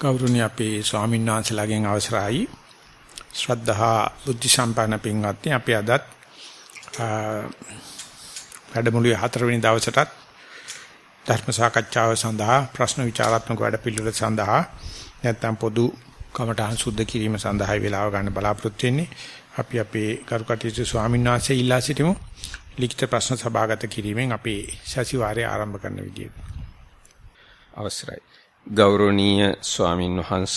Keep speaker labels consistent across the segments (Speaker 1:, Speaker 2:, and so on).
Speaker 1: ගෞරවනීය අපේ ස්වාමීන් වහන්සේලාගෙන් අවසරයි. ශ්‍රද්ධහා බුද්ධ සම්පන්න පින්වත්නි අපි අදත් වැඩමුළුවේ හතරවෙනි දවසටත් ධර්ම සාකච්ඡාව සඳහා ප්‍රශ්න විචාරාත්මක වැඩපිළිවෙල සඳහා නැත්නම් පොදු කමඨහන් සුද්ධ කිරීම සඳහා වේලාව ගන්න බලාපොරොත්තු වෙන්නේ. අපි අපේ කරුකටයුතු ස්වාමීන් වහන්සේ ඉල්ලා සිටිමු. ලිඛිත ප්‍රශ්න සභාගත කිරීමෙන් අපේ සතිವಾರය ආරම්භ කරන විදියට.
Speaker 2: අවසරයි. ගෞරවනීය ස්වාමින් වහන්ස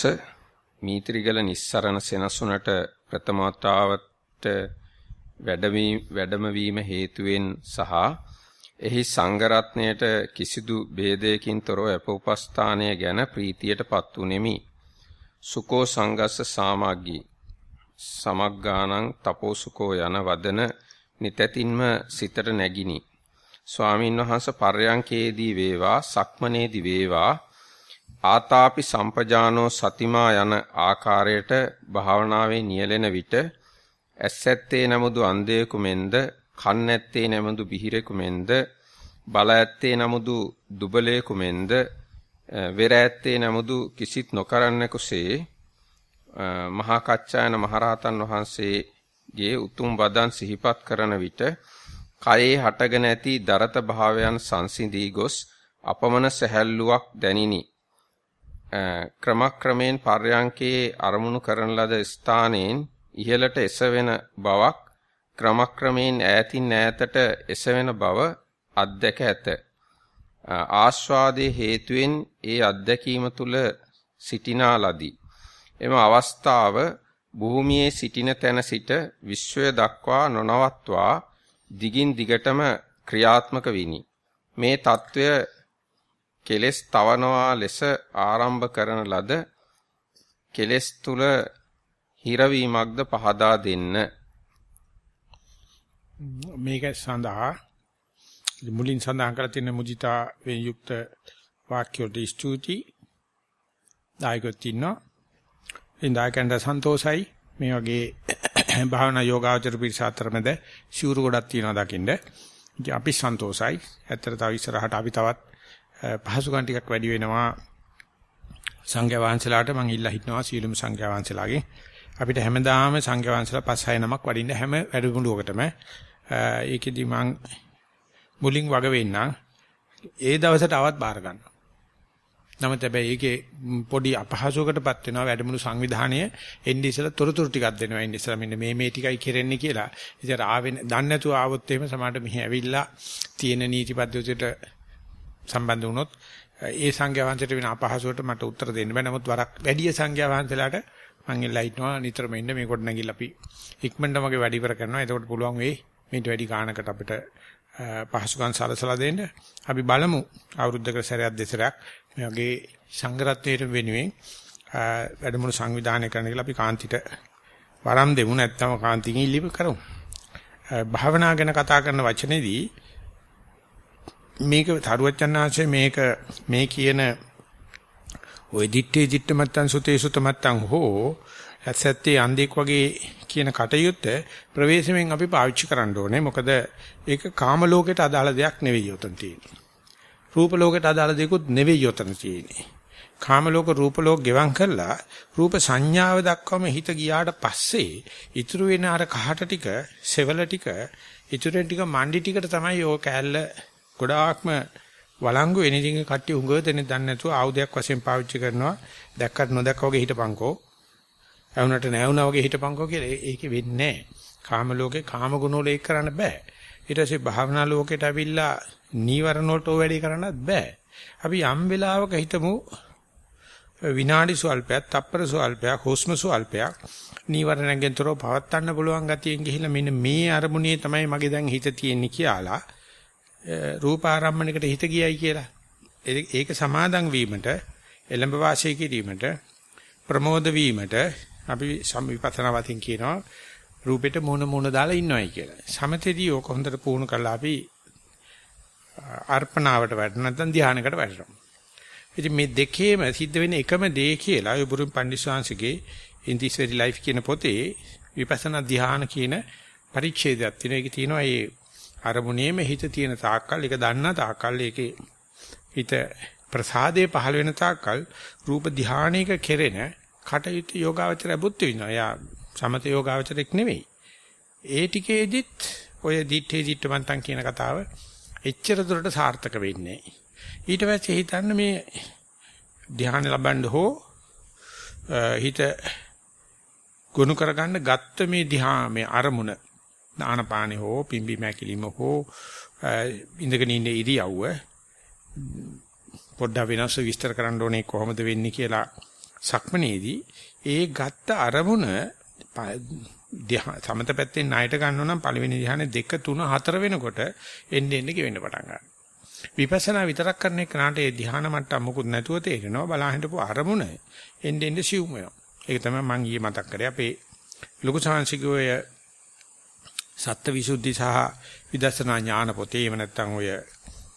Speaker 2: මීත්‍රිගල නිස්සරණ සෙනසුනට ප්‍රථමතාවට වැඩම වීම හේතුවෙන් සහ එහි සංඝරත්නයට කිසිදු ભેදයකින් තොරව අපෝපස්ථානය ගැන ප්‍රීතියටපත් උනේමි. සුකෝ සංගස්ස සාමග්ගී සමග්ගානං තපෝසුකෝ යන වදන නිතැතින්ම සිතට නැගිනි. ස්වාමින් වහන්සේ පර්යංකේදී වේවා සක්මනේදී වේවා ආතාපි සම්පජානෝ සතිමා යන ආකාරයට භාවනාවේ නියැලෙන විට ඇස්සැත්තේ නමුදු අන්ධයෙකු මෙන්ද කන් ඇත්තේ නමුදු බිහිරෙකු මෙන්ද බල ඇත්තේ නමුදු දුබලයෙකු මෙන්ද වෙර ඇත්තේ නමුදු කිසිත් නොකරන්නෙකුසේ මහා කච්චායන මහරහතන් වහන්සේගේ උතුම් වදන් සිහිපත් කරන විට කයේ හටගෙන ඇති දරත භාවයන් සංසිඳී ගොස් අපමණ සැහැල්ලුවක් දැනිනි. ක්‍රමක්‍රමයෙන් පර්යංකයේ අරමුණු කරන ලද ස්ථානයෙන් ඉහළට එසවෙන බවක් ක්‍රමක්‍රමයෙන් ඈතින් ඈතට එසවෙන බව අත්දැක ඇත. ආස්වාදයේ හේතුවෙන් ඒ අත්දැකීම තුල සිටිනා ලදී. එම අවස්ථාව භූමියේ සිටින තැන සිට විශ්වය දක්වා නොනවත්වා දිගින් දිගටම ක්‍රියාත්මක විනි. මේ తත්වය කෙලෙස් තවනවා ලෙස ආරම්භ කරන ලද කෙලෙස් තුල හිරවීමක්ද පහදා දෙන්න
Speaker 1: මේක සඳහා මුලින් සඳහන් කර තියෙන මුදිතා වේ යුක්ත වාක්‍යෝට ස්තුති දායකත්ින්න ඉන්දාකන්ද සන්තෝසයි මේ වගේ භාවනා යෝගාචර පිරිස අතරමැද සිවුරු ගොඩක් තියෙනවා දකින්න. ඉතින් අපි සන්තෝසයි. ඇත්තට තව ඉස්සරහට අපි තවත් පහසුකම් ටිකක් වැඩි වෙනවා. සංඝයා වහන්සේලාට මම ඉල්ලා හිටනවා සීලුම සංඝයා වහන්සේලාගේ. අපිට හැමදාම සංඝයා වහන්සේලා පස් හය නමක් වඩින්න හැම වැඩමුළුවකටම. ඒකෙදි මම මුලින් වග වෙන්නම්. ඒ දවසට આવත් බාර ගන්නවා. නමුත් හැබැයි ඒකේ පොඩි අපහසුයකටපත් වෙනවා වැඩමුළු සංවිධානය. එන්නේ ඉස්සලා තොරතුරු ටිකක් දෙනවා. එන්නේ ඉස්සලා මෙන්න මේ මේ ටිකයි කෙරෙන්නේ කියලා. ඉතින් ආවෙන දන්නේ නැතුව ආවොත් එහෙම සමහරට මෙහි ඇවිල්ලා තියෙන නීති පද්ධතියට සම්බන්ධ වුණොත් ඒ සංඝයා වහන්සේට වෙන අපහසුවට මට උත්තර දෙන්න බෑ. නමුත් වරක් වැඩි සංඝයා වහන්සේලාට මම එල්ලා හිටනවා නිතරම ඉන්න මේ කොට නැගිලා අපි ඉක්මනටම වගේ වැඩි ඉවර කරනවා. එතකොට පුළුවන් වෙයි මේට වැඩි ගානකට අපිට පහසුකම් සලසලා දෙන්න. අපි බලමු අවුරුද්දක සැරයක් දෙසරයක් මේ වගේ සංඝරත්නයේ වෙනුවෙන් වැඩමුළු සංවිධානය කරන්න කියලා අපි කාන්තිට වරම් දෙමු නැත්නම් කාන්තිකින් ඉල්ලීම කරමු. භාවනා ගැන කතා කරන වචනේදී මේක තරුවචනාංශයේ මේක මේ කියන ඔය දිත්තේ දිත්ත මත්තන් සුතේ සුත මත්තන් හෝ ඇසැත්තේ අන්දෙක් වගේ කියන කටයුත්ත ප්‍රවේශමෙන් අපි පාවිච්චි කරන්න ඕනේ. මොකද ඒක කාම ලෝකයට අදාළ දෙයක් නෙවෙයි උතන් තියෙන්නේ. රූප ලෝකයට අදාළ දෙයක්ුත් නෙවෙයි උතන තියෙන්නේ. කාම ලෝක රූප ලෝක ගෙවම් කරලා රූප සංඥාව දක්වම හිත ගියාට පස්සේ ඉතුරු වෙන අර කහට ටික සෙවල ටික ඉතුරු ටික මණ්ඩි ටිකට තමයි ඕක කැල්ල ගොඩාක්ම වළංගු වෙන ඉතින් කට්ටිය උඟ දෙන්නේ දන්නේ නැතුව ආයුධයක් වශයෙන් පාවිච්චි කරනවා. දැක්කට නොදැක්ක වගේ හිටපන්කෝ ඇවුනට නැවුනා වගේ හිටපන්කෝ කියලා ඒක වෙන්නේ කාම ලෝකේ කාම ගුණ වල ඒක කරන්න බෑ. ඊට පස්සේ භාවනා ලෝකයට අවිල්ලා නීවරණ වලට වැඩි කරන්නත් බෑ. අපි යම් වෙලාවක හිතමු විනාඩි සුවල්පයක් තප්පර සුවල්පයක් හුස්ම සුවල්පයක් නීවරණයෙන් තොරව පවත්වන්න පුළුවන් ගතියෙන් ගිහිල්ලා මෙන්න මේ අරමුණේ තමයි මගේ දැන් හිත තියෙන්නේ කියලා. රූපාරම්මණයකට හිත ගියයි කියලා. ඒක සමාදන් වීමට එළඹ වාසය කිරීමට ප්‍රමෝද වීමට අපි සම්විපස්සනා වතින් කියනවා රූපෙට මොන මොන දාලා ඉන්නවයි කියලා. සමතේදී ඕක හොඳට පුහුණු කරලා අපි අර්පණාවට වැටෙන නැත්නම් ධානයකට වැටෙනවා. ඉතින් මේ දෙකේම සිද්ධ වෙන එකම දේ කියලා ඔය බුරුම් පණ්ඩිස්වාංශගේ in this very life කියන පොතේ විපස්සනා ධාන කියන පරිච්ඡේදයක් තියෙනවා. ඒකේ තියෙනවා මේ අරමුණේම හිත තියෙන තාක්කල් ඒක දන්නා තාක්කල් ඒකේ හිත ප්‍රසාදේ පහළ වෙන තාක්කල් රූප ධානයක කෙරෙන කටයුතු යෝගාවචරය බුද්ධ විනවා. යා සමත යෝගාවචරයක් නෙවෙයි. ඒ ටිකේදිත් ඔය දිත්තේ දිත්තමන්තන් කියන කතාව එච්චර දුරට සාර්ථක වෙන්නේ ඊට පස්සේ හිතන්න මේ ධ්‍යාන ලබන්න හෝ හිත ගොනු කරගන්න ගත්ත මේ ධ්‍යා මේ අරමුණ දානපානෙ හෝ පිම්බි මැකිලිම හෝ ඉඳගෙන ඉන්න ඉරියව්ව පොඩ්ඩක් වෙනස් විස්තර කරන්න ඕනේ කොහොමද වෙන්නේ කියලා සක්මනේදී ඒ ගත්ත අරමුණ සමත පැත්තෙන් ණයට ගන්නව නම් පළවෙනි ධ්‍යානෙ 2 3 4 වෙනකොට එන්න එන්න ගෙවෙන්න පටන් ගන්නවා. විපස්සනා විතරක් කරන එකට ඒ ධ්‍යාන මට්ටම් මොකුත් නැතුව තේරෙනවා බලා හිටපු අරමුණ එන්න එන්න සිවුම් වෙනවා. ඒක තමයි මම ඊයේ මතක් කරේ අපේ ලොකු සංසිකෝය සත්ත්වවිසුද්ධි සහ විදර්ශනා ඥාන පොතේ එහෙම නැත්නම් ඔය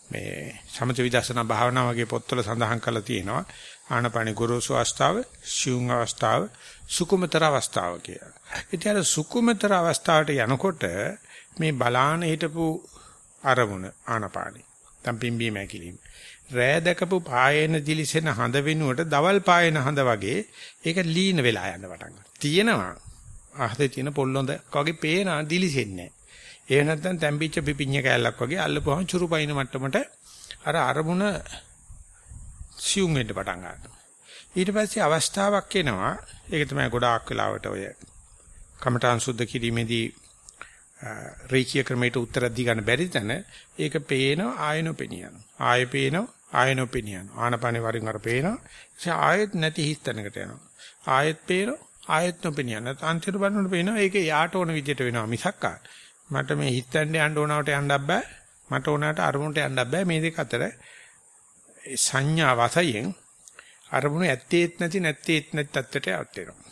Speaker 1: මේ සමථ විදර්ශනා භාවනා වගේ පොත්වල සඳහන් කරලා තියෙනවා ආනපානි ගුරුසු අවස්ථාව, ශියුම් අවස්ථාව, සුකුමතර අවස්ථාව කියලා. ඉතින් අර සුකුමතර අවස්ථාවට යනකොට මේ බලාන හිටපු අරමුණ ආනපානි. තම්පින්බී මැකිලිම. රෑ දැකපු පායන දිලිසෙන හඳ වෙනුවට දවල් පායන හඳ වගේ ඒක ලීන වෙලා යන්න පටන් ගන්නවා. තියෙනවා. අහසේ තියෙන පොල්ලොඳ වගේ පේන දිලිසෙන්නේ නැහැ. ඒ නැත්නම් තැම්පිච්ච පිපිඤ්ඤ කෑල්ලක් වගේ අල්ලපුවම චුරුපයින් මට්ටමට අර අරමුණ සියුම් වෙන්න පටන් ගන්නවා. ඊට පස්සේ අවස්ථාවක් එනවා. ඒක තමයි ගොඩාක් වෙලාවට ඔය කමඨාන් සුද්ධ කිරීමේදී රේඛීය ක්‍රමයට උත්තර දී ගන්න බැරි තැන ඒක පේනවා ආයනොපෙනියන. ආයෙ පේනවා ආයනොපෙනියන. ආනපනේ වරින් වර පේනවා. ඒ ආයෙත් නැති හිස් තැනකට යනවා. ආයෙත් පේනවා ආයෙත් නොපෙනියන. අන්තිමට බලනකොට පේනවා ඒක යාට ඕන විදිහට වෙනවා මිසක් මට මේ හිස් තැන්න යන්න ඕනවට යන්න බෑ. මට ඕනකට අරමුණට යන්න බෑ. මේ දෙක අතර සංඥා වශයෙන් අරමුණු ඇත්තේත් නැති නැත්තේත් නැති තත්ත්වයට යට වෙනවා.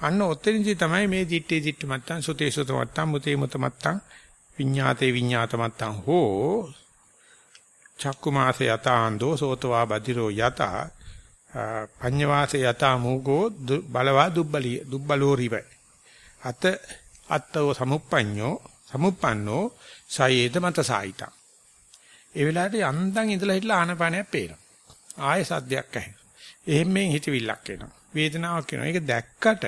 Speaker 1: අන්න ඔතනදී තමයි මේ දිත්තේ දිත්ත මත්තං සුතේ සුත මත්තං මුතේ මුත මත්තං විඤ්ඤාතේ විඤ්ඤාත මත්තං හෝ චක්කුමාසේ යතාන්දෝ සෝතවා බදිරෝ යතා පඤ්ඤවාසේ යතා මූගෝ බලවා දුබ්බලිය දුබ්බලෝරිව අත අත්තෝ සමුප්පඤ්ඤෝ සමුප්පන්නෝ සයේත මත සායිතං ඒ වෙලාවට යන්තම් ඉඳලා හිටලා ආනපානයක් පේනවා. ආයෙ සද්දයක් ඇහෙනවා. එහෙම්මෙන් හිතවිල්ලක් එනවා. වේදනාවක් එනවා. ඒක දැක්කට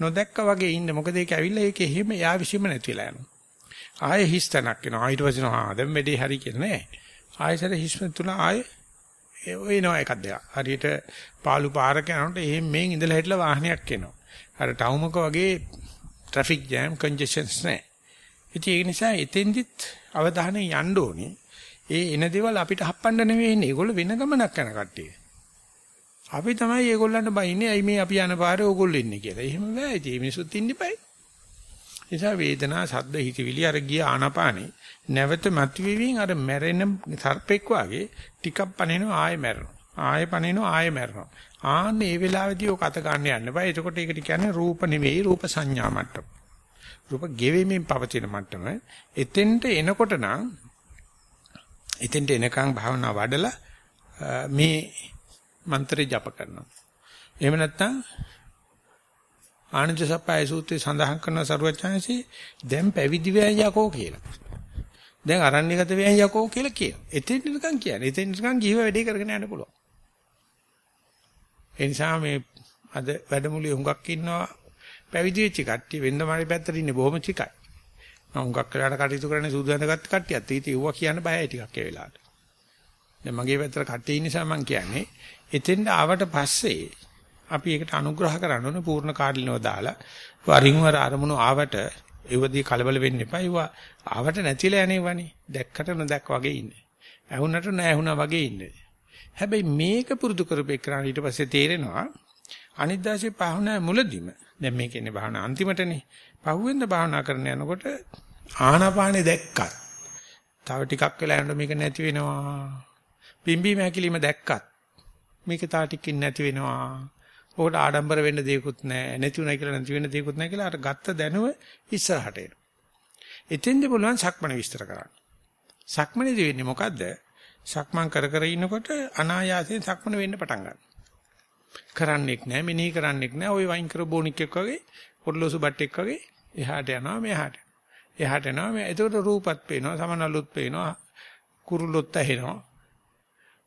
Speaker 1: නොදැක්ක වගේ ඉන්න. මොකද ඒක ඇවිල්ලා ඒක එහෙම යා විසීම නැතිලා යනවා. ආයෙ හිස්තනක් එනවා. ඊට පස්සේ නෝ දැන් මෙඩේ හරි කියන්නේ නෑ. ආයෙසර හිස්ම තුන ආයෙ එනවා එකක් දෙක. හරියට පාළු පාරක යනකොට එහෙම මෙන් ඉඳලා හිටලා වාහනයක් එනවා. අර ටවුමක වගේ ට්‍රැෆික් ජෑම් කන්ජෙෂන්ස් නැහැ. ඉතින් ඒ නිසා එතෙන්දිත් අවධානය යන්න ඕනේ. ඒ එන දේවල් අපිට හප්පන්න නෙවෙයි ඉන්නේ. ඒගොල්ලෝ වෙන ගමනක් යන කට්ටිය. අපි තමයි ඒගොල්ලන්ට බයින්නේ අයි මේ අපි යන පාරේ ඕගොල්ලෝ ඉන්නේ කියලා. එහෙම බෑ. ඉතින් මිනිස්සුත් ඉන්න ඉපයි. නිසා වේදනා සද්ද හිතවිලි අර ගිය ආනපානේ නැවත මතුවීමින් අර මැරෙන සර්පෙක් වාගේ ටිකක් පනිනවා ආයෙ මැරෙනවා. ආයෙ පනිනවා ආයෙ මැරෙනවා. ආන්න ඒ වෙලාවේදී ඔක අත ගන්න යන්න බෑ. එතකොට ඒකට කියන්නේ රූප නෙවෙයි රූප සංඥා මට්ටම. රූප ගෙවෙමින් පවතින මට්ටම. එතෙන්ට එනකොට නම් එතෙන්ට එනකන් භාවනා වඩලා මේ මන්ත්‍රය ජප කරනවා. එහෙම නැත්නම් ආනන්ද සප්පයි සූත්‍රයේ සඳහන් කරන සරුවචාන්සේ දැන් පැවිදි වෑයකෝ කියලා. දැන් අරණ්‍යගත වෑයකෝ කියලා කියනවා. එතෙන් නිකන් කියන්නේ. එතෙන් නිකන් ගිහිව වැඩේ කරගෙන යන්න පුළුවන්. ඒ නිසා මේ අද වැඩමුළුවේ හුඟක් ඉන්නවා පැවිදි වෙච්ච කට්ටිය වෙනදමාරි පැත්තට ඉන්නේ බොහොම චිකයි. මම හුඟක් වෙලාට කටයුතු කරන්නේ සූදු ඇඳගත් කට්ටියත්. ඉතින් ඒවා කියන්න බයයි ටිකක් ඒ වෙලාවට. දැන් මගේ පැත්තට කට්ටිය නිසා මම කියන්නේ එතෙන්ට ආවට පස්සේ අපි ඒකට අනුග්‍රහ කරන්න ඕනේ පූර්ණ කාර්යලිනව දාලා වරින් වර අරමුණු ආවට ඒවදී කලබල වෙන්න එපා. ඒවා ආවට නැතිලා යන්නේවනේ. දැක්කට නොදැක්ක වගේ ඉන්නේ. ඇහුනට නැහැ වගේ ඉන්නේ. හැබැයි මේක පුරුදු කරපේකරන ඊට පස්සේ තේරෙනවා අනිත් දාසේ පහුණා මුලදිම දැන් මේ කියන්නේ භාවනා අන්තිමටනේ පහුවෙන්ද භාවනා කරන යනකොට ආනාපානෙ දැක්කත් තව ටිකක් වෙලා යනකොට මේක නැති වෙනවා. පිම්බීම හැකිලිම දැක්කත් මේක තා ටිකකින් නැති වෙනවා. ඕකට ආඩම්බර වෙන්න දෙයක්වත් නැහැ. නැති උනායි කියලා නැති වෙන්න දෙයක්වත් නැහැ කියලා අර ගත්ත දැනුව ඉස්සරහට එනවා. එතෙන්ද පුළුවන් සක්මණ විස්තර කරන්න. සක්මණේදී වෙන්නේ මොකද්ද? සක්මන් කර කර ඉන්නකොට අනායාසයෙන් සක්මණ වෙන්න පටන් ගන්නවා. කරන්නෙක් නැහැ, මෙනෙහි කරන්නෙක් නැහැ. ওই වයින් කර බොනික් එක්ක වගේ පොඩ්ලොසු බට්ටෙක් වගේ එහාට යනවා මෙහාට. එහාට යනවා මේ එතකොට රූපත් පේනවා සමනලුත් පේනවා කුරුල්ලොත් ඇහෙනවා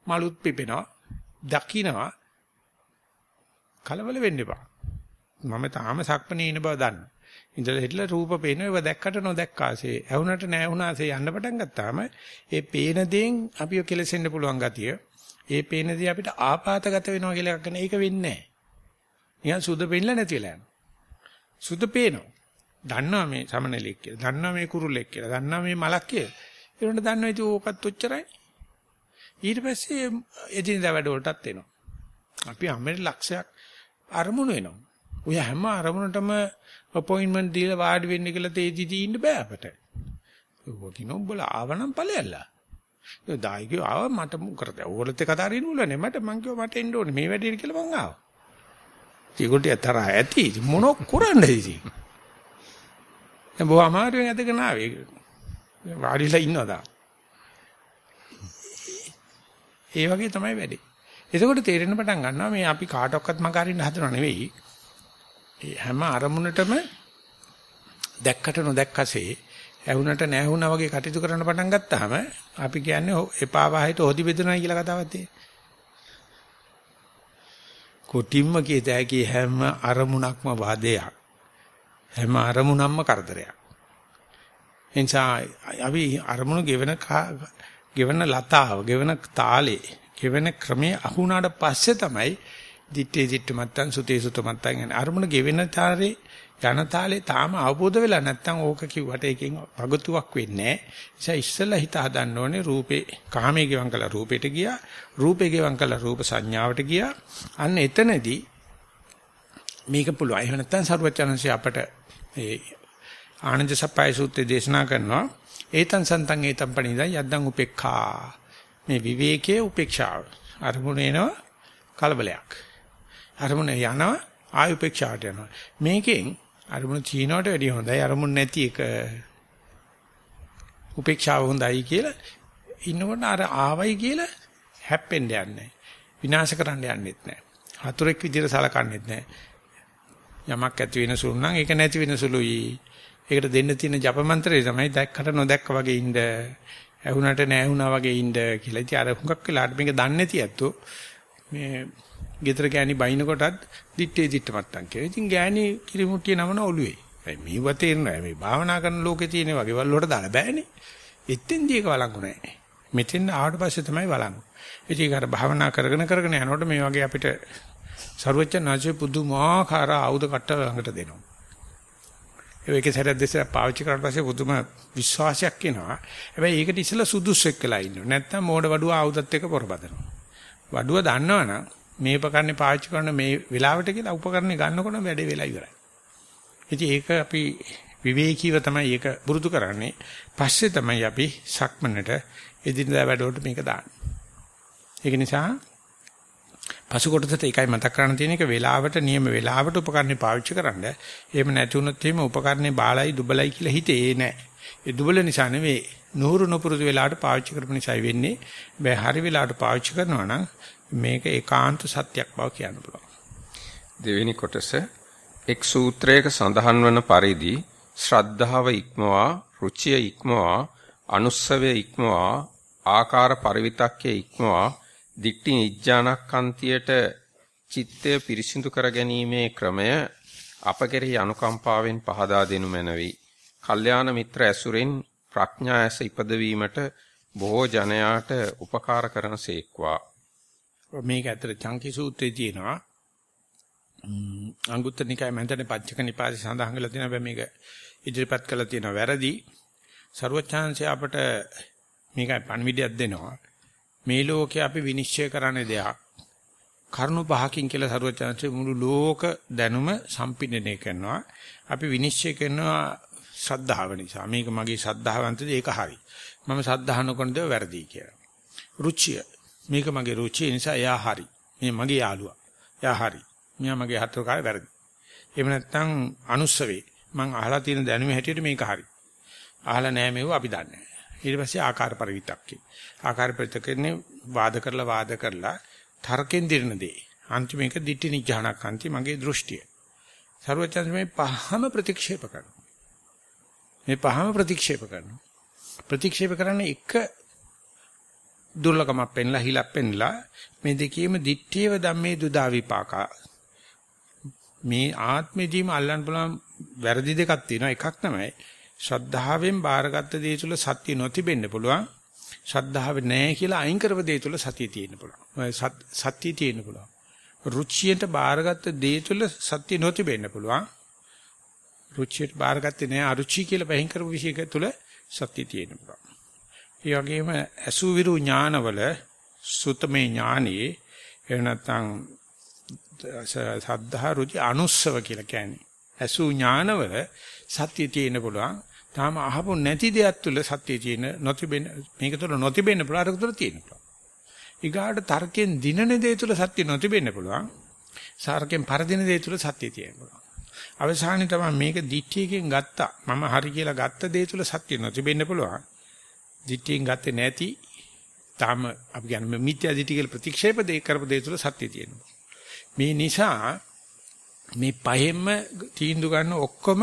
Speaker 1: මලුත් පිපෙනවා දකින්නවා කලබල වෙන්න එපා. මම තාම සක්මනේ ඉන බව දන්නවා. ඉඳලා හිටලා රූප පේනවා ඒව දැක්කට නොදැක්කාසේ ඇහුණට නැහුණාසේ යන්න පටන් ගත්තාම ඒ පේන දේෙන් අපිව කෙලසෙන්න පුළුවන් ගතිය ඒ පේන දේ අපිට ආපాతගත වෙනවා කියලා එකක් නැහැ ඒක වෙන්නේ නැහැ නිකන් සුද පෙන්නලා නැති වෙලා යනවා. සුද පේනවා. දන්නවා මේ සමනලෙක් කියලා දන්නවා මේ කුරුල්ලෙක් කියලා දන්නවා මේ මලක් කියලා. ඒකට දන්නවා ඉතින් ඕකත් ඔච්චරයි. ඊට පස්සේ එදිනදා වැඩ වලටත් එනවා. අපි හැමෙර ලක්ෂයක් අරමුණු වෙනවා ඔය හැම අරමුණටම අපොයින්ට්මන්ට් දීලා වාඩි වෙන්න කියලා තේජිදී ඉන්න බෑ අපට. ඔය කිනෝ උඹලා ආවනම් ඵලයල්ලා. ඒ දායිකෝ ආව මට මොකද? ඕගොල්ලොත් කතා කරගෙන උලනේ මට මං කිව්වා මට එන්න ඕනේ මේ වැඩේට කියලා මං ආවා. ඒගොල්ලෝ තරහ ඇති මොන කරන්නද ඉතින්? දැන් බොහොම අමාරුවෙන් ඇදගෙන ආවේ. වාඩිලා ඉන්නවා ඒ වගේ තමයි වැඩේ. එතකොට තේරෙන්න පටන් ගන්නවා මේ අපි කාටවත් මග අරින්න හදනව නෙවෙයි. හැම අරමුණටම දැක්කට නොදැක්කසේ ඇහුනට නැහුණා වගේ කටයුතු කරන්න පටන් ගත්තාම අපි කියන්නේ එපා වාහිට හොදි බෙදනවා කියලා කතාවක් තියෙනවා. කොටිම්ම කියත හැකි හැම අරමුණක්ම වාදයක්. හැම අරමුණක්ම කරදරයක්. එනිසා අපි අරමුණු ගෙවන ගෙවන ලතාව, ගෙවන තාලේ, ගෙවන ක්‍රමයේ අහුණාට පස්සේ තමයි දිත්තේ දිට්ට මත්තන් සුතේ සුත මත්තන් යන අරමුණ ගෙවෙන තාරේ යන තාලේ තාම අවබෝධ වෙලා නැත්තම් ඕක කිව්වට එකෙන් වගතුවක් වෙන්නේ නැහැ. ඉස්සෙල්ලා හිත හදන්න ඕනේ රූපේ කාමයේ ගෙවන් කළ රූපෙට ගියා. රූපේ ගෙවන් කළ රූප සංඥාවට ගියා. අන්න එතනදී මේක පුළුවන්. එහෙම නැත්තම් සරුවචනංශය අපට ඒ ආනන්ද සප්පයි සූත්‍රයේ දේශනා කරනවා. ඒතං සන්තං ඒතං පණිදා යද්දං උපේක්ඛා. මේ විවේකයේ උපේක්ෂාව. අරමුණ එනවා කලබලයක්. අරමුණ යනවා ආය උපේක්ෂාවට යනවා. මේකෙන් අරමුණ චීනවට වැඩිය හොඳයි අරමුණ නැති එක. උපේක්ෂාව හොඳයි කියලා ඉන්නකොට අර ආවයි කියලා හැප්පෙන්න යන්නේ විනාශ කරන්න යන්නෙත් නැහැ. හතුරෙක් විදිහට සලකන්නෙත් නැහැ. යමක් ඇති වෙන සුළු නම් ඒක නැති වෙන සුළුයි. ඒකට දෙන්න තියෙන ජප මන්ත්‍රය තමයි දැක්කට නොදැක්ක වගේ ඉන්න. ඇහුණට නැහැ වගේ ඉන්න කියලා. ඉතින් අර හුඟක් වෙලාට මේක දන්නේ නැති ඇත්තෝ මේ ගෙදර ගෑණි බයින කොටත් දිත්තේ දිත්ත මත්තන් කියලා. ඉතින් ගෑණි කිරිමුට්ටිය නමන ඔළුවේ. මේව තේරෙනවා. මේ භාවනා කරන ලෝකේ තියෙන වගේ වල වලට දාලා බෑනේ. එතෙන්දී ඒක වළංගු නැහැ. මෙතෙන් ආවට පස්සේ තමයි වළංගු. ඉතින් අර භාවනා කරගෙන කරගෙන යනකොට මේ වගේ අපිට ਸਰවඥාචර්ය පුදුමාකාර ආයුධ කට්ට ළඟට දෙනවා. ඒක සැරයක් දෙසරක් පාවිච්චි කරලා පස්සේ පුදුම විශ්වාසයක් එනවා. හැබැයි ඒකට ඉස්සෙල්ලා සුදුස්සෙක් වෙලා ඉන්නවා. නැත්තම් මෝඩ වඩුව ආයුධත් එක්ක පොරබදනවා. වඩුව දන්නවනම් මේ උපකරණේ පාවිච්චි කරන මේ වෙලාවට කියලා උපකරණේ ගන්නකොට වැඩේ වෙලා ඉවරයි. ඉතින් ඒක අපි විවේකීව තමයි ඒක පුරුදු කරන්නේ. පස්සේ තමයි අපි සක්මනට එදිනදා වැඩවලට මේක දාන්නේ. ඒක නිසා පසු කොටසට ඒකයි මතක් කරන්න තියෙන එක වෙලාවට නියම වෙලාවට උපකරණේ පාවිච්චි කරන්න. එහෙම නැති වුණොත් එහෙම උපකරණේ බාලයි දුබලයි කියලා හිතේ නෑ. ඒ දුබල නිසා නෙවෙයි නూరు නොපුරුදු වෙලාවට පාවිච්චි කරපු නිසායි වෙන්නේ. බෑ හරි වෙලාවට පාවිච්චි කරනවා නම් මේක ඒකාන්ත සත්‍යක් බව කියන්න පුළුවන්.
Speaker 2: දෙවෙනි කොටස එක් සූත්‍රයක සඳහන් වන පරිදි ශ්‍රද්ධාව ඉක්මවා, රුචිය ඉක්මවා, අනුස්සවය ඉක්මවා, ආකාර පරිවිතක්කේ ඉක්මවා, දික්ටි නිජ්ජානක්කන්තියට චිත්තය පිරිසිදු කර ගැනීමේ ක්‍රමය අප කෙරෙහි අනුකම්පාවෙන් පහදා දෙනු මැනවි. කල්යාණ මිත්‍ර ඇසුරෙන් ප්‍රඥා ඇස ඉපදවීමට බොහෝ ජනයාට උපකාර කරන සේක්වා.
Speaker 1: මේක ඇත්තට චංකි සූත්‍රයේ තියෙනවා. අංගුත්තර නිකායේ මන්දනේ පච්චක නිපාතේ සඳහන් කරලා තියෙනවා මේක ඉදිරිපත් කරලා තියෙනවා වැරදි. ਸਰවචාන්සේ අපට මේකයි පණවිඩයක් දෙනවා. මේ ලෝකේ අපි විනිශ්චය කරන්න දෙයක්. කරුණු පහකින් කියලා ਸਰවචාන්සේ මුළු ලෝක දැනුම සම්පින්නණය කරනවා. අපි විනිශ්චය කරනවා ශ්‍රද්ධාව නිසා. මේක මගේ ශ්‍රද්ධාවන්තද ඒක හරි. මම ශ්‍රද්ධාව නොකරන දේ වැරදි කියලා. රුචිය මේක මගේ රුචිය නිසා එයා හරි. මේ මගේ යාළුවා. එයා හරි. මෙයා මගේ හතරකාරය වැරදි. එහෙම නැත්නම් අනුස්සවේ මං අහලා තියෙන දැනුම හැටියට මේක හරි. අහලා නැහැ මේව අපි දන්නේ නැහැ. ඊට පස්සේ ආකාර පරිවිතක්කේ. ආකාර පරිවිතකනේ වාද කරලා වාද කරලා තර්කෙන් දිරන දේ. අන්තිමේක දිට්ඨි නිජහනක් අන්ති මගේ දෘෂ්ටිය. සර්වචන්ද මේ පහම ප්‍රතික්ෂේප කරනවා. මේ පහම ප්‍රතික්ෂේප කරනවා. ප්‍රතික්ෂේප කරන්නේ එක දුර්ලකමක් පෙන්ලා හිලක් පෙන්ලා මේ දෙකේම දිත්තේව ධම්මේ දුදා විපාකා මේ ආත්මෙදීම අල්ලන්න පුළුවන් වැරදි දෙකක් තියෙනවා එකක් තමයි ශ්‍රද්ධාවෙන් බාරගත්ත දේ තුල සත්‍ය නොතිබෙන්න පුළුවන්. ශ්‍රද්ධාව නැහැ කියලා අයින් කරපු දේ තුල සතිය තියෙන්න පුළුවන්. සත්‍ය තියෙන්න පුළුවන්. රුචියට බාරගත්ත දේ තුල සත්‍ය නොතිබෙන්න පුළුවන්. රුචියට බාරගත්තේ නැහැ අරුචි කියලා බහින් කරපු විශේෂක තුල සත්‍ය තියෙන්න පුළුවන්. ඒ වගේම අසුවිරු ඥානවල සුතමේ ඥානයේ එහෙම නැත්නම් සද්ධා රුචි අනුස්සව කියලා කියන්නේ. අසු ඥානවල සත්‍ය තියෙන්න පුළුවන්. තාම අහපු නැති දෙයක් තුළ සත්‍ය තියෙන නොතිබෙන මේක තුළ නොතිබෙන්න පුළුවන් අරක තුළ තියෙන්න පුළුවන්. ඊගාට තර්කයෙන් දිනන දේ තුළ සත්‍ය නොතිබෙන්න පුළුවන්. සාරකෙන් පරදින දේ තුළ සත්‍ය තියෙන්න පුළුවන්. අවසානයේ තමයි මේක දිට්ඨියකින් ගත්තා. මම හරි කියලා ගත්ත දේ තුළ සත්‍ය නොතිබෙන්න පුළුවන්. දිට්ඨියෙන් ගත්තේ නැති තාම අපි කියන්නේ මිත්‍යා දිට්ඨිය කියලා ප්‍රතික්ෂේප දෙය කරපු දේ තුළ සත්‍ය තියෙනවා. මේ නිසා මේ පහෙන්ම තීන්දුව ගන්න ඔක්කොම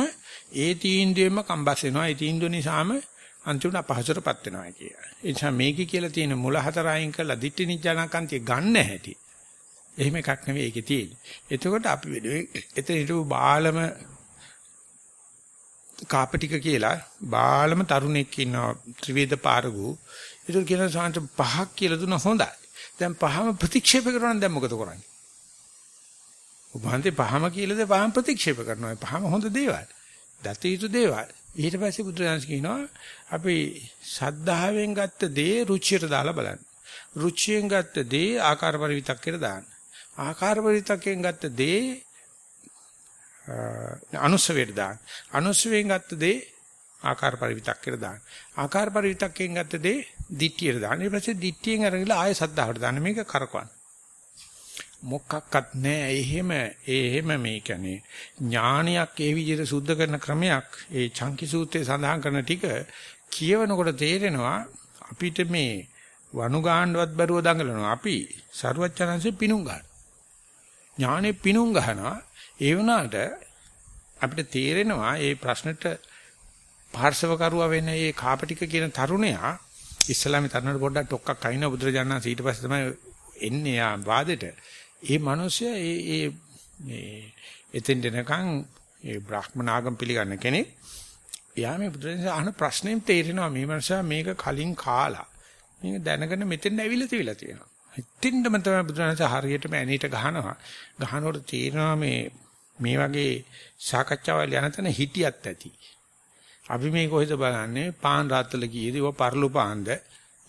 Speaker 1: ඒ තීන්දුවෙම කම්බස් වෙනවා. ඒ තීන්දුව නිසාම අන්තිමට අපහසුටපත් වෙනවා කිය. ඒ නිසා මේකේ කියලා තියෙන මුල හතර අයින් කරලා දිට්ඨි නිජානකාන්තිය ගන්න හැටි. එහෙම එකක් නෙවෙයි ඒකේ තියෙන්නේ. එතකොට අපි වෙනුවෙන් එතන හිටපු බාලම කාපටික කියලා බාලම තරුණෙක් ඉන්නවා ත්‍රිවේද පාරගු. ඒක කියන සාන්ත පහක් කියලා දුන්න හොඳයි. දැන් පහම ප්‍රතික්ෂේප කරනවා නම් දැන් මොකද කරන්නේ? උභාන්තේ පහම කියලාද පහම ප්‍රතික්ෂේප කරනවා. පහම හොඳ දේවල්. දත යුතු දේවල්. ඊට පස්සේ බුදුරජාණන් කියනවා අපි සද්ධාවෙන් ගත්ත දේ රුචියට දාලා බලන්න. රුචියෙන් ගත්ත දේ ආකාර පරිවිතක්කේට දාන්න. ආකාර පරිවිතක්කෙන් ගත්ත දේ අනුස්සවයට දාන්න. අනුස්සවෙන් ගත්ත දේ ආකාර පරිවිතක්කේට දාන්න. ආකාර පරිවිතක්කෙන් ගත්ත දේ දිට්ඨියට දාන්න. ඊට පස්සේ දිට්ඨියෙන් අරගෙන ආය සද්ධාවට දාන්න. මේක කරකවන්න. මොකක්වත් නැහැ. එහෙම එහෙම මේ කියන්නේ ඥානයක් ඒ විදිහට සුද්ධ කරන ක්‍රමයක් ඒ චංකි සූත්‍රයේ සඳහන් කරන ටික කියවනකොට තේරෙනවා අපිට මේ වනු ගාන්නවත් බැරුව දඟලනවා. අපි සරුවච්චනන්සේ පිණුම් ගන්න. ඥානෙ පිණුම් ගහනවා. ඒ වුණාට අපිට තේරෙනවා මේ ප්‍රශ්නෙට පාර්ශව කරුවා වෙන මේ කාපටික කියන තරුණයා ඉස්ලාමී තරුණට පොඩ්ඩක් ටොක්ක්ක් අයින බුදුරජාණන් ඊට පස්සේ තමයි එන්නේ ආ වාදෙට. ඒ මිනිස්සයා ඒ ඒ මේ එතෙන් දෙනකන් ඒ බ්‍රාහ්මනාගම් පිළිගන්න කෙනෙක් එයා මේ බුදුරජාණන් අහන ප්‍රශ්නෙන් තේරෙනවා මේ මිනිසා මේක කලින් කාලා මේක දැනගෙන මෙතෙන් ඇවිල්ලා තියලා තියෙනවා. හිටින්නම තමයි බුදුරජාණන් හරියටම ඇනීට ගහනවා. ගහනකොට තේරෙනවා මේ මේ වගේ සාකච්ඡාවල් යන තැන හිටියත් ඇති. අපි මේ කොහෙද බලන්නේ පාන් රාත්තල කීයද? ඔය පරලු පාන්ද?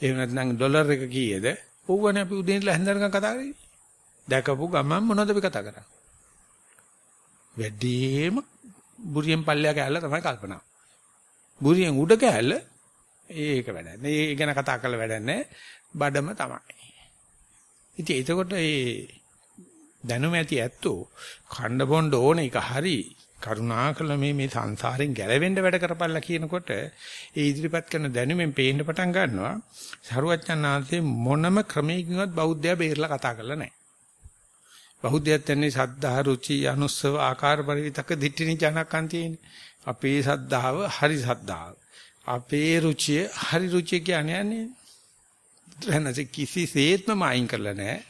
Speaker 1: එහෙම නැත්නම් ඩොලර් එක කීයද? ඕවනේ අපි උදේ ඉඳලා හැන්දරකම් කතා කරන්නේ. දැකපු ගමන් මොනවද අපි කතා කරන්නේ? වැඩිම බුරියෙන් පල්ලෙයා කෑල්ල තමයි කල්පනා. බුරියෙන් උඩ කෑල්ල ඒක වැඩ නැහැ. ඒ ගැන කතා කරලා වැඩ නැහැ. බඩම තමයි. ඉතින් එතකොට මේ දැනුම ඇති ඇත්තෝ ඛණ්ඩ බොණ්ඩ ඕන එක හරි කරුණාකර මේ මේ සංසාරෙන් ගැලවෙන්න වැඩ කරපල්ලා කියනකොට ඒ ඉදිරිපත් කරන දැනුමෙන් පේන්න පටන් ගන්නවා සරුවච්චන්හන්සේ මොනම ක්‍රමයකින්වත් බෞද්ධයා බේරලා කතා කරලා නැහැ. බෞද්ධයත් යන්නේ සද්ධා රුචි අනුස්සව ආකාර පරිවිතක දිට්ඨිනි ජනකන්තියනේ. අපේ සද්ධාව හරි සද්ධාව. අපේ රුචිය හරි රුචිය කියන්නේ නැන්නේ කිසිසේත්ම අයින් කරලා නැහැ.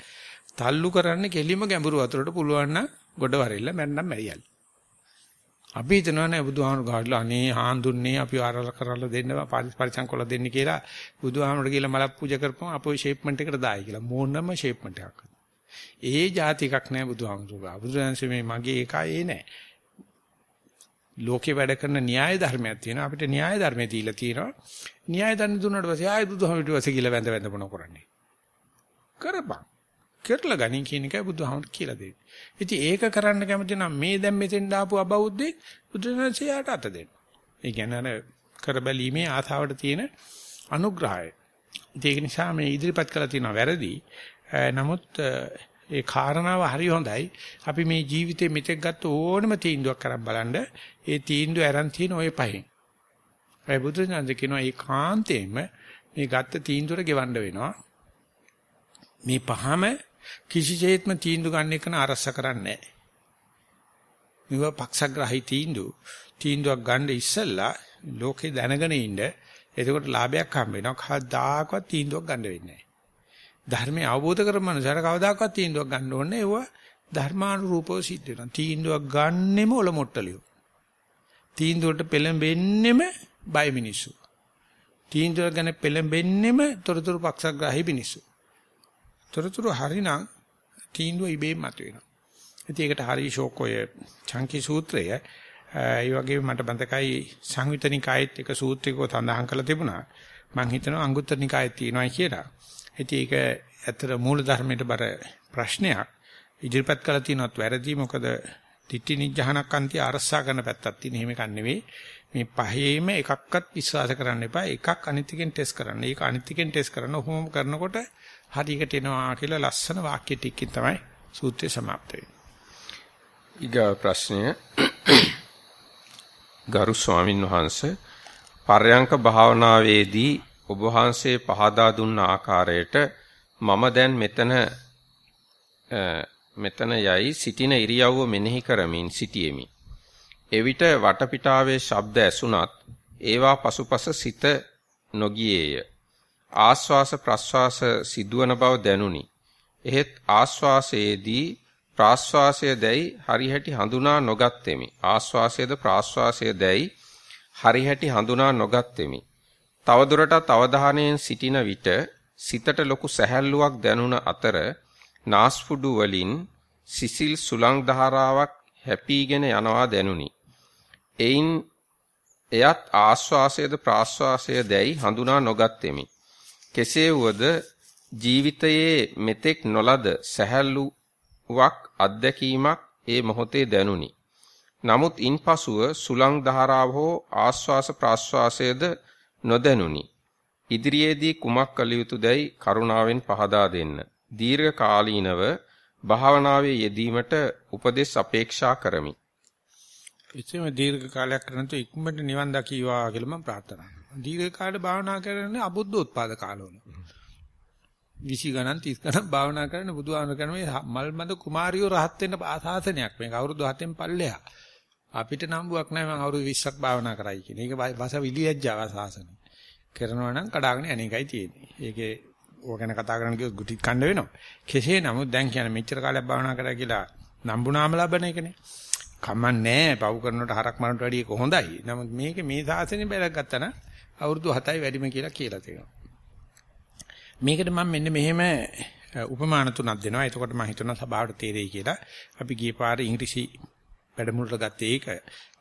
Speaker 1: තල්ලු කරන්නේ කෙලිම ගැඹුරු වතුරට පුළුවන් නම් ගොඩ වරෙල්ල මැන්නම් මැරියල්. අපි හිතනවා නේ බුදුහාමුදුරු ගාඩලා අනේ හාන්දුන්නේ අපි ආරල කරලා දෙන්න පරිසම් කොල්ල දෙන්න කියලා බුදුහාමුදුරු කියලා මලක් පූජා කරපුවම අපෝ ෂේප්මන්ට් එකට දායි කියලා මොනම ෂේප්මන්ට් එකක්. ඒ જાති එකක් නෑ බුදුහාමුදුරුවෝ. බුදුරජාණන්සේ මේ මගේ එකයි ඒ නෑ. ලෝකේ වැඩ කරන න්‍යාය ධර්මයක් තියෙනවා. අපිට න්‍යාය ධර්මය දීලා තියෙනවා. න්‍යාය ධර්ම දුන්නාට පස්සේ ආයෙ බුදුහාමුදුරුවෝ ඊට පස්සේ කියලා වැඳ වැඳ මොන කරන්නේ? කරපන්. කරලා ගනින් කියන එකයි බුදුහාමුදුරුවෝ කියලා දෙන්නේ. ඉතින් ඒක කරන්න කැමති නම් මේ දැන් මෙතෙන් දාපු අබෞද්ධෙක් බුදුරජාණන්සේ යාට අත දෙන්න. ඒ කියන්නේ අර කරබැලීමේ ආතාවට තියෙන අනුග්‍රහය. ඒක නිසා මේ ඉදිරිපත් කළා තියෙනවා වැරදි. නමුත් ඒ කාරණාව හරි හොඳයි. අපි මේ ජීවිතේ මෙතෙක් ගත්ත ඕනම තීන්දුවක් කරන් බලන්න ඒ තීන්දුව අරන් තියෙන ওই පහෙන්. ඒ බුදුසසුන කියනවා ඒ කාන්තේම මේ ගත්ත තීන්දුවට ගෙවන්න වෙනවා. මේ පහම කිසිසේත්ම තීන්දුව ගන්න එක නරස්ස කරන්නේ නැහැ. මේවා පක්ෂග්‍රාහී තීන්දුව. තීන්දුවක් ගන්න ඉස්සෙල්ලා ලෝකේ දැනගෙන ඉන්න එතකොට ලාභයක් හම්බ වෙනවා. කවදාකවත් තීන්දුවක් ගන්න වෙන්නේ නැහැ. ධර්මය අවබෝධ කරගන්න මනුස්සයර කවදාකවත් තීන්දුවක් ගන්න ඕනේ ඒව ධර්මානුරූපව සිද්ධ වෙනවා. තීන්දුවක් ගන්නෙම ඔලොමොට්ටලියෝ. තීන්දුවට පෙළඹෙන්නෙම බය මිනිස්සු. තීන්දුවක් ගැන පෙළඹෙන්නෙම තොරතුරු පක්ෂග්‍රාහී මිනිස්සු. තොරතුරු හරිනම් තීන්දුව ඉබේම මතුවෙනවා. ඉතින් ඒකට හරි ෂෝක් ඔය චංකි සූත්‍රය ඒ වගේම මට මතකයි සංයුතනිකායෙත් එක සූත්‍රිකව සඳහන් කරලා තිබුණා. මම හිතනවා අංගුත්තර නිකායේ තියෙනවා කියලා. ඉතින් ඒක ඇත්තට මූල ධර්මයට බර ප්‍රශ්නයක්. ඉදිරිපත් කළ තියෙනවත් වැරදි මොකද තිට්ටි නිජහනක් අන්ති අරසා කරන පැත්තක් තියෙන එහෙම එකක් නෙවෙයි. මේ පහේම එකක්වත් විශ්වාස කරන්න එපා. එකක් අනිත් එකෙන් ටෙස්ට් කරන්න. ඒක අනිත් එකෙන් ටෙස්ට් කරන ඔහොම කරනකොට හරියකට එනවා කියලා ලස්සන වාක්‍ය ටිකකින් තමයි සූත්‍රය સમાપ્ત වෙන්නේ.
Speaker 2: ඊගා ප්‍රශ්නය ගරු ස්වාමින් වහන්සේ පර්යංක භාවනාවේදී ඔබ වහන්සේ පහදා දුන්න ආකාරයට මම දැන් මෙතන මෙතන යයි සිටින ඉරියව්ව මෙනෙහි කරමින් සිටියෙමි. එවිට වටපිටාවේ ශබ්ද ඇසුණත් ඒවා පසුපස සිත නොගියේය. ආස්වාස ප්‍රස්වාස සිදුවන බව දැනුනි. එහෙත් ආස්වාසයේදී ප්‍රාස්වාසය දැයි හරිහැටි හඳුනා නොගත්ෙමි. ආස්වාසයද ප්‍රාස්වාසය දැයි හරිහැටි හඳුනා නොගත්ෙමි. තවදුරටත් අවධානයෙන් සිටින විට සිතට ලොකු සැහැල්ලුවක් දැනුණ අතර නාස්පුඩු වලින් සිසිල් සුළං ධාරාවක් හැපීගෙන යනවා දැනුනි. එයින් එයත් ආස්වාසයද ප්‍රාස්වාසය දැයි හඳුනා නොගත්ෙමි. කෙසේ වුවද ජීවිතයේ මෙතෙක් නොලද සැහැල්ලුවක් අත්දැකීමක් ඒ මොහොතේ දැනුනි. නමුත් ඉන්පසුව සුලං ධාරාව හෝ ආස්වාස ප්‍රාස්වාසයේද නොදැනුනි. ඉදිරියේදී කුමක් කළ යුතුදයි කරුණාවෙන් පහදා දෙන්න. දීර්ඝ කාලීනව භාවනාවේ යෙදීමට උපදෙස් අපේක්ෂා කරමි.
Speaker 1: එච්චම දීර්ඝ කාලයක් කරනතු ඉක්මනට නිවන් දකීවා කියලා මම ප්‍රාර්ථනා කරනවා. දීර්ඝ කාලේ භාවනා කරන්නේ අබුද්ධ උත්පාද කාලවල. 20 ගණන් 30 ගණන් භාවනා කරන බුදුහාමර කරන මේ මල්මද කුමාරියෝ රහත් වෙන්න ආසාසනයක් මේක අවුරුදු 7න් පල්ලෙහා අපිට නම්බුවක් නැහැ මම අවුරුදු 20ක් භාවනා කරයි කියන. ඒක වාස විලියජ්ජා ආසාසන. කරනවා නම් කඩාගෙන යන එකයි තියෙන්නේ. ඒකේ ඕක ගැන කතා කරන්න කිව්වොත් ගුටි කන්න වෙනවා. කෙසේ නමුත් දැන් කියන්නේ මෙච්චර කාලයක් භාවනා කරා කියලා නම්බුනාම ලබන එකනේ. කමන්නේ පව් කරනකොට හරක් මරනට වැඩිය කොහොඳයි. නමුත් මේක මේ සාසනේ බැලක් ගත්තා නම් අවුරුදු 7යි වැඩිම කියලා කියලා තියෙනවා. මේකට මම මෙන්න මෙහෙම උපමාන තුනක් දෙනවා. එතකොට මම හිතනවා සභාවට තේරෙයි කියලා. අපි ගිය පාරේ ඉංග්‍රීසි වැඩමුළුට ගත්තේ ඒක.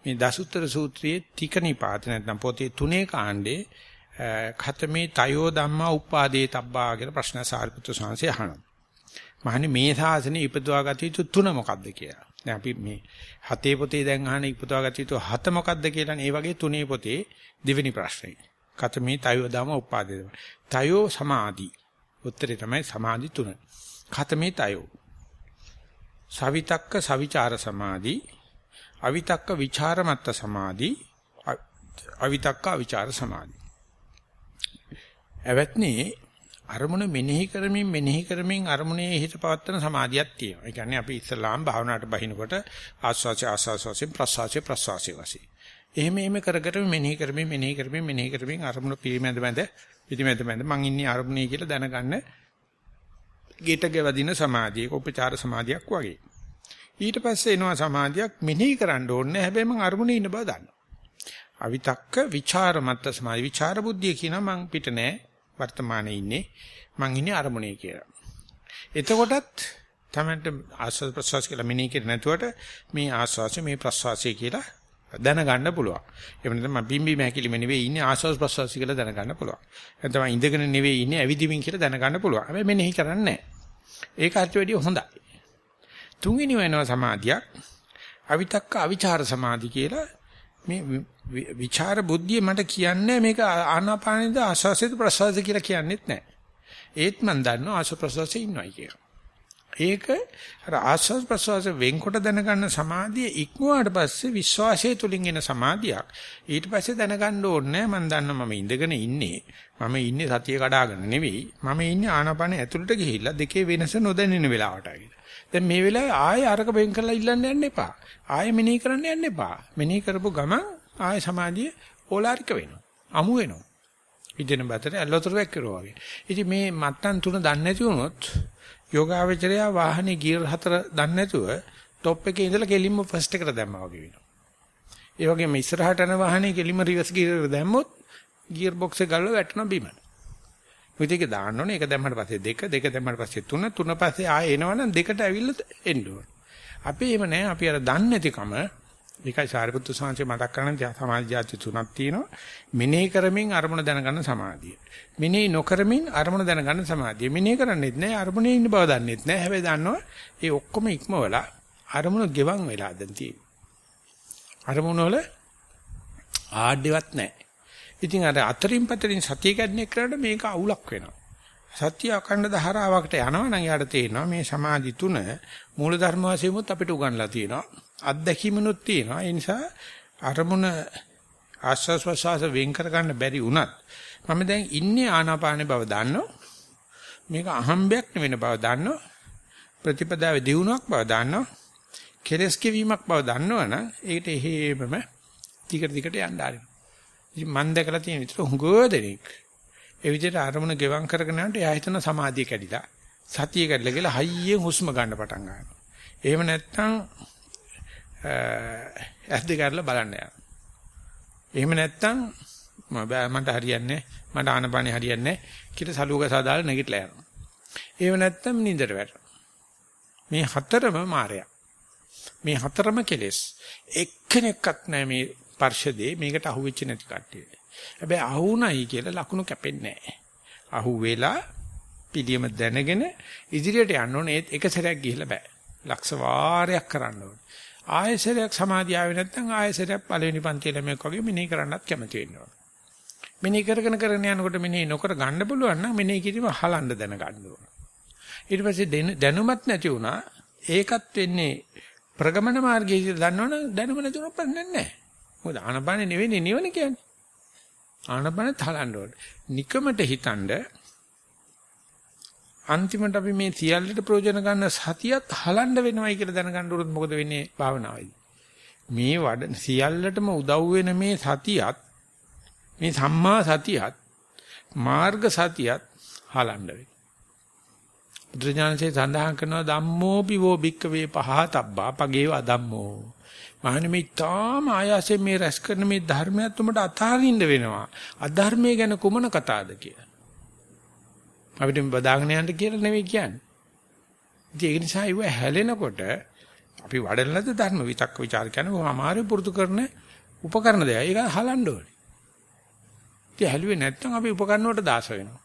Speaker 1: මේ දසුත්තර සූත්‍රයේ තික නිපාත නැත්නම් පොතේ තුනේ කාණ්ඩේ ඛතමේ තයෝ ධම්මා උපාදේ තබ්බා කියලා ප්‍රශ්න සාරිපුත්‍ර සංසය අහනවා. මහනි මේ ශාසනය ඉපදවා ගත යුතු තුන මොකක්ද කියලා. දැන් අපි මේ හතේ පොතේ දැන් අහන ඉපදවා ගත යුතු හත මොකක්ද කියලා ඒ වගේ තුනේ පොතේ දෙවෙනි ප්‍රශ්නේ. කතමේ තයෝ ධම්මා උපාදේ. තයෝ සමාධි. උත්තරේ තමයි සමාධි තුන. කතමේ තයෝ. සවිතක්ක සවිචාර සමාධි, අවිතක්ක විචාරමත්ත සමාධි, අවිතක්ක අවිචාර සමාධි. එවත්නි අරමුණ මෙනෙහි කරමින් මෙනෙහි කරමින් අරමුණේ හිත පවත්තන සමාධියක් තියෙනවා. ඒ කියන්නේ අපි ඉස්ලාම් භාවනාවට බහිනකොට ආස්වාච ආස්වාසයෙන් ප්‍රසවාසය ප්‍රසවාසය වශයෙන්. එහෙම එහෙම කර කර මෙනෙහි කරමින් මෙනෙහි කරමින් මෙනෙහි කරමින් අරමුණ පිරිමැද මැද පිටිමැද මැද මං ඉන්නේ අරමුණේ කියලා දැනගන්න ගේට ගෙවදින සමාධිය ඒක උපචාර සමාධියක් වගේ. ඊට පස්සේ එනවා සමාධියක් මෙනෙහි කරන්න ඕනේ හැබැයි මං අරමුණේ ඉන්න බව දන්නවා. අවිතක්ක ਵਿਚාර මත්ත සමාධි විචාර බුද්ධිය කියනවා මං පිට නෑ වර්තමානයේ ඉන්නේ මං ඉන්නේ අරමුණේ කියලා. එතකොටත් තමයි ආස්වාද ප්‍රසවාස කියලා මෙනෙහි කරේ නැතුවට මේ ආස්වාසය මේ ප්‍රසවාසය කියලා දැනගන්න පුළුවන්. එහෙම නැත්නම් මම බිම්බි මහැකිලිම නෙවෙයි ඉන්නේ ආස්වාස් ප්‍රසවාස කියලා දැනගන්න පුළුවන්. නැත්නම් මම ඉඳගෙන නෙවෙයි ඉන්නේ ඇවිදිමින් කියලා දැනගන්න පුළුවන්. හැබැයි මෙනෙහි කරන්නේ නැහැ. ඒක අර්ථ වැඩි හොඳයි. තුන්වෙනි වෙනවා සමාධියක්. අවිතක්ක අවිචාර සමාධි කියලා මේ විචාර බුද්ධිය මට කියන්නේ මේක ආනාපානෙද ආස්වාසේද ප්‍රසවාසද කියලා කියන්නෙත් නැහැ. ඒත් මම දන්නවා ආස්වාස් ප්‍රසවාසයේ ඉන්නවයි කියලා. ඒක අර ආස්වාද ප්‍රසවාස වෙන්කොට දැනගන්න සමාධිය ඉක්මුවාට පස්සේ විශ්වාසය තුලින් එන සමාධියක්. ඊට පස්සේ දැනගන්න ඕනේ මම දන්න මම ඉඳගෙන ඉන්නේ. මම ඉන්නේ සතිය කඩාගෙන නෙවෙයි. මම ඉන්නේ ආනාපාන ඇතුළට ගිහිල්ලා දෙකේ වෙනස නොදැනෙන වෙලාවටයි. දැන් මේ වෙලාවේ ආයෙ අරක වෙන් කරලා ඉල්ලන්න යන්න එපා. ආයෙ මෙනෙහි කරන්න යන්න එපා. මෙනෙහි කරපු ගමන් ආයෙ සමාධිය ඕලාරික වෙනවා. අමු වෙනවා. ඉදින බතර ඇල්ලතර වැක්කිරෝ වගේ. ඉතින් මේ මත්තන් තුන දන්නේ නැති වුණොත් යෝගාවචරය වාහනේ ගියර් හතර දන්නේ නැතුව টොප් එකේ ඉඳලා කෙලින්ම ෆස්ට් එකට දැම්මා වගේ වෙනවා. ඒ වගේම ඉස්සරහට යන වාහනේ කෙලින්ම රිවර්ස් ගියර් දැම්මොත් ගියර් බොක්ස් එක ගල්ල වැටෙනවා බිම. මොකද ඒක දාන්න ඕනේ. ඒක දැම්මට පස්සේ දෙක, දෙක දැම්මට පස්සේ තුන, තුන පස්සේ ආයෙ එනවනම් දෙකට ඇවිල්ලා එන්න ඕනේ. අපි එහෙම නැහැ. අපි අර දන්නේ නැතිකම ඒකයි සාරිපුත්තු සාංශය මතක් කරන සමාධි જાති තුනක් තියෙනවා. මෙනෙහි කරමින් අරමුණ දැනගන්න සමාධිය. මෙනෙහි නොකරමින් අරමුණ දැනගන්න සමාධිය. මෙනෙහි කරන්නේත් නැහැ, අරමුණේ ඉන්න බව දන්නේත් නැහැ. හැබැයි දන්නවා ඒ ඔක්කොම ඉක්මවලා අරමුණ ගෙවන් වෙලා දැන් තියෙන්නේ. අරමුණ වල ආඩ්‍යවත් නැහැ. ඉතින් අර අතරින් පතරින් සතිය කැඩෙන එකට මේක අවුලක් වෙනවා. සත්‍ය අඛණ්ඩ ධාරාවකට යනවා නම් යාට තේරෙනවා මේ සමාධි තුන මූල ධර්ම වශයෙන්මුත් අපිට උගන්ලා තියෙනවා. අත්දැකීමනුත් තියෙනවා. ඒ නිසා අරමුණ ආස්වාස් ප්‍රසවාස වෙන් කර ගන්න බැරි වුණත් මම දැන් ඉන්නේ ආනාපානේ බව දන්නවා. මේක අහම්බයක් නෙවෙන බව දන්නවා. ප්‍රතිපදාවේ දියුණුවක් බව දන්නවා. කෙලස් කිවීමක් බව දන්නවනම් ඒකට එහෙමම ටිකට ටිකට යන්න ආරිනවා. ඉතින් මම දැකලා තියෙන විතර හුඟව දෙනෙක් ඒ විදිහට අරමුණ ගෙවම් කරගෙන යනකොට එයා හිතන සමාධිය කැඩිලා සතිය කැඩලා කියලා හයියෙන් හුස්ම ගන්න පටන් ගන්නවා. එහෙම නැත්නම් ඇස් දෙක අරලා බලන්න යනවා. එහෙම නැත්නම් මට හරියන්නේ මට ආනපානෙ හරියන්නේ කියලා සලුවක සාදාලා නැගිටලා යනවා. එහෙම නැත්නම් නින්දට වැටෙනවා. මේ හතරම මායя. මේ හතරම කෙලෙස්. එක්කෙනෙක්වත් නැහැ මේ ස්පර්ශදේ මේකට අහුවෙච්ච නැති කට්ටිය. හැබැයි අහුණයි කියලා ලකුණු කැපෙන්නේ නැහැ. අහු වෙලා පිළියම දැනගෙන ඉදිරියට යන්න ඕනේ ඒත් එක සැරයක් ගිහිල්ලා බෑ. ලක්ෂ වාරයක් කරන්න ඕනේ. ආයෙසරයක් සමාධිය ආවේ නැත්නම් ආයෙසරයක් පළවෙනි පන්ති ළමයෙක් වගේ මෙනෙහි කරන්නත් කැමති වෙන්න ඕනේ. මෙනෙහි කරගෙන කරගෙන යනකොට මෙනෙහි නොකර ගන්න පුළුවන් නම් මෙනෙහි කිරීම හලන්න දැන ගන්න ඕනේ. ඊට පස්සේ දැනුමත් නැති වුණා ඒකත් වෙන්නේ ප්‍රගමන මාර්ගයේ දන්නවනම් දැනුම නැතුනොත් ප්‍රශ්නයක් නැහැ. මොකද ආනපාන නෙවෙයි නිවන කියන්නේ. ආනපාන තලන්න ඕනේ. නිකමට හිතනද අන්තිමට අපි මේ සියල්ලට ප්‍රයෝජන ගන්න සතියත් හලන්න වෙනවයි කියලා දැනගන්න උනොත් මොකද වෙන්නේ භාවනාවේදී? මේ වඩ සියල්ලටම උදව් වෙන මේ සතියත් මේ සම්මා සතියත් මාර්ග සතියත් හලන්න වෙනවා. බුදුඥානසේ සඳහන් කරනවා ධම්මෝ පිවෝ භික්කවේ පහතබ්බා පගේව ධම්මෝ මහන්නේ මේ තාම ආයාසයෙන් මේ රැස් කරන මේ ධර්මයත් උඹට අතාරින්න වෙනවා. අධර්මයේ ගැන කුමන කතාවද කියලා. අපිට මේ බදාගෙන යන්න කියලා නෙවෙයි කියන්නේ. ඉතින් ඒ නිසා ඒව හැලෙනකොට අපි වඩන ලද ධර්ම විතක්ක ਵਿਚාර කියන්නේ බොහොම අමාරු පුරුදු කරන උපකරණ දෙයක්. ඒක හලන්න ඕනේ. ඉතින් හැලුවේ නැත්නම් අපි උපකරණ වලට දාස වෙනවා.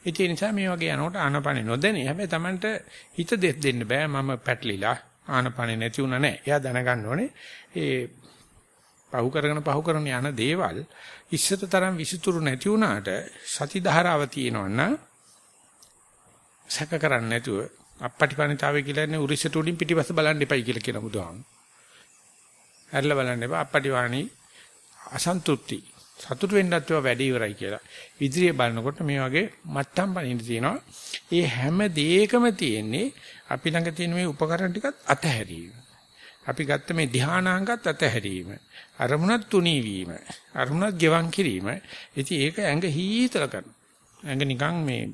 Speaker 1: ඒ නිසා මේ වගේ යනකොට ආනපනෙ නොදැනී හැබැයි Tamanට හිත දෙන්න බෑ මම පැටලිලා ආනපනෙ නැති වුණා නෑ. එයා දැනගන්න ඕනේ ඒ පහු කරගෙන පහු කරන යන දේවල් ඉස්සත තරම් විසිතුරු නැති වුණාට සති ධාරාව තියෙනවනම් සැක කරන්නේ නැතුව අපපටිපණිතාවය කියලා ඉන්නේ උරිසට උඩින් පිටිපස්ස බලන්න එපයි කියලා කියන බුදුහාම. හැරලා බලන්න එපා අපපටිවාණි අසන්තුට්ටි සතුට වෙන්නත් ඒවා වැඩි ඉවරයි කියලා. ඉදිරියේ බලනකොට මේ වගේ මට්ටම් පනින්න තියෙනවා. ඒ හැම දෙයකම තියෙන්නේ අපි ළඟ තියෙන මේ උපකරණ ටිකත් අතහැරීම. අපි ගත්ත මේ ධානාංගත් අතහැරීම. අරමුණත් තුනී වීම. අරමුණත් ගෙවන් කිරීම. ඉතින් ඒක ඇඟ හීතල කරනවා. ඇඟ නිකන් මේ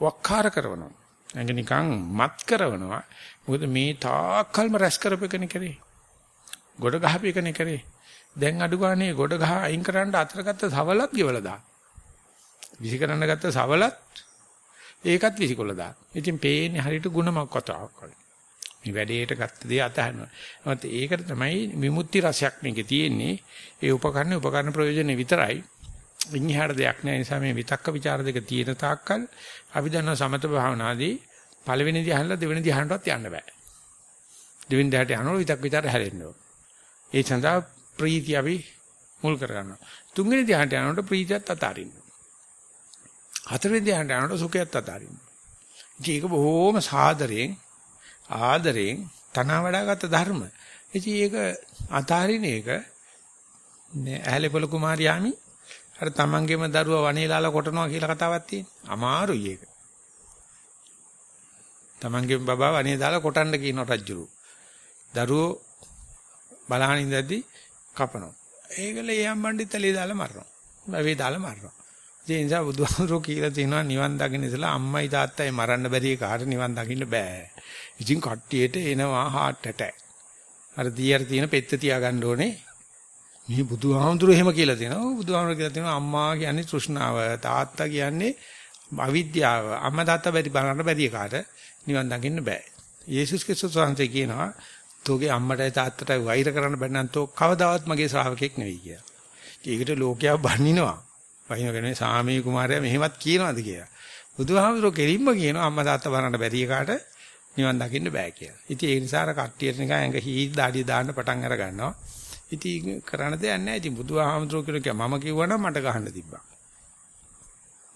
Speaker 1: වක්කාර කරනවා. ඇඟ නිකන් මත් කරනවා. මොකද මේ තාක්කල්ම රැස් කරපෙකනේ කරේ. ගොඩ ගහපෙකනේ කරේ. දැන් අඩු ගානේ ගොඩ ගහ අයින් කරන්න අතරගත්ත සවලත් ගෙවලා දාන. විසි කරන්න ගත්ත සවලත් ඒකත් විසිකොල දාන. ඉතින් පේන්නේ හරියට ಗುಣමක් කතාවක් වගේ. මේ වැඩේට ගත්ත දේ අතහරිනවා. නමුත් ඒකට තමයි විමුක්ති රසයක් මේකේ තියෙන්නේ. ඒ උපකරණ උපකරණ ප්‍රයෝජනේ විතරයි. ඉන්හිහාට දෙයක් නැහැ නිසා මේ විතක්ක ਵਿਚාර දෙක තියෙන තාක්කල් අපි දන්නා සමත භාවනාදී පළවෙනි ධ්‍යානලා දෙවෙනි ධ්‍යානටවත් යන්න බෑ. දෙවෙනි ධ්‍යානට යනකොට විතක් විතර හැරෙන්න ඕන. ඒ සඳහා ප්‍රීතිය අපි මුල් කරගන්නවා. තුන්වෙනි ධ්‍යානට යනකොට ප්‍රීතියත් අතාරින්න. හතරවෙනි ධ්‍යානට යනකොට සුඛයත් අතාරින්න. ඒක බොහොම සාදරයෙන් ආදරයෙන් තනවා වඩාගත් ධර්ම. ඉතින් ඒක අතාරින එක ඇහැලේපොළ කුමාරියාමි අර තමන්ගේම දරුවා වනේලාලා කොටනවා කියලා කතාවක් තියෙනවා. අමාරුයි ඒක. තමන්ගේම බබා වනේ දාලා කොටන්න කියන රජුරු. දරුවෝ බලහන් ඉඳද්දි කපනවා. ඒකල ඒ අම්බණ්ඩි තලේ දාලා මරනවා. වැවේ දාලා මරනවා. ඒ නිසා බුදුහාමුදුරුවෝ කියලා තියෙනවා නිවන් දකින්න ඉතලා අම්මයි තාත්තයි මරන්න බැරි කාට නිවන් දකින්න බෑ. ඉතින් කට්ටියට එනවා heart attack. අර දියර තියෙන පෙත්ත තියාගන්න ඕනේ. මේ බුදුහාමුදුරුවෝ එහෙම කියලා තියෙනවා. බුදුහාමුදුරුවෝ කියලා තියෙනවා අම්මා කියන්නේ තෘෂ්ණාව, තාත්තා කියන්නේ අවිද්‍යාව. අම්මා තාත්තා බැරි බලන්න බැරි කාට නිවන් දකින්න බෑ. යේසුස් ක්‍රිස්තුස් වහන්සේ කියනවා තෝගේ අම්මටයි තාත්තටයි වෛර කරන්න බැරි නම් තෝ කවදාවත් මගේ ශ්‍රාවකෙක් නෙවෙයි කියලා. ඒකට ලෝකයා බනිනවා. වහිනගෙන සාමී කුමාරයා මෙහෙමත් කියනවාද කියලා. බුදුහාමුදුරුවෝ කෙලින්ම කියනවා අම්මා තාත්තා බලන්න බැරි කාට නිවන් දකින්න බෑ කියලා. ඉතින් ඒ නිසා අර කට්ටියට නිකන් ඇඟ හීල් දාඩිය දාන්න පටන් අර ගන්නවා. ඉතින් කරන්න දෙයක් නැහැ. ඉතින් බුදුහාමුදුරුවෝ කියලා මම කිව්වනම් මට ගහන්න තිබ්බා.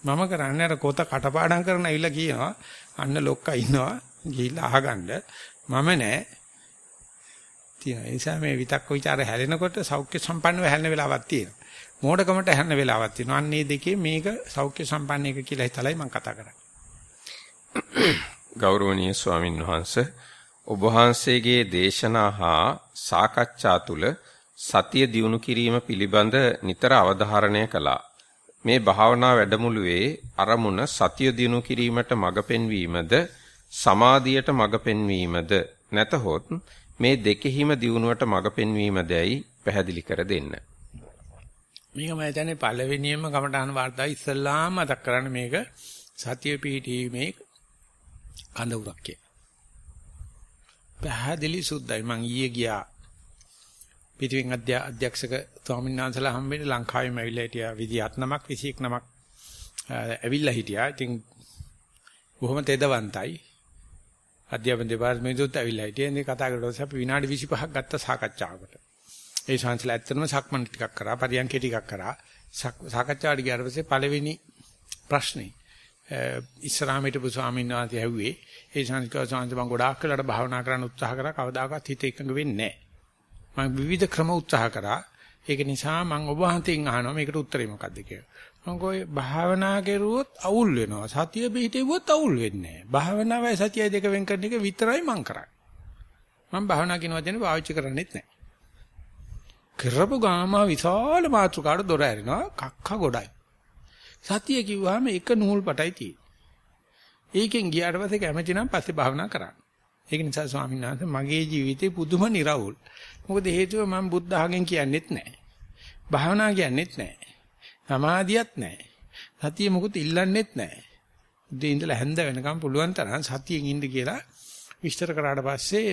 Speaker 1: මම කරන්නේ අර කොත කටපාඩම් කරන ඇවිල්ලා කියනවා අන්න ලොක්කා ඉන්නවා ගිහිල්ලා අහගන්න මම නෑ තියෙනවා ඒ නිසා මේ විතක්ක ਵਿਚාර හැලෙනකොට සෞඛ්‍ය සම්පන්නව හැලෙන වෙලාවක් තියෙනවා මෝඩකමට හැලෙන වෙලාවක් තියෙනවා. අන්න මේ දෙකේ මේක සෞඛ්‍ය සම්පන්න එක කියලා හිතලයි මම කතා කරන්නේ.
Speaker 2: ගෞරවනීය ස්වාමින් වහන්සේ ඔබ වහන්සේගේ දේශනා හා සාකච්ඡා තුළ සතිය දියුණු කිරීම පිළිබඳ නිතර අවධාරණය කළා. මේ භාවනා වැඩමුළුවේ අරමුණ සතිය දිනු කිරීමට මඟ පෙන්වීමද සමාධියට මඟ පෙන්වීමද නැතහොත් මේ දෙකෙහිම දියුණුවට මඟ පෙන්වීමදයි පැහැදිලි කර දෙන්න.
Speaker 1: මේක මම හිතන්නේ පළවෙනියම කමඨාන වාර්තාව ඉස්සල්ලාම මතක් කරන්න මේක සතිය පිහිටීමේ කඳවුරක් කියලා. පැහැදිලි සුද්ධයි මං ඊයේ ගියා පිටින් අධ්‍යක්ෂක ස්වාමීන් වහන්සේලා හම්බෙන්නේ ලංකාවෙම ඇවිල්ලා හිටියා විදි 7නමක් 21 නමක් ඇවිල්ලා හිටියා. ඉතින් බොහොම තෙදවන්තයි. අධ්‍යාපන දෙපාර්තමේන්තුවත් ඇවිල්ලා හිටියා. ඉතින් කතා කරලා අපි විනාඩි 25ක් ගත්ත සාකච්ඡාවකට. ඒ ශාන්සලා ඇත්තටම සක්මන් ටිකක් කරා, පරියන්කේ ටිකක් කරා. සාකච්ඡාවට ගියාට පස්සේ පළවෙනි ප්‍රශ්නේ ඉස්සරහම හිටපු ස්වාමීන් වහන්සේ ඇහුවේ ඒ ශාන්තිකව ස්වාමීන් වහන්සේ මම ගොඩාක් වෙලාට භාවනා කරන්න උත්සාහ කරා කවදාකවත් හිත එකඟ වෙන්නේ නැහැ. මම විවිධ ක්‍රම උත්සාහ කරා. ඒක නිසා මම ඔබ වහන්සේගෙන් අහනවා මේකට උත්තරේ මොකද්ද කියලා. මම කෝයි භාවනා කරුවොත් අවුල් වෙනවා. සතිය පිහිටෙව්වොත් අවුල් වෙන්නේ නැහැ. භාවනාවයි සතියයි දෙක වෙන් කරන එක විතරයි මම කරන්නේ. මම භාවනා කියන වචනේ පාවිච්චි කරන්නේත් නැහැ. කරපු ගාම විශාල මාතෘකාවට දොර ඇරෙනවා කක්ක ගොඩයි. සතිය කිව්වහම එක නූල් පටයි තියෙන්නේ. ඒකෙන් ගියාට පස්සේ කැමති නම් පස්සේ භාවනා කරන්න. ඒක නිසා ස්වාමීන් වහන්සේ මගේ ජීවිතේ පුදුම निराවුල්. මොකද හේතුව මම බුද්ධ ආගෙන් කියන්නෙත් නැහැ. භාවනා කියන්නෙත් නැහැ. සමාධියත් නැහැ. සතිය මොකුත් ඉල්ලන්නෙත් නැහැ. උදේ ඉඳලා හැන්ද වෙනකම් පුළුවන් තරම් සතියෙන් ඉන්න කියලා විස්තර කරාට පස්සේ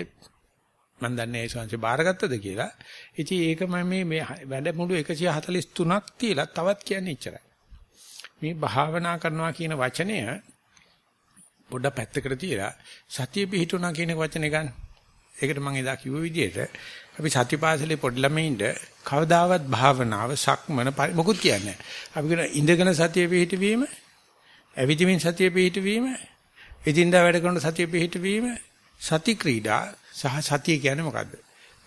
Speaker 1: මම දන්නේ ඒ සංසි බාරගත්තද කියලා. ඉතින් ඒක මම මේ මේ වැඩමුළු 143ක් තියලා තවත් කියන්නේ ඉච්චරයි. මේ භාවනා කරනවා කියන වචනය පොඩ පැත්තකට තියලා සතිය පිහිටුණා කියන වචනේ ගන්න. ඒකට මම එදා කිව්ව විදිහට අපි සතිපාසලේ පොඩි ළමයින්ට කවදාවත් භාවනාව සක්මන මොකුත් කියන්නේ අපි කියන ඉඳගෙන සතිය පිහිටවීම, ඇවිදිමින් සතිය පිහිටවීම, එදින්දා වැඩ කරන සතිය පිහිටවීම, සති ක්‍රීඩා සහ සතිය කියන්නේ මොකද්ද?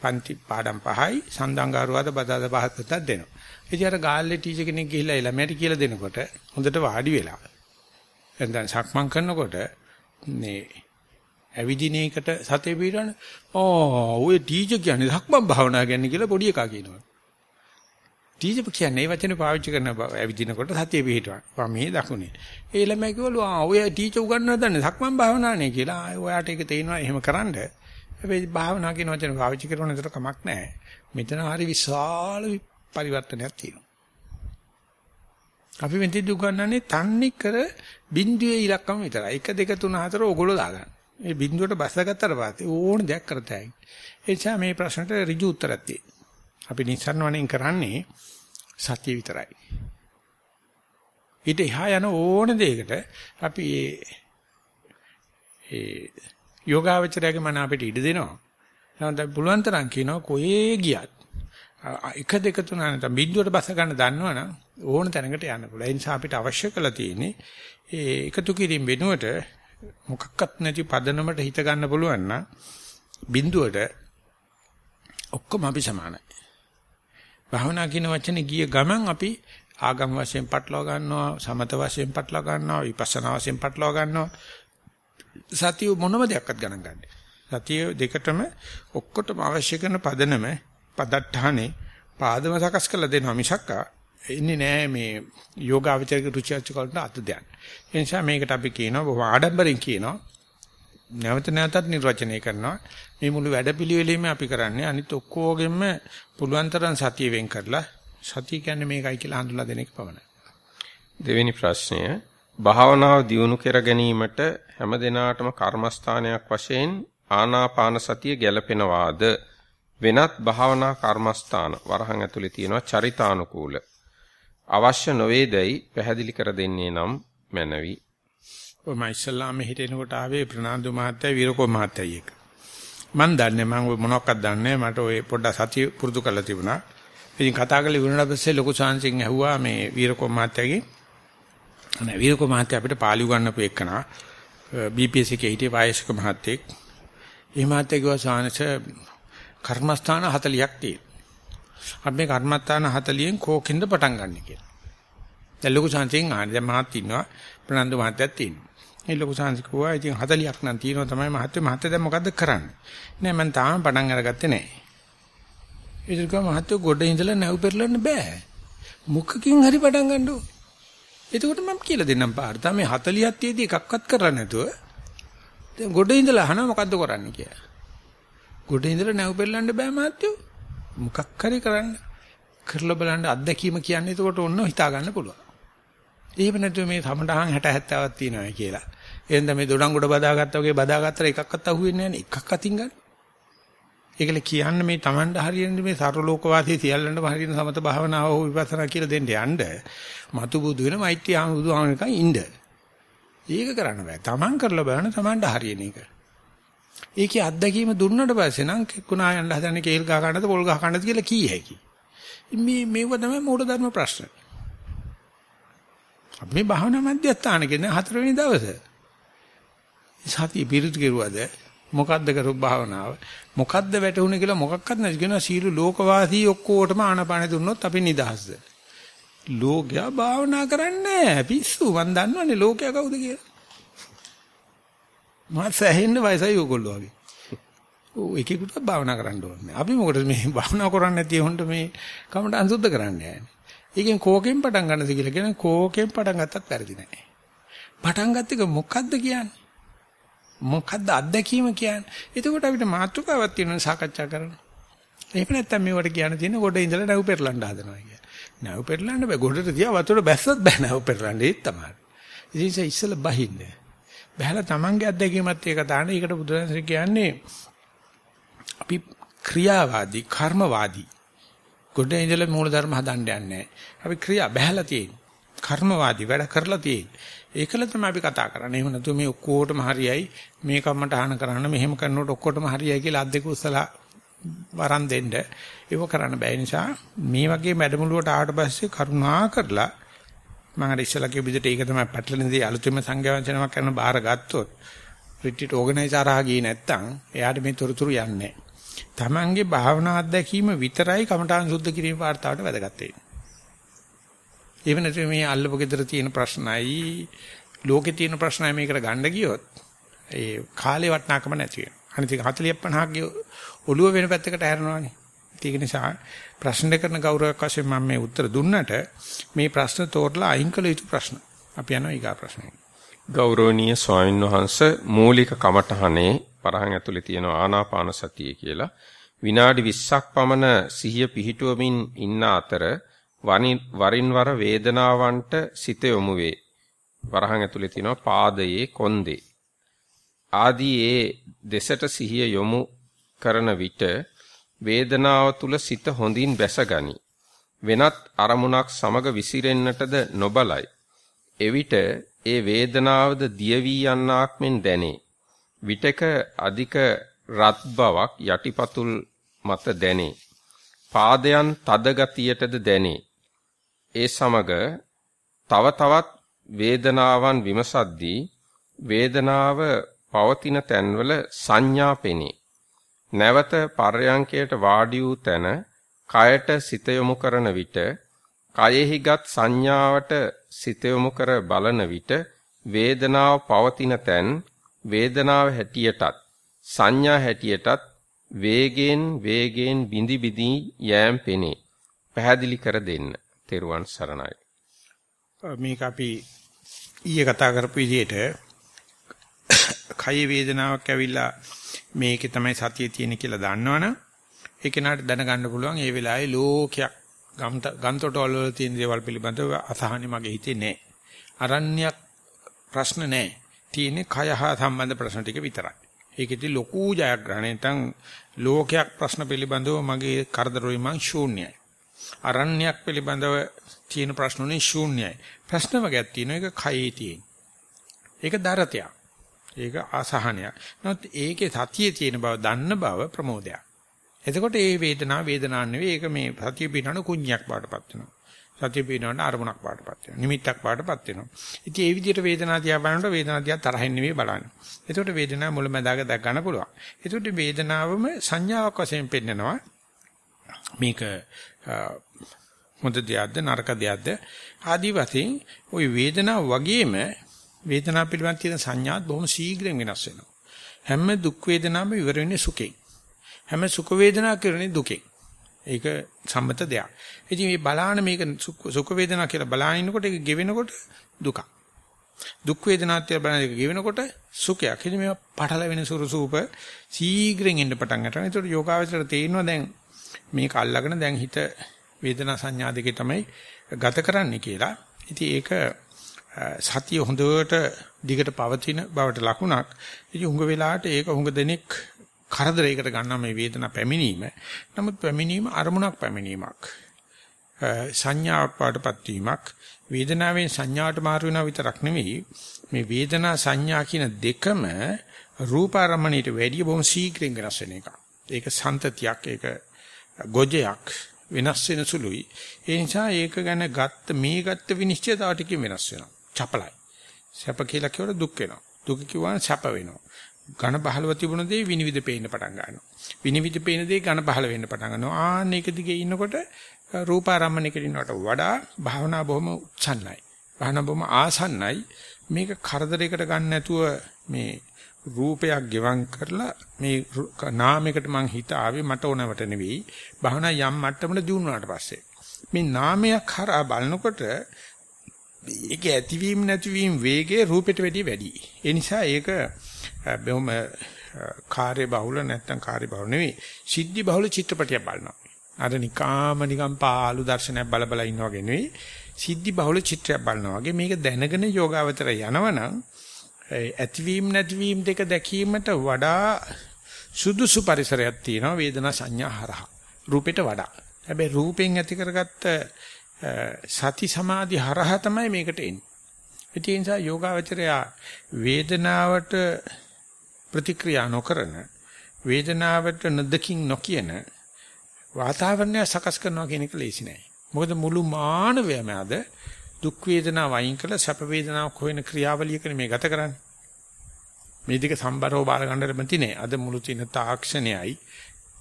Speaker 1: පන්ති පාඩම් පහයි සඳංගාරුවාද බදාද පහක් දෙනවා. ඉතින් අර ගාල්ලේ ටීචර් කෙනෙක් ගිහිල්ලා ළමයට කියලා දෙනකොට හොඳට වාඩි වෙලා. දැන් සක්මන් කරනකොට මේ ඇවිදින එකට සතේ පිටරන ඕ ඔය ටීචර් කියන්නේ සක්මන් භාවනා කියන්නේ කියලා පොඩි එකා කියනවා. ටීචර් කියන්නේ මේ වචනේ පාවිච්චි කරන ඇවිදිනකොට සතිය පිටවන. වමේ දකුණේ. ඒ ළමයි කිව්වලු ආ ඔය ටීචර් උගන්වන්න දන්නේ සක්මන් භාවනානේ කියලා. ඔයාට ඒක තේිනවා එහෙම කරන්න. හැබැයි භාවනා කියන වචනේ පාවිච්චි කරන විතර කමක් නැහැ මෙතන හරි විශාල පරිවර්තනයක් තියෙනවා අපි මෙතෙදි උගන්වන්නේ තන්නේ කර බිඳුවේ ඉලක්කම විතරයි. 1 2 3 4 ඕගොල්ලෝ දාගන්න. මේ බිඳුවට බස්සගත්තට පස්සේ ඕන දෙයක් කරතයි. ඒ නිසා මේ ප්‍රශ්නට ඍජු උත්තරයක් තියෙනවා. අපි නිසරණ වණෙන් කරන්නේ සත්‍ය විතරයි. ඊට එහා යන ඕන දෙයකට අපි ඒ යෝගාවචරයේ මන අපිට ඉඩ දෙනවා. නැත්නම් පුළුවන් තරම් කියනවා කොහේ ගියත් එක දෙක තුන නැත්නම් බිඳුවට බස ගන්න දන්නවනම් ඕන තැනකට යන්න පුළුවන්. ඒ නිසා අපිට අවශ්‍ය කරලා තියෙන්නේ ඒ එකතු කිරීම වෙනුවට මොකක්වත් නැති පදනමට හිත ගන්න පුළුවන් නම් බිඳුවට ඔක්කොම අපි සමානයි. භාවනා කියන වචනේ ගිය ගමන් අපි ආගම් වශයෙන් පටලවා ගන්නවා, සමත වශයෙන් පටලවා ගන්නවා, විපස්සනා වශයෙන් පටලවා ගන්නවා. සතිය මොනම දෙයක්වත් ගණන් ගන්න. සතිය දෙකටම ඔක්කොටම අවශ්‍ය කරන පදනම පදට්ටහනේ පාදම සකස් කරලා දෙනවා මිසක්කා ඉන්නේ නෑ මේ යෝගාවචරික රුචි අරුචිකවලට අත දෙන්න. ඒ නිසා මේකට අපි කියනවා බොහොම ආඩම්බරෙන් කියනවා නැවත නැවතත් නිර්වචනය කරනවා මේ මුළු වැඩපිළිවෙලෙම අපි කරන්නේ අනිත් ඔක්කොගෙම පුළුවන් තරම් සතිය වෙන් කරලා සතිය කියන්නේ මේකයි කියලා හඳුලා දෙන එක පමණයි.
Speaker 2: දෙවෙනි ප්‍රශ්නය භාවනාව දියුණු කර ගැනීමට හැම දිනාටම කර්මස්ථානයක් වශයෙන් ආනාපාන සතිය ගැලපෙනවාද වෙනත් භාවනා කර්මස්ථාන වරහන් ඇතුලේ තියෙනවා චරිතානුකූල අවශ්‍ය නොවේදයි පැහැදිලි කර දෙන්නේ නම් මැනවි.
Speaker 1: ඔය මයිසල්ලාම හිටෙනකොට ආවේ ප්‍රනාන්දු මහත්තයා වීරකෝ මහත්තයයි එක. මම දන්නේ මම මොනවක්වත් දන්නේ මට ඔය පොඩ්ඩක් සතිය පුරුදු කරලා තිබුණා. ඉතින් කතා කරලා ඉවරනට පස්සේ ලොකු සාංශින් ඇහුවා මේ වීරකෝ මහත්තයාගේ නෑ වීරකෝ මහත්තයා අපිට පාලි උගන්වපු එකනා BPS එකේ හිටිය වායස්ක මහත්තයෙක්. ඒ මහත්තයා කිව්වා සාංශ කර්මස්ථාන 40ක් තියෙනවා. අපි මේ කර්මස්ථාන 40න් කෝකින්ද පටන් ගන්න කියලා. දැන් ලොකු සංසයෙන් ආන්නේ දැන් මහත් ඉන්නවා ප්‍රනන්දු මහත්තයත් ඉන්නවා. ඒ ලොකු සංසි කිව්වා ඉතින් 40ක් නම් තියෙනවා තමයි මහත්තයා මහත්තයා දැන් මොකද්ද කරන්නේ? නෑ මම තාම පටන් අරගත්තේ නෑ. ඉතින් කම මහත්තයා ගොඩ ඉඳලා නැව් පෙරලන්න බෑ. මුඛකින් හරි පටන් ගන්න ඕනේ. එතකොට මම කියලා දෙන්නම් පාර. තමයි 40ක් තියදී එකක්වත් කරලා නැතුව දැන් ගොඩ ඉඳලා අහනවා මොකද්ද කරන්නේ කියලා. ගොඩ ඉඳලා නැව් පෙරලන්න බෑ මහත්තයෝ. මොකක් හරි කරන්න. කරලා බලන්න අත්දැකීම කියන්නේ එතකොට ඔන්න හිතා ගන්න පුළුවන්. එහෙම නැතුව මේ සමඩහන් 60 70ක් තියෙනවා කියලා. එහෙනම් මේ දොඩංගොඩ බදාගත්තා වගේ බදාගත්තර එකක්වත් අහුවෙන්නේ නැහැ නේ. එකක් අතින් ගන්න. ඒකල කියන්න මේ Tamanda හරියන්නේ මේ සර්වලෝකවාසී සියල්ලන්ටම හරියන සමත භාවනාව හෝ විපස්සනා කියලා දෙන්න යන්න. මතු බුදු වෙන මෛත්‍රී ආම බුදුහාමනකන් ඉන්න. ඒක කරන්න බෑ. Taman කරලා බලන්න Tamanda හරියන එක. ඒකේ අත්දැකීම දුන්නට පස්සේ නම් කුණා යන්න හදන්නේ කේල් ගහ ගන්නද පොල් ගහ ගන්නද කියලා කී හැකි. මේ මේව තමයි මෝඩ ධර්ම ප්‍රශ්න. අපි මේ භාවනා මධ්‍යස්ථාන කියන හතරවෙනි දවසේ සතිය පිරිත් කෙරුවද මොකද්ද කරු භාවනාව මොකද්ද වැටුනේ කියලා මොකක්වත් නැති කියනවා සීළු ලෝකවාසී ඔක්කොටම ආනපාන දුන්නොත් අපි නිදහස්ද ලෝකයා භාවනා කරන්නේ පිස්සු මන් දන්නවනේ ලෝකයා කවුද කියලා මම සැහෙන්න වයසයි ඕගොල්ලෝ වගේ. ඔව් එකෙකුට භාවනා කරන්න ඕනේ. අපි මොකටද මේ භාවනා කරන්නේ නැති හොන්ට මේ කමට අංශුද්ධ කරන්නේ යන්නේ. ඒකෙන් කෝකෙන් පටන් ගන්නද කියලා කියන කෝකෙන් පටන් ගත්තත් වැරදි නෑ. පටන් ගත්ත එක මොකද්ද කියන්නේ? මොකද්ද අත්දැකීම කියන්නේ? එතකොට අපිට මාතෘකාවක් තියෙනවා සාකච්ඡා කරන්න. එහෙම නැත්නම් මේවට කියන්න තියෙන කොට ඉඳලා නැව් පෙරලන්න හදනවා කිය. නැව් පෙරලන්න බෑ. ගොඩට තියා වතුර බැස්සත් බෑ නැව් පෙරලන්න ඒත් තමයි. ඉතින් ඉස්සෙල්ලා බහින්නේ. බහැලා තමන්ගේ අත්දැකීමත් ඒක දාන්න. ඒකට බුදුරජාණන් කියන්නේ අපි ක්‍රියාවාදී, කර්මවාදී. ගොඩ ඉඳලා මූල ධර්ම හදන්න යන්නේ අපි ක්‍රියා බහැලා තියෙන. කර්මවාදී වැඩ කරලා තියෙන. ඒකල තමයි අපි කතා කරන්නේ. එහෙම නැතු මේ ඔක්කොටම හරියයි. මේ කම්මට ආහන කරන්න මෙහෙම කරනකොට ඔක්කොටම හරියයි කියලා අද්දෙක උස්සලා වරන් දෙන්න. ඒක කරන්න බෑ නිසා මේ වගේ මැඩමුළුවට ආවට පස්සේ කරුණා කරලා මම අර ඉස්සලා කිව්ව විදිහට ඒක තමයි පැටලෙනදී අලුතෙන්ම සංඝවංශනමක් කරන බාර ගත්තොත් රිට්‍රීට් ඕගනයිසර් හරහා ගියේ නැත්තම් එයාට මේ තොරතුරු යන්නේ තමන්ගේ භාවනා අත්දැකීම විතරයි කමඨාන් සුද්ධ කිරීම වාර්තාවට වැදගත් වෙන්නේ. ඒ වෙනතු මේ අල්ලපු gedara තියෙන ප්‍රශ්නයි ලෝකේ තියෙන ප්‍රශ්නයි මේකට ගන්න ගියොත් ඒ කාලේ වටනාකම නැති වෙනවා. අනිත් 40 50ක් ගිය ඔළුව වෙන පැත්තකට හැරෙනවානේ. ඒක නිසා ප්‍රශ්න කරන ගෞරවයක් වශයෙන් මම මේ උත්තර දුන්නට මේ ප්‍රශ්න තෝරලා අයින් කළ යුතු ප්‍රශ්න. අපි යනවා ඊගා ප්‍රශ්නෙට.
Speaker 2: ගෞරවනීය ස්වාමීන් වහන්ස මූලික කමඨහනේ පරහන් ඇතුලේ තියෙන ආනාපාන සතිය කියලා විනාඩි 20ක් පමණ සිහිය පිහිටුවමින් ඉන්න අතර වරින් වර වේදනාවන්ට සිත යොමු වේ. වරහන් ඇතුලේ තියෙනවා පාදයේ කොන්දේ. ආදී ඒ දෙසට සිහිය යොමු කරන විට වේදනාව තුල සිත හොඳින් බැසගනි. වෙනත් අරමුණක් සමග විසිරෙන්නටද නොබලයි. එවිට ඒ වේදනාවද දිය වී යන්නාක් මෙන් දැනේ. විටක අධික රත් බවක් යටිපතුල් මත දැනේ. පාදයන් තද ගතියටද දැනේ. ඒ සමග තව තවත් වේදනාවන් විමසද්දී වේදනාව පවතින තැන්වල සංඥා පෙනේ. නැවත පර්යංකයට වාඩි වූ තැන කයට සිත යොමු කරන විට කයෙහිගත් සංඥාවට සිත යොමු කර බලන විට වේදනාව පවතින තැන් වේදනාව හැටියටත් සංඥා හැටියටත් වේගයෙන් වේගයෙන් බිඳි බිඳි යෑම් පෙනේ පැහැදිලි කර දෙන්න තෙරුවන් සරණයි.
Speaker 1: මේක අපි ඊයේ කතා කරපු විදිහට කය වේදනාවක් ඇවිල්ලා මේකේ තමයි සතිය තියෙන කියලා දන්නවනම් ඒ කෙනාට දැනගන්න පුළුවන් ඒ වෙලාවේ ලෝකයක් ගන්තොටවල වල තියෙන දේවල් පිළිබඳව අසහනෙ මගේ හිතේ නැහැ. අරණ්‍යයක් ප්‍රශ්න නැහැ. තියෙන්නේ කය හා සම්බන්ධ ප්‍රශ්න ටික විතරයි. ඒකෙදි ලොකු ජයග්‍රහණයක් නැත්නම් ලෝකයක් ප්‍රශ්න පිළිබඳව මගේ කරදරෝයි මං ශූන්‍යයි. අරණ්‍යයක් පිළිබඳව තියෙන ප්‍රශ්න උනේ ශූන්‍යයි. ප්‍රශ්න වර්ගයක් තියෙන එක කයේ තියෙන. ඒක දරතයක්. ඒක අසහනයක්. නමුත් ඒකේ සතියේ තියෙන බව දන්න බව ප්‍රමෝදයක්. එතකොට ඒ වේදනාව වේදනාවක් නෙවෙයි ඒක මේ සතිය පිටන කුණ්‍යක් බාටපත් වෙනවා. සතිය පිටනට අරමුණක් බාටපත් වෙනවා. නිමිත්තක් බාටපත් වෙනවා. ඉතින් ඒ විදිහට වේදනාව දිහා බලනකොට වේදනාව දිහා තරහින් නෙවෙයි බලන්නේ. එතකොට වේදනාව මුලැමැදාක දැක් ගන්න පුළුවන්. එතකොට වේදනාවම සංඥාවක් වශයෙන් පෙන්නනවා. මේක හොඳ දෙයක්ද නරක දෙයක්ද ආදි වශයෙන් ওই වේදනාව වගේම වේදනාව පිළිබඳ තියෙන සංඥාත් බොහොම ශීඝ්‍රයෙන් වෙනස් වෙනවා. හැම දුක් වේදනාවම ඉවර වෙන්නේ සුඛෙන්. හැම සුඛ වේදනාවක් කරන්නේ දුකෙන්. ඒක සම්මත දෙයක්. ඉතින් මේ බලාන මේක සුඛ වේදනා කියලා බලානිනකොට ඒක ගෙවෙනකොට දුකක්. දුක් වේදනාත් කියලා බලන එක ගෙවෙනකොට සුඛයක්. ඉතින් මේවා පටල වෙන සුරුසූප ශීඝ්‍රයෙන් එන්න පටන් ගන්නවා. ඒතකොට යෝගාවචරයට තේරෙනවා දැන් මේක අල්ලගෙන දැන් හිත වේදනා සංඥා දෙකේ තමයි ගත කරන්නේ කියලා. ඉතින් ඒක සතිය හොඳට දිගට පවතින බවට ලකුණක්. ඉතින් හුඟ වෙලාවට ඒක හුඟ දෙනෙක් කරදරයකට ගන්නවා මේ වේදනා පැමිණීම. නමුත් පැමිණීම අරමුණක් පැමිණීමක්. සංඥාවක් පාටපත් වීමක්. වේදනාවෙන් සංඥාවට මාරු වෙනවා විතරක් නෙවෙයි මේ වේදනා සංඥා කියන දෙකම රූපාරම්මණයට වැඩිය බොහොම ශීඝ්‍රයෙන් වෙනස් වෙන එකක්. ඒක සන්තතියක් ඒක ගොජයක් වෙනස් වෙන සුළුයි. ඒ නිසා ඒක ගැන ගත්ත මේ ගත්ත විනිශ්චය තව ටිකකින් වෙනස් වෙනවා. චපලයි. සැප කියලා කියවල දුක් වෙනවා. දුක කියවන සැප වෙනවා. ඝන බහලව තිබුණ දේ විනිවිද පේන්න පටන් ගන්නවා. විනිවිද පේන දේ ඝන බහල වෙන්න පටන් ගන්නවා. ආන්න එක දිගේ ඉන්නකොට රූපාරම්මණයකට ඉන්නවට වඩා භාවනා බොහොම උත්සන්නයි. භාවනා බොහොම ආසන්නයි. මේක කරදරයකට ගන්න නැතුව මේ රූපයක් ගෙවම් කරලා මේ නාමයකට මං හිත ආවේ මට ඕනවට නෙවෙයි භවනා යම් මට්ටමකට දිනුනාට පස්සේ මේ නාමයක් හරහා බලනකොට ඒක ඇතිවීම නැතිවීම වේගයේ රූපෙට වැඩිය වැඩි. ඒ නිසා ඒක බොහොම කාර්ය බහුල නැත්තම් කාර්ය බහුල නෙවෙයි සිද්ධි බහුල චිත්‍රපටයක් බලනවා. අර නිකාම නිකම් පාළු දර්ශනයක් බල බල ඉන්නවා වගේ නෙවෙයි සිද්ධි බහුල චිත්‍රයක් බලනවා වගේ මේක දැනගෙන යෝගාවතර යනවනම් ඇතිවීම නැතිවීම දෙක දැකීමට වඩා සුදුසු පරිසරයක් තියෙනවා වේදනා සංඥා හරහා රූපෙට වඩා. හැබැයි රූපෙන් ඇති කරගත්ත සති සමාධි හරහා තමයි මේකට එන්නේ. ඒ නිසා යෝගාවචරය වේදනාවට ප්‍රතික්‍රියා නොකරන වේදනාවට නොදකින් නොකියන වාතාවරණය සකස් කරනවා කියන එක ලේසි නෑ. මොකද මුළු මානවයම අද දුක් වේදනා වයින් කළ සැප වේදනාවක් හොයන ක්‍රියාවලියකනේ මේ ගත කරන්නේ. මේ දෙක සම්බරව බාර ගන්නට බැති නෑ. අද මුළු තියෙන තාක්ෂණයයි,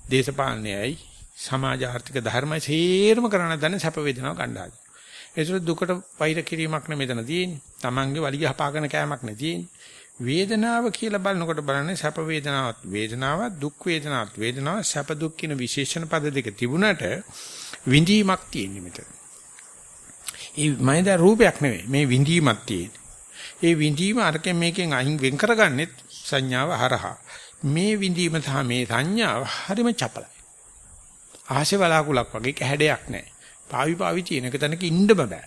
Speaker 1: දේශපාලනයයි, සමාජ ආර්ථික ධර්මයි සේරම කරණ දන්නේ සැප වේදනාව ගන්නවා. ඒසොත් දුකට වෛර කිරීමක් නෙමෙයි මෙතන තියෙන්නේ. Tamange වලිග හපාගෙන කෑමක් නෙ තියෙන්නේ. වේදනාව කියලා බලනකොට බලන්නේ සැප වේදනාවත් වේදනාවක් දුක් වේදනාවත් වේදනාව සැප දුක් කියන විශේෂණ පද දෙක තිබුණට විඳීමක් තියෙන්නේ මෙතන. ඒ මයිද රූපයක් නෙවෙයි මේ විඳීමක් තියෙන්නේ. ඒ විඳීම අරකින් මේකෙන් අයින් වෙන් කරගන්නෙත් සංඥාව හරහා. මේ විඳීම සහ මේ සංඥාව හරිම චපලයි. ආශේ බලාකුලක් වගේ කැහැඩයක් නැහැ. පාවි පාවි තියෙන එක තැනක ඉන්න බෑ.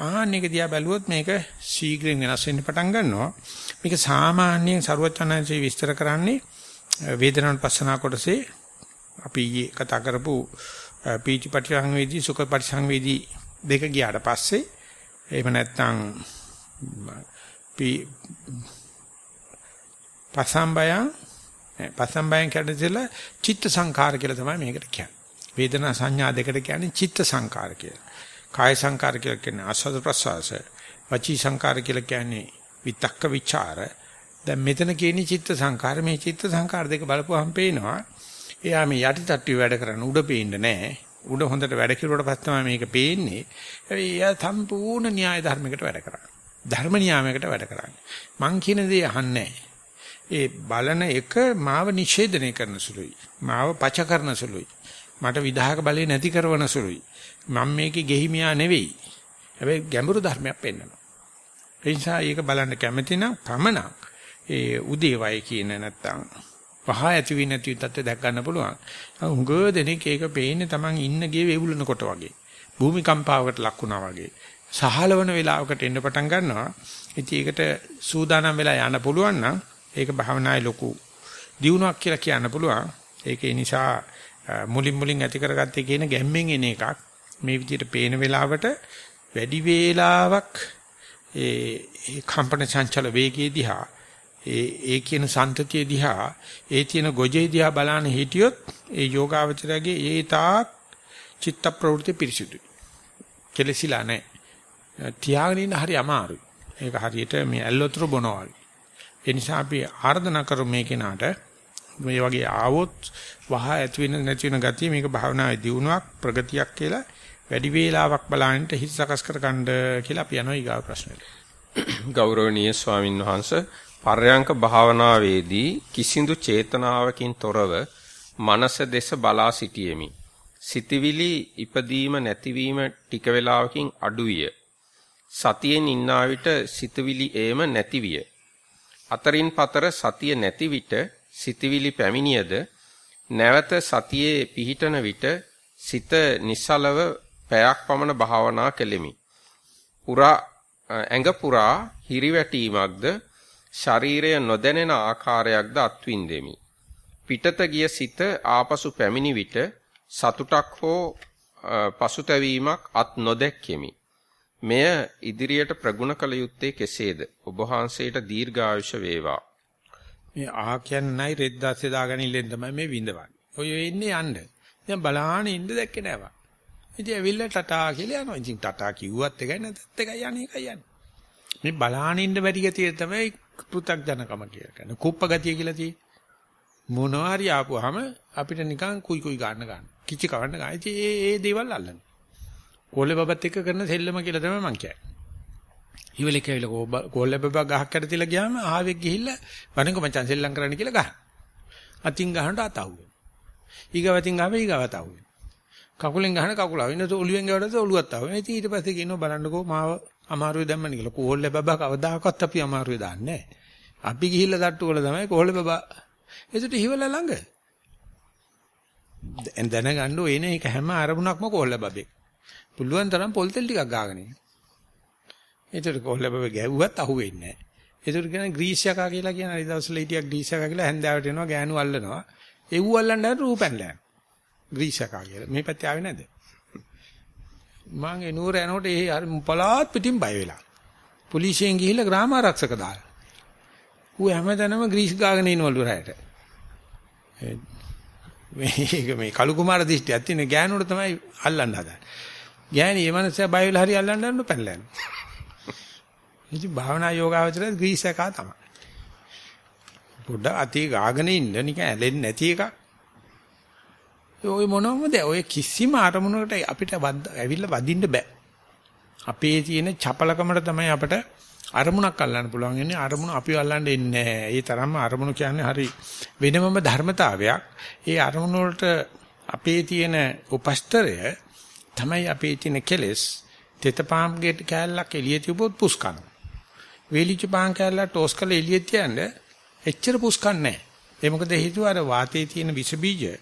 Speaker 1: ආන්න එක දිහා බැලුවොත් මේක ශීඝ්‍රයෙන් වෙනස් වෙන්න පටන් ගන්නවා. මේක සාමාන්‍යයෙන් ਸਰවචනanse විස්තර කරන්නේ වේදනාවන් පස්සනා කොටසේ අපි කතා කරපු පීති පටිසංවේදී සුඛ පටිසංවේදී දෙක ගියාට පස්සේ එහෙම නැත්නම් පසම්බයං පසම්බයං කියන්නේ චිත්ත සංකාර කියලා තමයි මේකට කියන්නේ. වේදනා සංඥා දෙකට කියන්නේ චිත්ත සංකාර කියලා. කාය සංකාර කියලා කියන්නේ ආස්වාද ප්‍රසවාස. වචී සංකාර කියලා කියන්නේ විතක්ක ਵਿਚාර. දැන් මෙතන කියන්නේ චිත්ත සංකාර. මේ චිත්ත සංකාර දෙක බලපුවහම පේනවා. එයා මේ යටි තට්ටුවේ වැඩ කරන උඩ පේන්නේ නැහැ. උඩ හොඳට වැඩ කෙරුවට පස්සේ තමයි මේක පේන්නේ. එයා සම්පූර්ණ න්‍යාය ධර්මයකට වැඩ කරන්නේ. ධර්ම නියාමයකට වැඩ කරන්නේ. මං කියන දේ අහන්නේ ඒ බලන එක මාව නිෂේධනය කරන සුළුයි. මාව පච කරන සුළුයි. මට විදාහක බලේ නැති කරවන සුළුයි. මම මේකේ ගෙහිමියා නෙවෙයි. හැබැයි ගැඹුරු ධර්මයක් පෙන්වනවා. ඒ නිසා ඒක බලන්න කැමති නම් පමණක් ඒ උදේවයි කියන නැත්තම් පහ ඇති වෙ නැති තත්ත්ව දැක් ගන්න පුළුවන්. හුඟ දෙනෙක් ඒක පේන්නේ Taman ඉන්න ගේ වේවුලනකොට වගේ. භූමිකම්පාවකට ලක් වුණා වගේ. සහලවන වෙලාවකට එන්න පටන් ගන්නවා. ඉතින් ඒකට සූදානම් වෙලා යන්න පුළුවන් නම් ඒක භාවනායේ ලොකු දියුණුවක් කියලා කියන්න පුළුවන්. ඒක ඒ නිසා මුලින් මුලින් ඇති කරගත්තේ කියන ගැම්මෙන් එන එකක්. මේ විදිහට පේන වෙලාවට වැඩි වේලාවක් ඒ කම්පන චංචල වේගයේ දිහා ඒ ඒ කියන සන්තතිය දිහා ඒ තියෙන ගොජේ දිහා බලන හිටියොත් ඒ යෝගාවචරයේ ඒ තාක් චිත්ත ප්‍රවෘත්ති පිරිසිදුයි. කෙලසිලා නැහැ. තියාගෙන ඉන්න හරි අමාරුයි. ඒක හරියට මේ ඇල්ලොතර බොනවා වගේ. ඒ නිසා අපි ආර්දනා කරමු මේ කෙනාට මේ වගේ ආවොත් වහ ඇති වෙන නැති වෙන ගතිය මේක භාවනාවේ දියුණුවක් ප්‍රගතියක් කියලා වැඩි වේලාවක් බලන්නට හිත සකස් කරගන්න කියලා අපි යනවා ඊගාව ප්‍රශ්නෙට.
Speaker 2: ගෞරවනීය ස්වාමින් වහන්සේ පර්යංක භාවනාවේදී කිසිඳු චේතනාවකින් තොරව මනස දෙස බලා සිටියෙමි. සිතවිලි ඉපදීම නැතිවීම ටික වේලාවකින් අඩුවිය. සතියෙන් ඉන්නා විට සිතවිලි ඒම නැතිවිය. අතරින් පතර සතිය නැති විට සිතවිලි පැමිණියද නැවත සතියේ පිහිටන විට සිත නිසලව පැයක් පමණ භාවනා කෙලෙමි. පුරා ඇඟ පුරා හිරිවැටීමක්ද ශරීරය නොදැනෙන ආකාරයක්ද අත්විඳෙමි. පිටත ගිය සිත ආපසු පැමිණි විට සතුටක් හෝ පසුතැවීමක් අත් නොදැක්කෙමි. මෙය ඉදිරියට ප්‍රගුණ කළ යුත්තේ කෙසේද? ඔබ වහන්සේට දීර්ඝායුෂ වේවා.
Speaker 1: මේ ආ කියන්නයි රෙද්දාස්සේ දාගෙන ඉල්ලෙන් තමයි මේ විඳවන්නේ. ඔය ඉන්නේ යන්න. දැන් බලාන ඉන්න දැක්කේ නෑවා. ඉතින් ඇවිල්ලා ටටා කියලා යනවා. ඉතින් ටටා කිව්වත් එකයි නැත්ත් එකයි යන්නේ එකයි යන්නේ. මේ බලාන ඉන්න බැරි ගතිය තමයි පෘ탁ජනකම කියලා කියන්නේ. කුප්ප ගතිය කියලා තියෙන්නේ. මොනවා හරි ආපුවාම අපිට නිකන් කුයි කුයි ගන්න ගන්න. කිචි කවන්න ගන්න. ඉතින් ඒ ඒ දේවල් අල්ලන්නේ. කොල්ලේ බබත් එක්ක කරන සෙල්ලම කියලා තමයි මං කියන්නේ. ඉවලේ කියලා කොල්ලේ බබා ගහක් යට තියලා ගියාම ආවෙක් ගිහිල්ලා වණික මචං සෙල්ලම් කරන්න කියලා ගහන. අතින් ගහනට අත අහුවෙන. ඊගවතින් ගාව ඊගවත අහුවෙන. කකුලෙන් ගහන කකුල අහුවෙන. ඒත් ඔළුවෙන් ගවඩද ඔළුවත් අහුවෙන. ඉතින් ඊට පස්සේ කියනවා බලන්නකෝ මාව අමාරුවේ දැම්මනේ කියලා. කොල්ලේ බබා කවදාකවත් අපි අමාරුවේ දාන්නේ නැහැ. අපි ගිහිල්ලා තට්ටු කළා තමයි කොල්ලේ බබා. ඒකට හිවලා ළඟ. දැනගන්න ඕනේ ඒක හැම අරමුණක්ම කොල්ල බබේ. පුළුවන් තරම් පොල් තෙල් ටිකක් ගාගෙන ඉන්න. ඒතර කොල්ල බබ ගැව්වත් අහුවෙන්නේ නැහැ. ඒතර කියන ග්‍රීස් යකා කියලා කියන හරි දවස්වල හිටියක් ග්‍රීස් යකා කියලා හැන්දාවට එනවා ගෑනු අල්ලනවා. එව්ව අල්ලන්න හරි රූපැන්ලා යනවා. ග්‍රීස් යකා කියලා. මේ පැත්තේ ආවේ නැද්ද? මං ඒ නూరు යනකොට ඒ හරි පලාත් පිටින් බය වෙලා. පොලිසියෙන් ගිහිල්ලා ග්‍රාම ආරක්ෂක දාලා. ඌ හැමතැනම ග්‍රීස් ගාගෙන ඉනවලු රැයට. මේක මේ කලු කුමාර දිෂ්ටියක් තියෙන ගෑනුන්ට තමයි අල්ලන්න හදන්නේ. ගෑණි මේ මනසයා බය වෙලා හරි අල්ලන්න යන්න පැනලා යනවා. ඉතින් භාවනා යෝගාවචරය ග්‍රීස් එකා තමයි. පොඩ්ඩක් අතේ ගාගෙන ඉන්න නිකන් ඇලෙන්නේ නැති එකක්. ඔය මොනවද ඔය කිසිම අරමුණකට අපිට ඇවිල්ලා වදින්න බෑ. අපේ තියෙන චපලකමට තමයි අපිට අරමුණක් අල්ලන්න පුළුවන් ඉන්නේ අරමුණ අපිව අල්ලන්න ඉන්නේ නැහැ. ඒ තරම්ම අරමුණ කියන්නේ හරි වෙනමම ධර්මතාවයක්. ඒ අරමුණ වලට අපේ තියෙන උපස්තරය තමයි අපේ තියෙන කෙලෙස් තෙතපාම් ගෙට කෑල්ලක් එළිය තිබුත් පුස්කන. වේලිච්ච පාන් කෑල්ලක් ටෝස් කරලා එළිය තියන්නේ එච්චර පුස්කන්නේ නැහැ. ඒ මොකද හේතුව අර වාතයේ තියෙන විස බීජ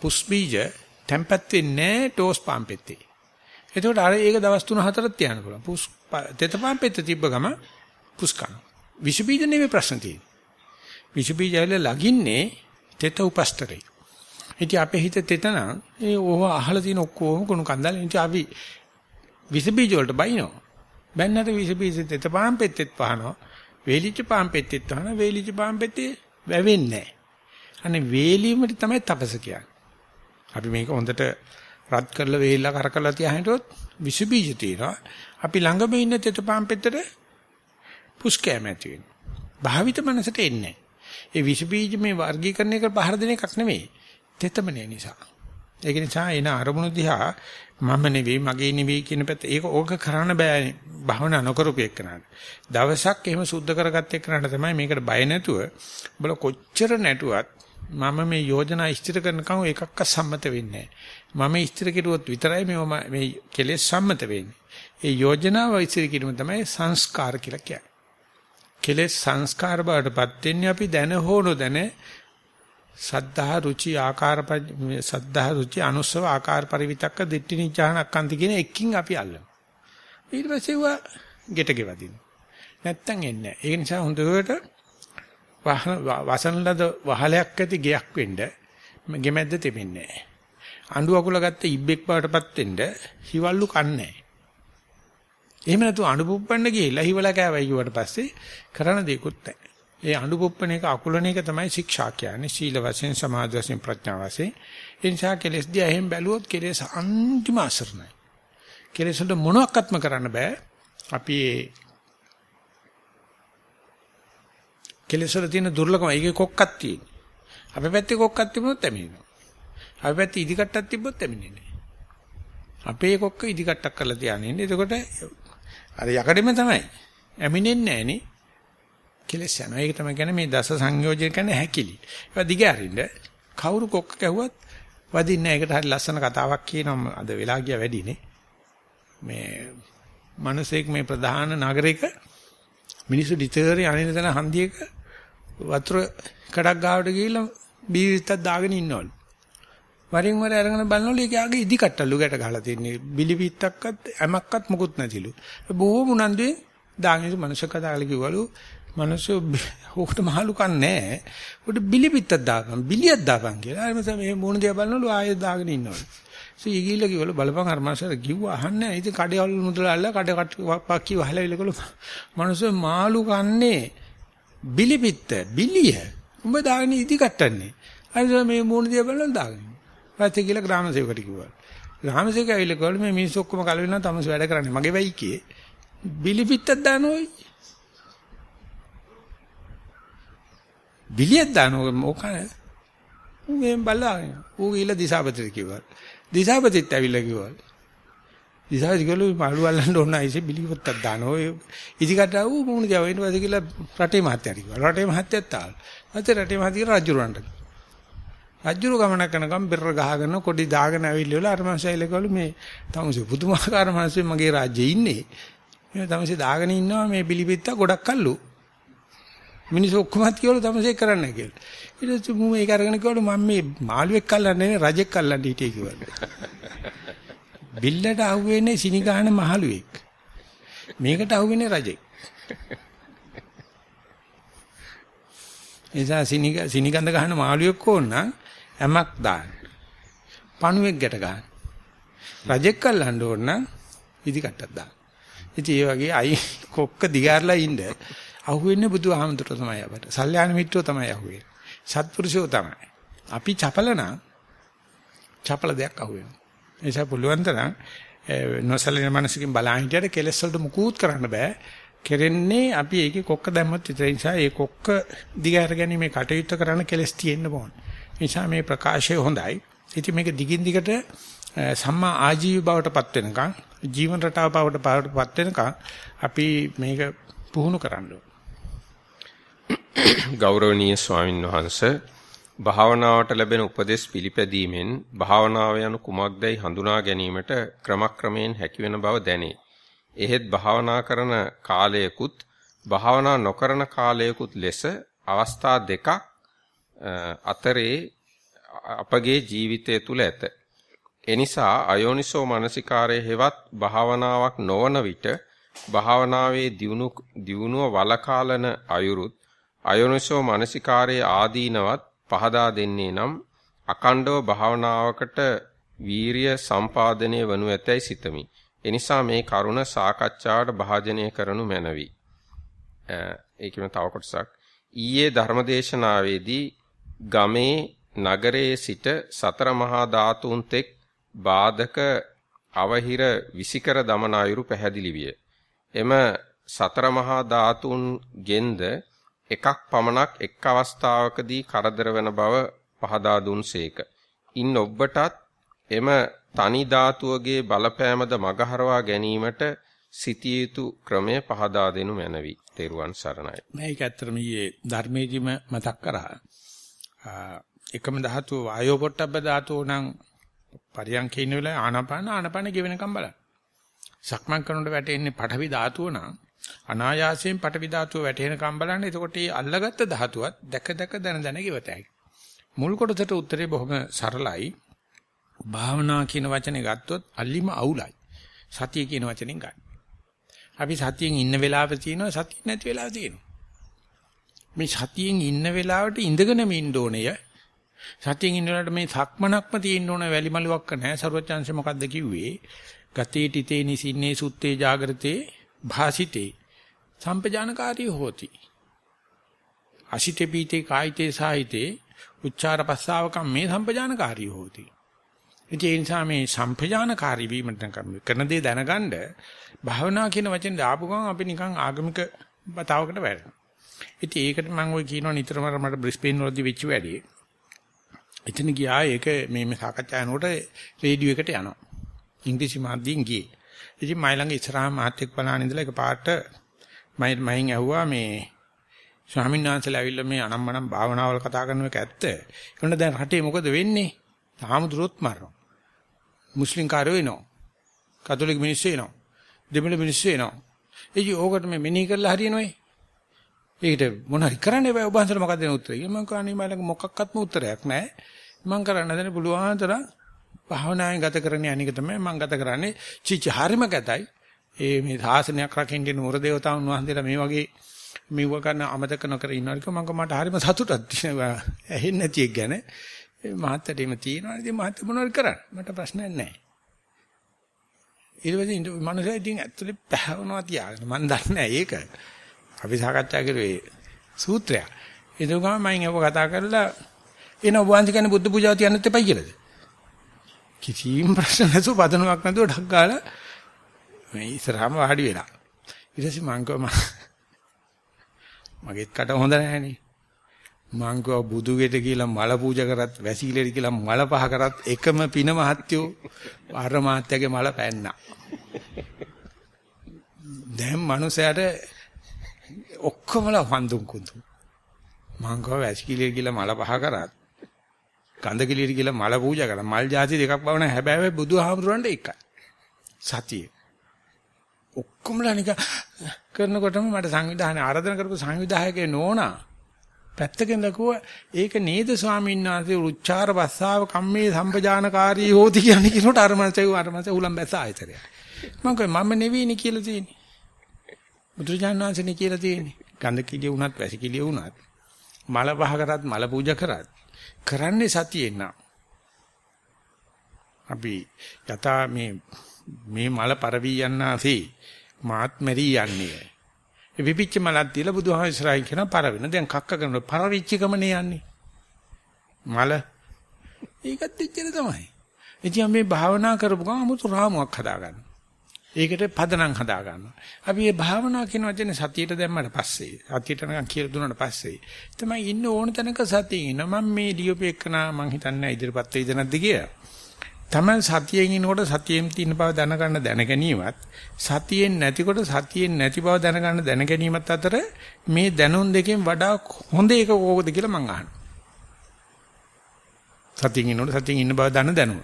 Speaker 1: පුස් බීජ තැම්පත් වෙන්නේ ටෝස් පාම් පෙත්තේ. එතකොට අර ඒක දවස් 3-4ක් තියන්න පුළුවන්. පුස් තෙතපාම් පෙත්ත තිබ්බ ගම පුස්කන. විස බීජ නෙමෙයි ප්‍රශ්න තියෙන්නේ. විස බීජ ඇවිල්ලා ලගින්නේ තෙත උපස්තරේ. ඉතින් අපේ හිත තෙතනම් ඒ ඕව අහලා තියෙන ඔක්කොම කුණු කන්දල් ඉතින් අපි විස බීජ වලට බයිනවා. බැන්නට විස බීජ තෙත පාම් පෙත්තෙත් පහනවා. වේලිච්ච පාම් පෙත්තෙත් පහනවා. වේලිච්ච පාම් පෙත්තේ වැවෙන්නේ නැහැ. අනේ වේලීමට තමයි තපස කියන්නේ. අපි මේක හොඳට රත් කරලා වේලලා කරකලා තියා හිටුවොත් විස බීජ තියෙනවා. අපි ළඟම ඉන්න තෙත පාම් පෙත්තට පුස්කෑම ඇති වෙනවා. භාවිත මනසට එන්නේ ඒ විස බීජ මේ වර්ගීකරණය කර පහර දෙන එකක් නෙමෙයි. තෙතමනේ නිසා. ඒක නිසා එන අරමුණු දිහා මම නෙවෙයි මගේ නෙවෙයි කියන පැත්ත ඒක ඕක කරන්න බෑනේ භවනා නොකරපු එක්කනට. දවසක් එහෙම සුද්ධ කරගත්ත එක්කනට තමයි මේකට බය නැතුව බල කොච්චර නැටුවත් මම මේ යෝජනා ඉස්තිර කරනකම් එකක්ක සම්මත වෙන්නේ නැහැ. මම ඉස්තිර කෙරුවොත් විතරයි මේ මේ කෙලෙස් සම්මත වෙන්නේ. ඒ යෝජනාව ඉස්තිර කිරීම තමයි සංස්කාර කියලා කියන්නේ. කෙලෙස් සංස්කාර බවටපත් වෙන්නේ අපි දැන හෝ නොදැන සද්ධා රුචි ආකාර සද්ධා රුචි අනුස්සව ආකාර පරිවිතක්ක දිට්ඨි නිජානක්කන්ති කියන එකකින් අපි අල්ලනවා. ඊට පස්සේ වා ගෙට ගෙවදින. නැත්තම් එන්නේ නැහැ. ඒ නිසා හොඳට වසන ලද වහලයක් ඇති ගයක් වෙන්න ගෙමැද්ද තෙමෙන්නේ නැහැ. අඬු අකුල ගත්ත ඉබ්බෙක් බවටපත් වෙන්න හිවල්ලු කන්නේ එහෙම නැතු අඬු පුප්පන්න ගිහිල්ලා හිවලා කෑවයි කිව්වට පස්සේ කරන දෙයක්වත් නැහැ. ඒ අඬු පුප්පන එක අකුලන එක තමයි ශික්ෂා කියන්නේ. සීල වශයෙන් සමාධි වශයෙන් ප්‍රඥා වශයෙන්. ඒ නිසා කෙලස් දිහා එහෙම බැලුවොත් කෙලස් අන්තිම අසරණයි. කෙලස් වල මොනවත්ක්ම කරන්න බෑ. අපි කෙලෙස් වල තියෙන දුර්ලභම ඒකේ කොක්කක් තියෙන. අපේ පැත්තේ කොක්කක් තිබුණොත් ඇමිනෙනවා. අපේ පැත්තේ ඉදිකට්ටක් තිබ්බොත් ඇමිනෙන්නේ නැහැ. අපේ කොක්ක ඉදිකට්ටක් කරලා තියාගෙන ඉන්නේ. එතකොට අර යකඩෙම තමයි. ඇමිනෙන්නේ නැහනේ. කෙලෙස් යනවා. ඒක තමයි කියන්නේ මේ දස සංයෝජන කියන්නේ හැකිලි. ඒවා දිග අරින්න කවුරු කොක්ක කැහුවත් වදින්නේ නැහැ. ඒකට හරි ලස්සන කතාවක් කියනවා. අද වෙලා ගියා වැඩිනේ. මේ මිනිසෙක් මේ ප්‍රධාන නගරයක මිනිස්සු ඩිටරේ අනින තන හන්දියක වතුර කඩක් ගාවට ගිහිල්ලා බීරිත්තක් දාගෙන ඉන්නවලු. වරින් වර අරගෙන බලනවලු ඒක ආගේ ඉදි කට්ටලු ගැට ගහලා තින්නේ. බිලි පිටක්වත් ඇමක්වත් මොකුත් නැතිලු. බොහොම උනන්දුවේ දාගෙන මනුෂ්‍ය කතාවල කිව්වලු මනුෂ්‍ය ඕකට මහලු කන්නේ උඩ බිලි පිටක් දාගන්න බිලියක් දාපන් කියලා. අර මේ මොන දේ බලනවලු ආයෙත් දාගෙන ඉන්නවලු. සීගීල කිව්වලු බලපන් අර මාසර කිව්ව අහන්නේ ඉතින් කඩේවල මුදල අල්ල කඩ පක්කි වහලා ඉලකලු මනුෂ්‍ය මාළු කන්නේ බිලිපිත්ත බිලිය. උඹ දාගෙන ඉදි කට්ටන්නේ. අර මේ මූණ දිහා බලන් දාගෙන ඊපස්සේ කියලා ග්‍රාම සේවකට කිව්වා. ග්‍රාම සේවක ඇවිල්ලා කිව්වලු මේ මිනිස්සු ඔක්කොම කල වෙනවා තමස වැඩ කරන්නේ මගේ වෙයි කියේ. බිලිපිත්තක් දානෝයි බිලියක් දානෝ මොකද ඌ මේ බලාගෙන ඌ ගිහලා දිසාපතිට කිව්වා. දිසාපතිත් ඇවිල්ලා කිව්වා. දිසාපති ගලු මාළු අල්ලන්න ඕන ආයිසේ බිලිපත්තක් දාන ඔය ඉදිකට ආව මොන දියා වෙන වාසේ කියලා රටේ මහත්තයා කිව්වා. රටේ මහත්තයත් ආල් නැත්නම් රටේ මහත්තයා රජුරවන්ට රජුරු ගමන කරනකම් බෙර ගහගෙන කොඩි දාගෙන ඇවිල්ලා අර මංසයිලකවලු මේ තමුසේ පුදුමාකාර මිනිස්සු මගේ රාජ්‍යයේ ඉන්නේ. මේ තමුසේ දාගෙන ඉන්නවා මේ බිලිපිත්ත ගොඩක් අල්ලු මිනිස්සු ඔක්කොමත් කියවලු තමසේ කරන්න කියලා. ඊට පස්සේ මම මේක අරගෙන කිව්වලු මම මේ මාළුවෙක් අල්ලන්නේ නෙවෙයි රජෙක් අල්ලන්න හිටියේ කිව්වලු. බිල්ලට අහුවෙන්නේ සිනිගහන මහළුවෙක්. මේකට අහුවෙන්නේ රජෙක්. එසා සිනිග සිනිගඳ ගහන මාළුවෙක් ඕන නම් ඇමක් දාන්න. පණුවෙක් ගැට ගන්න. රජෙක් අල්ලන්න ඕන නම් ඉදි කට්ටක් දාන්න. ඉතින් ඒ වගේ අයි කොක්ක දිගාරලා ඉන්න අහුවෙන්නේ බුදුහාමුදුර තමයි අපට. සල්යාන මිත්‍රෝ තමයි අහුවෙන්නේ. සත්පුරුෂයෝ තමයි. අපි චපල නම් චපල දෙයක් අහුවෙනවා. ඒ නිසා පුළුවන් තරම් නොසලින මනසකින් බලන් හිටියට කෙලස් වලට මුකුත් කරන්න බෑ. කෙරෙන්නේ අපි ඒකේ කොක්ක දැම්මත් විතරයි. නිසා ඒ කොක්ක දිගහැර ගැනීමේ කටයුත්ත කරන්න කෙලස් තියෙන්න ඕන. නිසා මේ ප්‍රකාශය හොඳයි. ඉතින් මේක දිගින් දිගට සම්මා ආජීව බවටපත් වෙනකන් ජීවන රටාව බවටපත් වෙනකන් අපි මේක පුහුණු කරන්න ඕන.
Speaker 2: ගෞරවනීය ස්වාමින් වහන්සේ භාවනාවට ලැබෙන උපදෙස් පිළිපැදීමෙන් භාවනාව යනු කුමක්දයි හඳුනා ගැනීමට ක්‍රමක්‍රමයෙන් හැකිවෙන බව දැනේ. එහෙත් භාවනා කරන කාලයකුත් භාවනා නොකරන කාලයකුත් ලෙස අවස්ථා දෙකක් අතරේ අපගේ ජීවිතය තුල ඇත. එනිසා අයෝනිසෝ මනසිකාරයේ හෙවත් භාවනාවක් නොවන විට භාවනාවේ දියුණුව වලකාලන අයුරුත් අයෝනිසෝ මානසිකාරයේ ආදීනවත් පහදා දෙන්නේ නම් අකණ්ඩව භාවනාවකට වීරිය සම්පාදනය වනු ඇතැයි සිතමි. එනිසා මේ කරුණ සාකච්ඡාවට භාජනය කරනු මැනවි. ඒකෙම තව කොටසක් ඊයේ ධර්මදේශනාවේදී ගමේ නගරයේ සිට සතර මහා ධාතුන් තෙක් බාධක අවහිර විසිකර දමන අයුරු පැහැදිලි විය. එම සතර මහා ධාතුන් ගෙන්ද එකක් පමණක් එක් අවස්ථාවකදී කරදර වන බව පහදා දුන්සේක. ඉන් ඔබටත් එම තනි ධාතුවගේ බලපෑමද මගහරවා ගැනීමට සිටිය යුතු ක්‍රමය පහදා දෙනු මැනවි. තෙරුවන් සරණයි.
Speaker 1: මේක ඇත්තටම ඊයේ ධර්මයේදීම මතක් කරා. එකම ධාතුව වායෝ පොට්ටබ්බ ධාතුව නම් පරියන්කේ ඉන්න වෙලාවේ ආනාපාන ආනාපාන ගෙවෙනකම් බලන්න. සක්මන් කරනකොට වැටෙන්නේ පඨවි ධාතුව නම් අනායාසයෙන් පඨවි ධාතුව වැටෙනකම් බලන්න. එතකොට මේ අල්ලගත්ත ධාතුවත් දැක දැක දන දන ගෙවතයි. මුල් කොටසට උත්තරේ බොහොම සරලයි. භාවනා කියන වචනේ ගත්තොත් අල්ලිම අවුලයි. සතිය කියන වචනෙන් ගන්න. අපි සතියෙන් ඉන්න වෙලාව තියෙනවා සතිය නැති වෙලාව තියෙනවා. මේ සතියෙන් ඉන්න වෙලාවට ඉඳගෙනම ඉන්න ඕනේ. සතියෙන් ඉන්න වෙලාවට මේ සක්මනක්ම තියෙන්න ඕන වැලි මලුවක් නැහැ. සර්වචන්සේ මොකද්ද කිව්වේ? ගතේ තිතේ නිසින්නේ සුත්තේ జాగරතේ භාසිතේ සම්පජානකාරී හෝති. අසිතේ පීතේ කායිතේ සාහිතේ උච්චාර පස්සාවකම් මේ සම්පජානකාරී හෝති. ඒ නිසා මේ සම්පජානකාරී වීමට කරන දේ දැනගන්න භාවනා කියන වචනේ දාපු ගමන් අපි නිකන් ආගමික බතාවකට වැටෙනවා. ඉතින් ඒකට මම ওই කියනවා නිතරම මට බ්‍රිස්බේන් වලදී වෙච්ච වැඩේ. එතන ගියා ඒක මේ මේ සාකච්ඡා යනකොට රේඩියෝ එකට යනවා. ඉංග්‍රීසි මාධ්‍යයෙන් ගියේ. ඉතින් මයි ළඟ ඉස්සරහා මාත්‍යක් බලන ඉඳලා එක පාට මම මයින් ඇහුවා මේ ස්වාමීන් වහන්සේලා ඇවිල්ලා මේ අනම්මනම් භාවනාවල් කතා කරන එක ඇත්ත. ඒකට දැන් රටේ මොකද වෙන්නේ? තාමුදුරොත් මරනවා. මුස්ලිම් කාරයෝ එනවා. කතෝලික මිනිස්සු එනවා. දෙමළ මිනිස්සු එනවා. එයි ඕකට මේ මෙනෙහි කරලා හරියනොයි. ඒකට මොන හරි කරන්න බෑ ඔබ හන්සල මොකක්ද දෙන උත්තරේ? මම කන්නේ මලක මොකක්වත්ම උත්තරයක් නැහැ. මම කරන්න හදන පුළුවන් තරම් භාවනාවෙන් ගත කරන්නේ අනික තමයි මම ගත කරන්නේ. චිච හරිම ගතයි. ඒ මේ සාසනයක් රකින්න ඉන්න මුර දේවතාවුන් වහන්සේලා මේ වගේ මෙව කරන අමතක නොකර ඉන්නවා කිව්ව මම මට හරිම සතුටක් තියෙනවා. ඇහෙන්නේ නැති එක ගැන. මහත්තයට එහෙම තියෙනවා. ඉතින් මහත්ත මොනවද කරන්නේ? මට ප්‍රශ්නයක් නැහැ. ඊට පස්සේ මනුස්සයා ඉතින් ඇත්තට පැහැවනවා තියාගෙන මම දන්නේ නැහැ ඒක. අපි සාකච්ඡා කරුවේ සූත්‍රය. ඒක ගම මම ඒක කතා කරලා එන ඔබ වහන්සේ කියන්නේ බුද්ධ පූජාව තියන්නත් එපයි කියලාද? කිසිම ප්‍රශ්න නැතුව පදනමක් නැතුව ඩක් ගාලා මේ ඉස්සරහම වාඩි වෙලා. ඊට පස්සේ මං කිව්වා මගේත් කට හොඳ නැහැනේ. මං කිව්වා බුදු ගෙට කියලා මල පූජා කරත් වැසීලෙට කියලා මල පහ කරත් එකම පින මහත්යෝ අර මහත්යගේ මල පැන්නා. දැන් මනුස්සයාට ඔක්කොමලා වන්දුන් කුඳු. මං කිව්වා වැසීලෙට කියලා මල පහ කරත් ගඳ කිලියට කියලා මල පූජා කරා. මල් ಜಾති දෙකක් බවන හැබැයි බුදුහාමුදුරන්ට එකයි. සතිය. ඔක්කොමලා නික කරනකොටම මට සංවිධානය ආරාධනා කරපු සංවිධායකේ නෝනා පැත්තකින් ලකුව ඒක නේද ස්වාමීන් වහන්සේ උච්චාර භස්සාව කම්මේ සම්පජානකාරී හෝති කියන්නේ කිනොට අරමන්සේ අරමන්සේ උලම් බැස ආයතරය. මම කිව්වා මම නෙවෙයිනේ කියලා තියෙන්නේ. බුදුරජාණන් වහන්සේනේ කියලා තියෙන්නේ. ගඳ කිලිය වුණත් වැසි කිලිය වුණත් මල පහ කරත් මල පූජා කරත් කරන්නේ සතියෙන් නා. අපි යථා මේ මේ මල පරවී යන්නාසේ මාත් මෙරි යන්නේ. විපිච්ච මලක් තියලා බුදුහාම ඉස්සරහින් කියන පර වෙන. දැන් කක්ක කරනකොට පරවිච්ච ගමනේ යන්නේ. මල ඒකත් එච්චර තමයි. ඉතින් මේ භාවනා කරපු ගමන් 아무තු රාමුවක් හදාගන්න. ඒකට පදනම් හදා ගන්නවා. අපි මේ භාවනා කියන වචනේ සතියට දැම්මට පස්සේ සතියට නිකන් කියලා දුන්නාට පස්සේ තමයි ඉන්න ඕන තැනක සතිය ඉන්න. මම මේ ඩියෝපේකනා මං හිතන්නේ ඉදිරියපත් වෙයිද නැද්ද කියලා. තමයි සතියෙන් ඉනකොට සතියෙන් තියෙන බව දැනගන්න දැන ගැනීමත් සතියෙන් නැතිකොට සතියෙන් නැති බව දැනගන්න දැන ගැනීමත් අතර මේ දැනුම් දෙකෙන් වඩා හොඳ එක කෝකද කියලා මං අහනවා. සතියෙන් ඉන්නකොට සතියෙන් ඉන්න බව දැන දැනුම.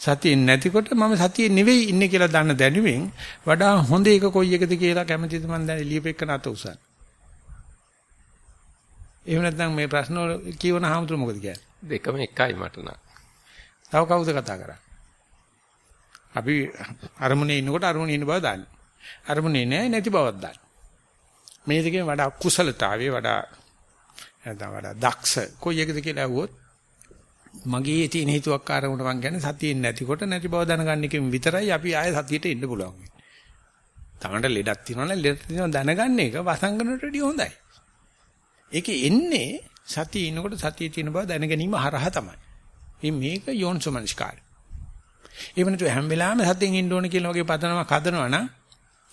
Speaker 1: සතියෙන් නැතිකොට මම සතියේ නෙවෙයි ඉන්නේ කියලා දන්න දැනුමින් වඩා හොඳ එක කොයි එකද කියලා කැමතිද මම දැන් එළියපෙන්න අත උසන්. එහෙම නැත්නම් මේ ප්‍රශ්න වල කියවන හාමුදුර මොකද කියන්නේ?
Speaker 2: දෙකම එකයි මට නම්.
Speaker 1: තව කවුද කතා කරන්නේ? අපි අරමුණේ ඉන්නකොට අරමුණේ ඉන්න බව දන්නේ. අරමුණේ නැහැ නැති බවක් දන්නේ. මේ දෙකෙන් වඩා කුසලතාවයේ වඩා නැත්නම් වඩා දක්ෂ කොයි එකද කියලා අහුවොත් මගේ තියෙන හිතුවක්කාරමුණ මං කියන්නේ සතියෙන් නැතිකොට නැති බව දැනගන්න එකෙන් විතරයි අපි ආයෙ සතියට එන්න පුළුවන්. තමන්ට ලෙඩක් තියෙනවනේ ලෙඩක් තියෙනවා දැනගන්න එක වසංගනට වඩා හොඳයි. ඒකේ එන්නේ සතිය ඉනකොට සතියේ තියෙන බව දැන ගැනීම හරහා තමයි. මේ මේක යෝන්සමනස්කාරය. ඒ වෙනතු හැම වෙලාවෙම සතියෙන් ඉන්න ඕන කියලා වගේ පදනමක් හදනවා නම්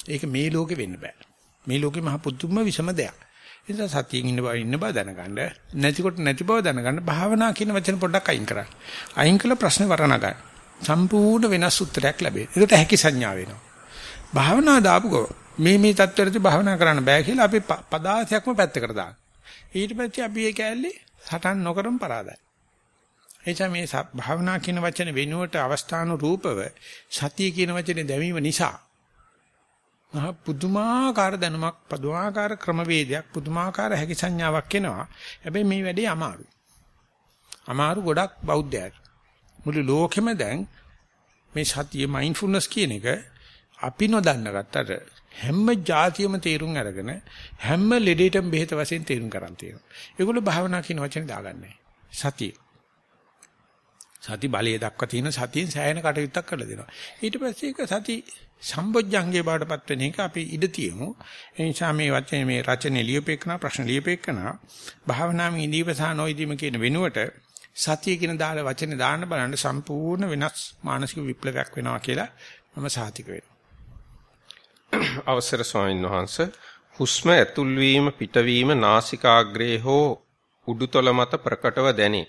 Speaker 1: ඒක මේ ලෝකෙ වෙන්න බෑ. මේ ලෝකෙ මහ පුදුම විසම දෙයක්. ඒ නිසා සතියෙන් ඉන්න බව ඉන්න බව දැනගන්න නැතිකොට නැති බව දැනගන්න භාවනා කියන වචන පොඩ්ඩක් අයින් කරන්න. අයින් කළ ප්‍රශ්නේ වරණගන්න. සම්පූර්ණ වෙනස් උත්තරයක් ලැබේ. ඒකට හැකි සංඥා වෙනවා. භාවනා දාපු ගෝ මේ මේ தත්ත්වෙට භාවනා කරන්න බෑ කියලා අපි පදාසයක්ම පැත්තකට දාන. ඊට පස්සේ අපි ඒ කැලේ සටන් නොකරම පරාදයි. එනිසා මේ භාවනා කියන වචනේ වෙනුවට අවස්ථාන රූපව සතිය කියන වචනේ දැමීම නිසා මහ පුදුමාකාර දැනුමක් පුදුමාකාර ක්‍රමවේදයක් පුදුමාකාර හැකි සංඥාවක් එනවා. හැබැයි මේ වැඩේ අමාරුයි. අමාරු ගොඩක් බෞද්ධයන්ට. මුළු ලෝකෙම දැන් මේ සතිය මයින්ඩ්ෆුල්නස් කියන එක අපි නොදන්න ගත්තට හැම જાතියෙම තේරුම් අරගෙන හැම ලෙඩේටම බෙහෙත වශයෙන් තේරුම් කරන් තියෙනවා. ඒගොල්ලෝ භාවනා කියන වචනේ දාගන්නේ සතිය. සති බලය දක්වා තියෙන සතියෙන් සෑහෙන කටයුත්තක් කරලා දෙනවා. ඊට පස්සේ ඒක සති සම්බොජ්ජංගේ බාටපත් වෙන එක අපි ඉඩ තියමු. ඒ නිසා මේ වචනේ මේ රචනය ලියපෙකන ප්‍රශ්න ලියපෙකන භාවනාවේ ඉඳීම සහ නොඉදීම කියන වෙනුවට සතිය කියන දාල වචනේ දාන්න බලන්න සම්පූර්ණ වෙනස් මානසික විප්ලවයක් වෙනවා කියලා මම සාතික වෙනවා.
Speaker 2: අවසර ස්වාමීන් වහන්ස හුස්ම ඇතුල් වීම පිටවීම නාසිකාග්‍රේ හෝ උඩුතල මත ප්‍රකටව දැනේ.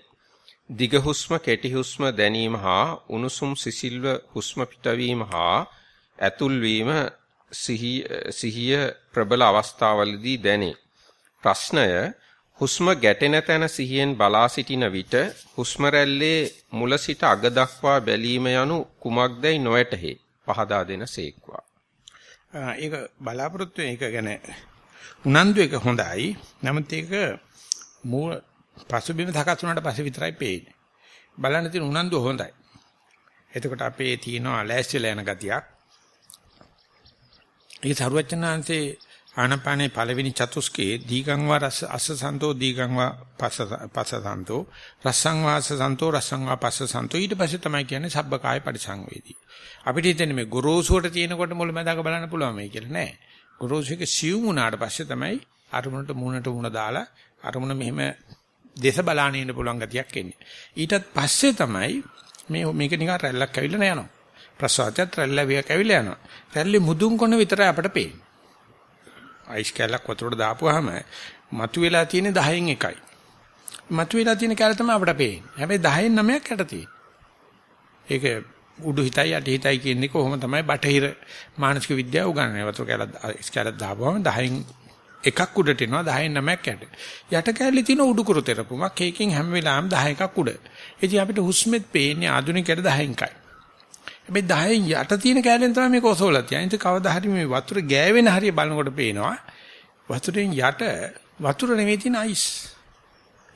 Speaker 2: දිග හුස්ම කෙටි හුස්ම දැනීම හා උණුසුම් සිසිල්ව හුස්ම පිටවීම හා ඇතුල් වීම සිහිය ප්‍රබල අවස්ථාවලදී දැනේ. ප්‍රශ්නය හුස්ම ගැටෙන තැන සිහියෙන් බලා සිටින විට හුස්ම රැල්ලේ මුල සිට අග දක්වා බැලීම යනු කුමක්දයි නොවැටහි. පහදා දෙන සේක්වා.
Speaker 1: ඒක බලාපොරොත්තු ඒක ගැන උනන්දු එක හොඳයි. නමුත් ඒක මූල පසුබිම සකස් වුණාට පස්සේ විතරයි පේන්නේ. බලන්න තියෙන උනන්දු හොඳයි. එතකොට අපේ තියෙනවා ලෑස්තිලා යන ගතියක්. ඒ සරුවචනාංශේ ආනපානේ පළවෙනි චතුස්කේ දීගං වා රස අස්සසන්තෝ දීගං වා පස්සසන්තෝ රසං වා අස්සසන්තෝ රසං වා පස්සසන්තෝ ඊට පස්සේ තමයි කියන්නේ සබ්බකාය පරිසංවේදී. අපිට හිතෙන්නේ මේ ගොරෝසුවට තියෙනකොට මුල මැදක බලන්න පුළුවන් මේ කියලා නෑ. ගොරෝසු එක සියුම් වුණාට පස්සේ තමයි අරමුණට මූණට මූණ දාලා අරමුණ මෙහෙම දේශ බලාන ඉන්න පුළුවන් ගතියක් එන්නේ. ඊටත් පස්සේ තමයි මේ මේක නිකන් රැල්ලක් ඇවිල්ලා යනවා. ප්‍රසවාසයත් රැල්ලවියක් ඇවිල්ලා යනවා. රැල්ලේ මුදුන් කොන විතරයි අපට පේන්නේ. අයිස් කැලක් වතුරට දාපුවාම මතුවලා තියෙන්නේ 10න් එකයි. මතුවලා තියෙන කැල තමයි අපට පේන්නේ. හැබැයි 10න් 9ක් යට තියෙන්නේ. ඒක උඩු හිතයි යටි හිතයි කියන්නේ කොහොම තමයි බටහිර මානසික විද්‍යාව උගන්වන්නේ. වතුර කැලක් අයිස් කැලක් දාපුවාම 10න් එකක් උඩට එනවා 10න් 9ක් යට. යට කැලේ තියෙන උඩුකුරු තෙරපුමක් ඒකෙන් හැම වෙලාවෙම 10 එකක් උඩ. ඉතින් අපිට හුස්මෙත් පේන්නේ ආධුනිකයට 10න් එකයි. හැබැයි 10න් යට තියෙන කැලෙන් තමයි මේක ඔසවලා තියෙන්නේ. ඒක කවදා හරි මේ වතුර ගෑවෙන හරිය බලනකොට පේනවා. වතුරෙන් යට වතුර නෙවෙයි තියෙන අයිස්.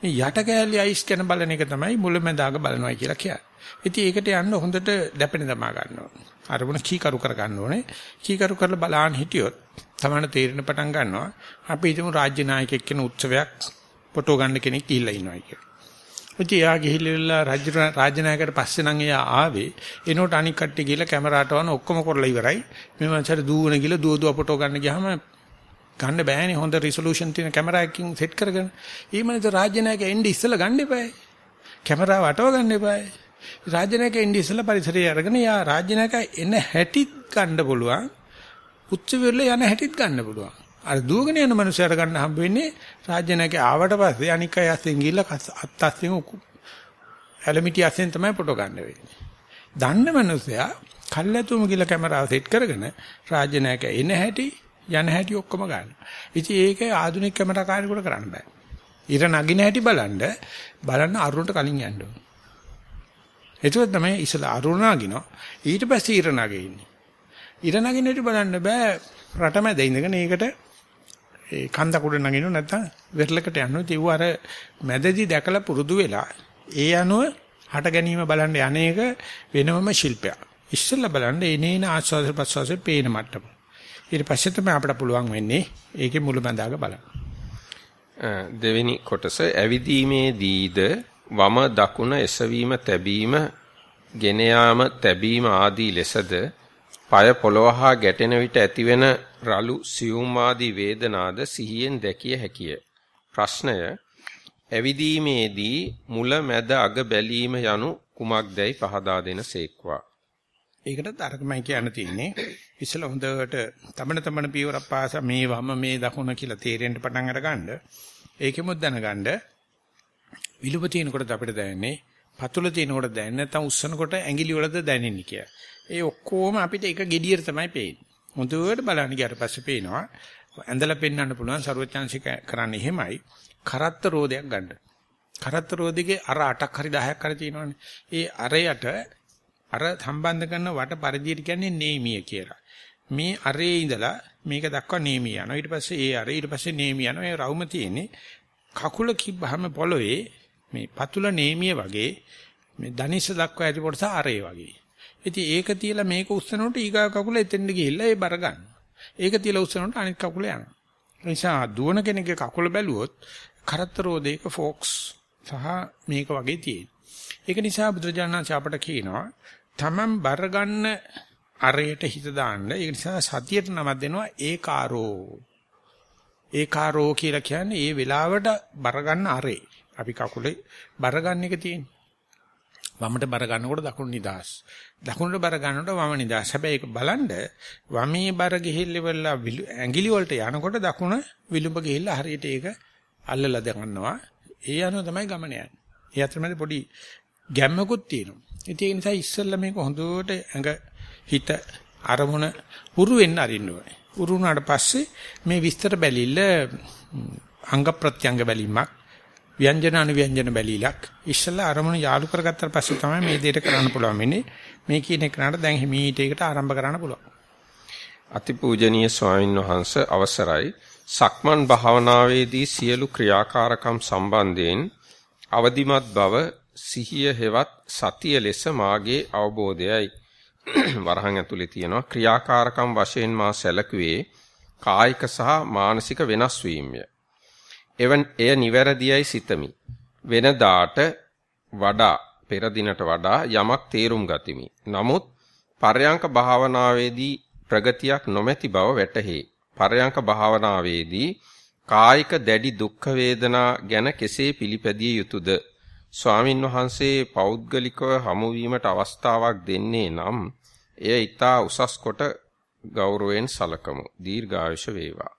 Speaker 1: මේ යට කැලේ අයිස් ගැන බලන එක තමයි මුලැමැදාග බලනවා කියලා කියන්නේ. ඉතින් ඒකට යන්න හොඳට දැපෙන දමා ගන්න ඕනේ. අරමුණ කීකරු කර ගන්න ඕනේ. කීකරු කරලා බලන්න හිටියොත් තමයි තේරෙන පටන් ගන්නවා. අපි හිතමු රාජ්‍ය නායකයෙක් කෙන උත්සවයක් ෆොටෝ ගන්න කෙනෙක් ගිහිල්ලා ඉන්නවා කියලා. ඉතින් එයා ගිහිල්ලා රාජ්‍ය රාජ්‍ය නායකයට පස්සේ නම් එයා ආවේ. එනකොට අනික් කට්ටිය ගිහිල්ලා කැමරාට වන ඔක්කොම කරලා ඉවරයි. මේ මනසට දුවන ගිහිල්ලා දුව දුව ෆොටෝ ගන්න ගියාම ගන්න බෑනේ හොඳ රිසොලූෂන් තියෙන කැමරාවකින් සෙට් කරගෙන. ඊමණිත රාජ්‍ය නායකයා එන්නේ ඉස්සලා ගන්න එපායි. කැමරාව අටව ගන්න එපායි. රාජ්‍ය නායකයා එන්නේ ඉස්සලා පරිසරය අරගෙන යා රාජ්‍ය නායකයා එන හැටිත් ගන්න පුළුවන්. උච්චවිරල යන හැටිත් ගන්න පුළුවන්. අර දුවගෙන යන මනුස්සයර ගන්න හම්බ වෙන්නේ රාජ්‍ය නායකයා ආවට පස්සේ අනික් අය අස්සෙන් ගිහිල්ලා අත් අස්සෙන් ඇලමිටි අස්සෙන් තමයි ෆොටෝ ගන්න වෙන්නේ. දන්න මනුස්සයා කල්ැතුම ගිහලා කැමරාව සෙට් කරගෙන රාජ්‍ය නායකයා එන හැටි යන හැටි ඔක්කොම ගන්න. ඉතින් ඒක ආධුනික කැමරා කාර්යකට කරන්න බෑ. ඉර නගින හැටි බලන්න බලන්න අරුණට කලින් යන්න ඕන. එතකොට තමයි ඉස්සලා අරුණ නගිනවා. ඊට පස්සේ ඉර නගෙන්නේ. ඉර නගින හැටි බලන්න බෑ රටමැද ඉඳගෙන ඒකට ඒ කන්ද කුඩ නගිනු නැත්තම් වෙරළකට යනවා. ඒව අර මැදදී දැකලා පුරුදු වෙලා ඒ අනුව හට ගැනීම බලන්න යන්නේක වෙනමම ශිල්පයක්. ඉස්සෙල්ලා බලන්න එනේන ආස්වාද ප්‍රසවාසයේ පේන මට්ටම. ඊට පස්සේ තමයි අපිට පුළුවන් වෙන්නේ ඒකේ මුලැඳාක බලන්න.
Speaker 2: දෙවෙනි කොටස ඇවිදීමේදීද වම දකුණ එසවීම තැබීම ගෙන යාම තැබීම ආදී ලෙසද পায় පොළව හා ගැටෙන විට ඇතිවෙන රළු සියුම් ආදී වේදනාද සිහියෙන් දැකිය හැකිය. ප්‍රශ්නය ඇවිදීමේදී මුල මැද අග බැලීම යනු කුමක්දයි පහදා දෙන සේක්වා.
Speaker 1: ඒකටත් අරකමයි කියන්න තියෙන්නේ. ඉස්සලා හොඳට තමන තමන පියවරක් පාසා මේ වම මේ දකුණ කියලා තේරෙන්න පටන් අරගන්න. ඒකෙමුත් දැනගන්න විලුප තියෙනකොට අපිට දැනෙන්නේ පතුල තියෙනකොට දැනෙන්නේ නැත්නම් උස්සනකොට ඇඟිලි වලද දැනෙන්නේ කියලා. ඒ ඔක්කොම අපිට එක gediyer තමයි පේන්නේ. හොඳට බලන්න ගියාට පස්සේ පේනවා ඇඳලා පෙන්වන්න පුළුවන් ਸਰවඥාන්සික කරන්නේ එහෙමයි. කරත්ත රෝදයක් ගන්න. කරත්තරෝදිගේ අර 8ක් හරි 10ක් හරි තියෙනවනේ. ඒ අරයට අර සම්බන්ධ කරන වට පරිධියට කියන්නේ නේමිය කියලා. මේ අරේ ඉඳලා මේක දක්වා නේමිය යනවා. ඊට පස්සේ ඒ අරේ ඊට පස්සේ නේමිය යනවා. ඒ රවුම තියෙන්නේ කකුල කිව්වහම පොළවේ මේ පතුල නේමිය වගේ මේ දනිස්ස දක්වා ඇති කොටස අරේ වගේ. ඉතින් ඒක තියලා මේක උස්සනකොට ඊගා කකුල එතෙන්ට ගිහිල්ලා ඒ බර ගන්න. ඒක තියලා උස්සනකොට අනිත් කකුල යනවා. නිසා දුවන කෙනෙක්ගේ කකුල බැලුවොත් කරත්තරෝදේක ෆෝක්ස් සහ මේක වගේ තියෙන. ඒක නිසා බුදුරජාණන් අපට කියනවා තමන් බර ගන්න අරයට හිත දාන්න. ඒ නිසා සතියට නමක් දෙනවා ඒකාරෝ. ඒකාරෝ කියලා කියන්නේ ඒ වෙලාවට බර ගන්න අරේ. අපි කකුලේ බර ගන්න එක තියෙන්නේ. වමට බර ගන්නකොට දකුණු නිදාස්. දකුණට බර ගන්නකොට වම නිදාස්. හැබැයි ඒක බලන්න වමේ බර ගිහිල්ලා ඇඟිලි වලට යනකොට දකුණ විලුඹ ගිහිල්ලා හරියට ඒක අල්ලලා ගන්නවා. ඒ අනුව තමයි ගමන යන්නේ. ඒ අතරමැද පොඩි ගැම්මකුත් තියෙනවා. ඉතින් ඒ නිසා ඉස්සෙල්ලා මේක හොඳට ඇඟ හිත අරමුණ උරු වෙන්න අරින්න ඕනේ. උරු වුණාට පස්සේ මේ විස්තර බැලිල්ල අංග ප්‍රත්‍යංග බැලීමක් ව්‍යංජන අනුව්‍යංජන බැලීලක් ඉස්සෙල්ලා අරමුණ යාලු කරගත්තාට පස්සේ තමයි මේ දෙයට කරන්න පුළුවන් වෙන්නේ. මේ කියන එකනට දැන් හිමීට ඒකට ආරම්භ කරන්න පුළුවන්.
Speaker 2: අතිපූජනීය ස්වාමින් වහන්සේ අවසරයි සක්මන් භාවනාවේදී සියලු ක්‍රියාකාරකම් සම්බන්ධයෙන් අවදිමත් බව සිහිය හෙවත් සතිය ලෙස මාගේ අවබෝධයයි වරහන් ඇතුලේ තියෙනවා ක්‍රියාකාරකම් වශයෙන් මා සැලකුවේ කායික සහ මානසික වෙනස් වීමය. එවන් එය නිවැරදියයි සිතමි. වෙනදාට වඩා පෙර දිනට වඩා යමක් තේරුම් ගතිමි. නමුත් පරයන්ක භාවනාවේදී ප්‍රගතියක් නොමැති බව වැටහේ. පරයන්ක භාවනාවේදී කායික දැඩි දුක් වේදනා ගැන කෙසේ පිළිපැදිය යුතුද? ස්වාමින් වහන්සේ පෞද්ගලිකව හමු වීමට අවස්ථාවක් දෙන්නේ නම් එය ඊටා උසස් කොට ගෞරවයෙන් සලකමු. දීර්ඝායුෂ වේවා.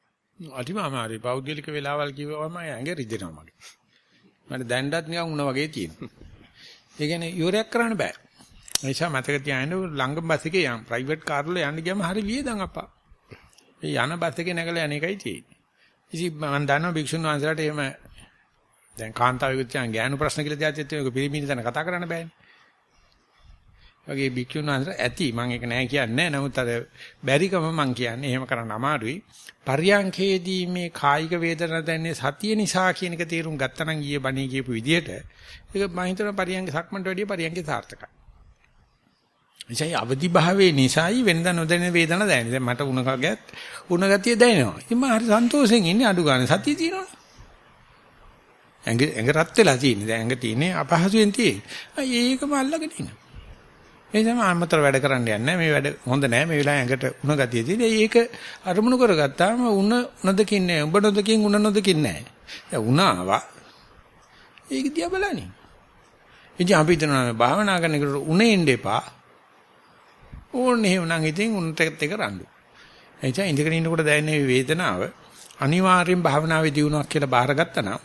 Speaker 1: අතිමාමාරි පෞද්ගලික වෙලාවල් කිව්වම ඇඟ රිදෙනවා මගේ. මට දැන්ඩත් නිකන් උණ වගේ තියෙනවා. ඒ කියන්නේ යෝරයක් කරන්න බෑ. ඒ නිසා මතක තියාගන්න ළඟම බස් එකේ යම් ප්‍රයිවට් කාර් වල යන්න ගියම හරි වියදම් අප්පා. ඒ යන බස් එකේ නැගලා යන එකයි තියෙන්නේ. ඉතින් මම දන්නවා භික්ෂුන් වහන්සේලාට එහෙම දැන් කාන්තාවෙකුත් කියන ගෑනු ප්‍රශ්න කියලා තියාච්චත් ඒක පිරිමින් දැන කතා කරන්න බෑනේ. වගේ භික්ෂුන් වහන්සේලා ඇති මම ඒක නෑ කියන්නේ නමුත් අර බැරිකම මම කියන්නේ එහෙම කරන්න අමාරුයි. පර්යංකේදී මේ කායික වේදනා දැනන්නේ සතිය නිසා කියන එක තේරුම් ගත්තා නම් ඊයේ බණේ කියපු විදිහට ඒක මම හිතනවා පර්යංක සක්මන්ට වැඩිය පර්යංකේ සාර්ථකයි. එනිසා අවදි භාවයේ නිසායි වෙනද නොදැනෙන වේදනා දැනෙන්නේ. දැන් මට උණ කගයත් උණ ගතිය දැනෙනවා. ඉතින් මම හරි සන්තෝෂෙන් ඉන්නේ අඩු ගන්න සතිය තියෙනවනේ. ඇඟ ඇඟ රත් වෙලා තියෙන්නේ. දැන් ඇඟ තියෙන්නේ අපහසුයෙන් තියෙන්නේ. ඒකම අල්ලගෙන ඉන්නවා. ඒ තමයි අමතර වැඩ කරන්න යන්නේ මේ වැඩ හොඳ නෑ මේ වෙලාවේ ඇඟට උණ ගතිය තියෙන. ඒක අරමුණු කරගත්තාම උණ නොදකින් නෑ. උඹ නොදකින් උණ නොදකින් නෑ. දැන් උණ ආවා. ඒක දිහා බලන්නේ. ඉතින් අපි හිතනවා භාවනා කරනකොට උණේ ඉන්න එපා. ඕන්නේ එහෙමනම් ඉතින් උණට එක රණ්ඩු. එනිසා ඉඳගෙන ඉන්නකොට දැනෙන වේදනාව අනිවාර්යෙන් භාවනාවේ දියුණුවක් කියලා බාරගත්තා නම්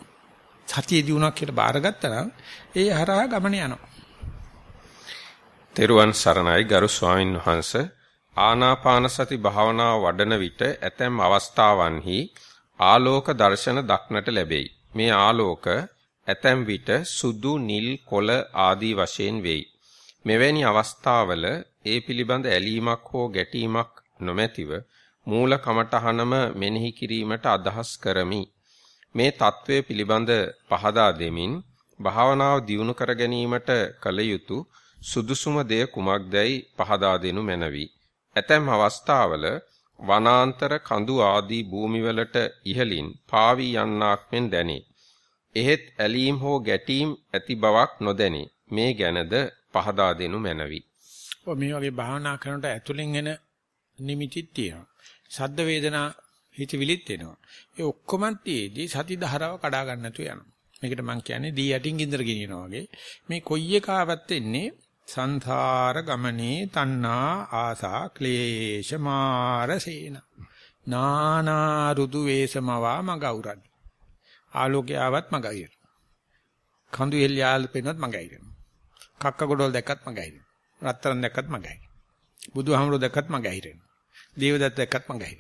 Speaker 1: සතියේ දියුණුවක් කියලා බාරගත්තා නම් ඒ හරහා ගමන යනවා.
Speaker 2: තෙරුවන් සරණයි ගරු ස්වාමින් වහන්ස ආනාපාන සති භාවනාව වඩන විට ඇතැම් අවස්ථාවන්හි ආලෝක දර්ශන දක්නට ලැබෙයි. මේ ආලෝක ඇතැම් විට සුදු නිල් කොළ ආදී වශයෙන් වෙයි. මෙවැනි අවස්ථාවල ඒ පිළිබඳ ඇලීමක් හෝ ගැටීමක් නොමැතිව මූල කමඨහනම මෙනෙහි කිරීමට අදහස් කරමි. මේ తත්වය පිළිබඳ පහදා දෙමින් භාවනාව දියුණු කර ගැනීමට කල යුතු සුදුසුම දෙය කුමක්දයි පහදා දෙනු මැනවි. ඇතැම් අවස්ථාවල වනාන්තර කඳු ආදී භූමිවලට ඉහළින් පාවී යන්නක් මෙන් දැනේ. එහෙත් ඇලීම් හෝ ගැටීම් ඇති බවක් නොදැනේ. මේ ගැනද පහදා දෙනු මැනවි.
Speaker 1: ඔය මේ වගේ භාවනා කරනකොට ඇතුලෙන් එන නිමිතිත් තියෙනවා. සද්ද වේදනා හිතවිලිත් එනවා. ඒ ඔක්කොම තියේදී සති ධාරාව කඩා ගන්න නැතු යනවා. මේකට මම කියන්නේ දී යටින් ගින්දර ගෙනියනවා වගේ. මේ කොයි එකාවත් එන්නේ සංසාර ගමනේ තණ්හා ආසා ක්ලේශ මාරසේන නානා රුදු වේසමවා මගෞරන් ආලෝකය ආවත් මගයිර කඳු එල්යාල් පෙනොත් මගයිර කක්ක ගොඩවල් දැක්කත් මගයිර රත්තරන් දැක්කත් මගයිර බුදුහාමුදුරුවෝ දැක්කත් මගයිර දේවදත්ත දැක්කත් මගයිර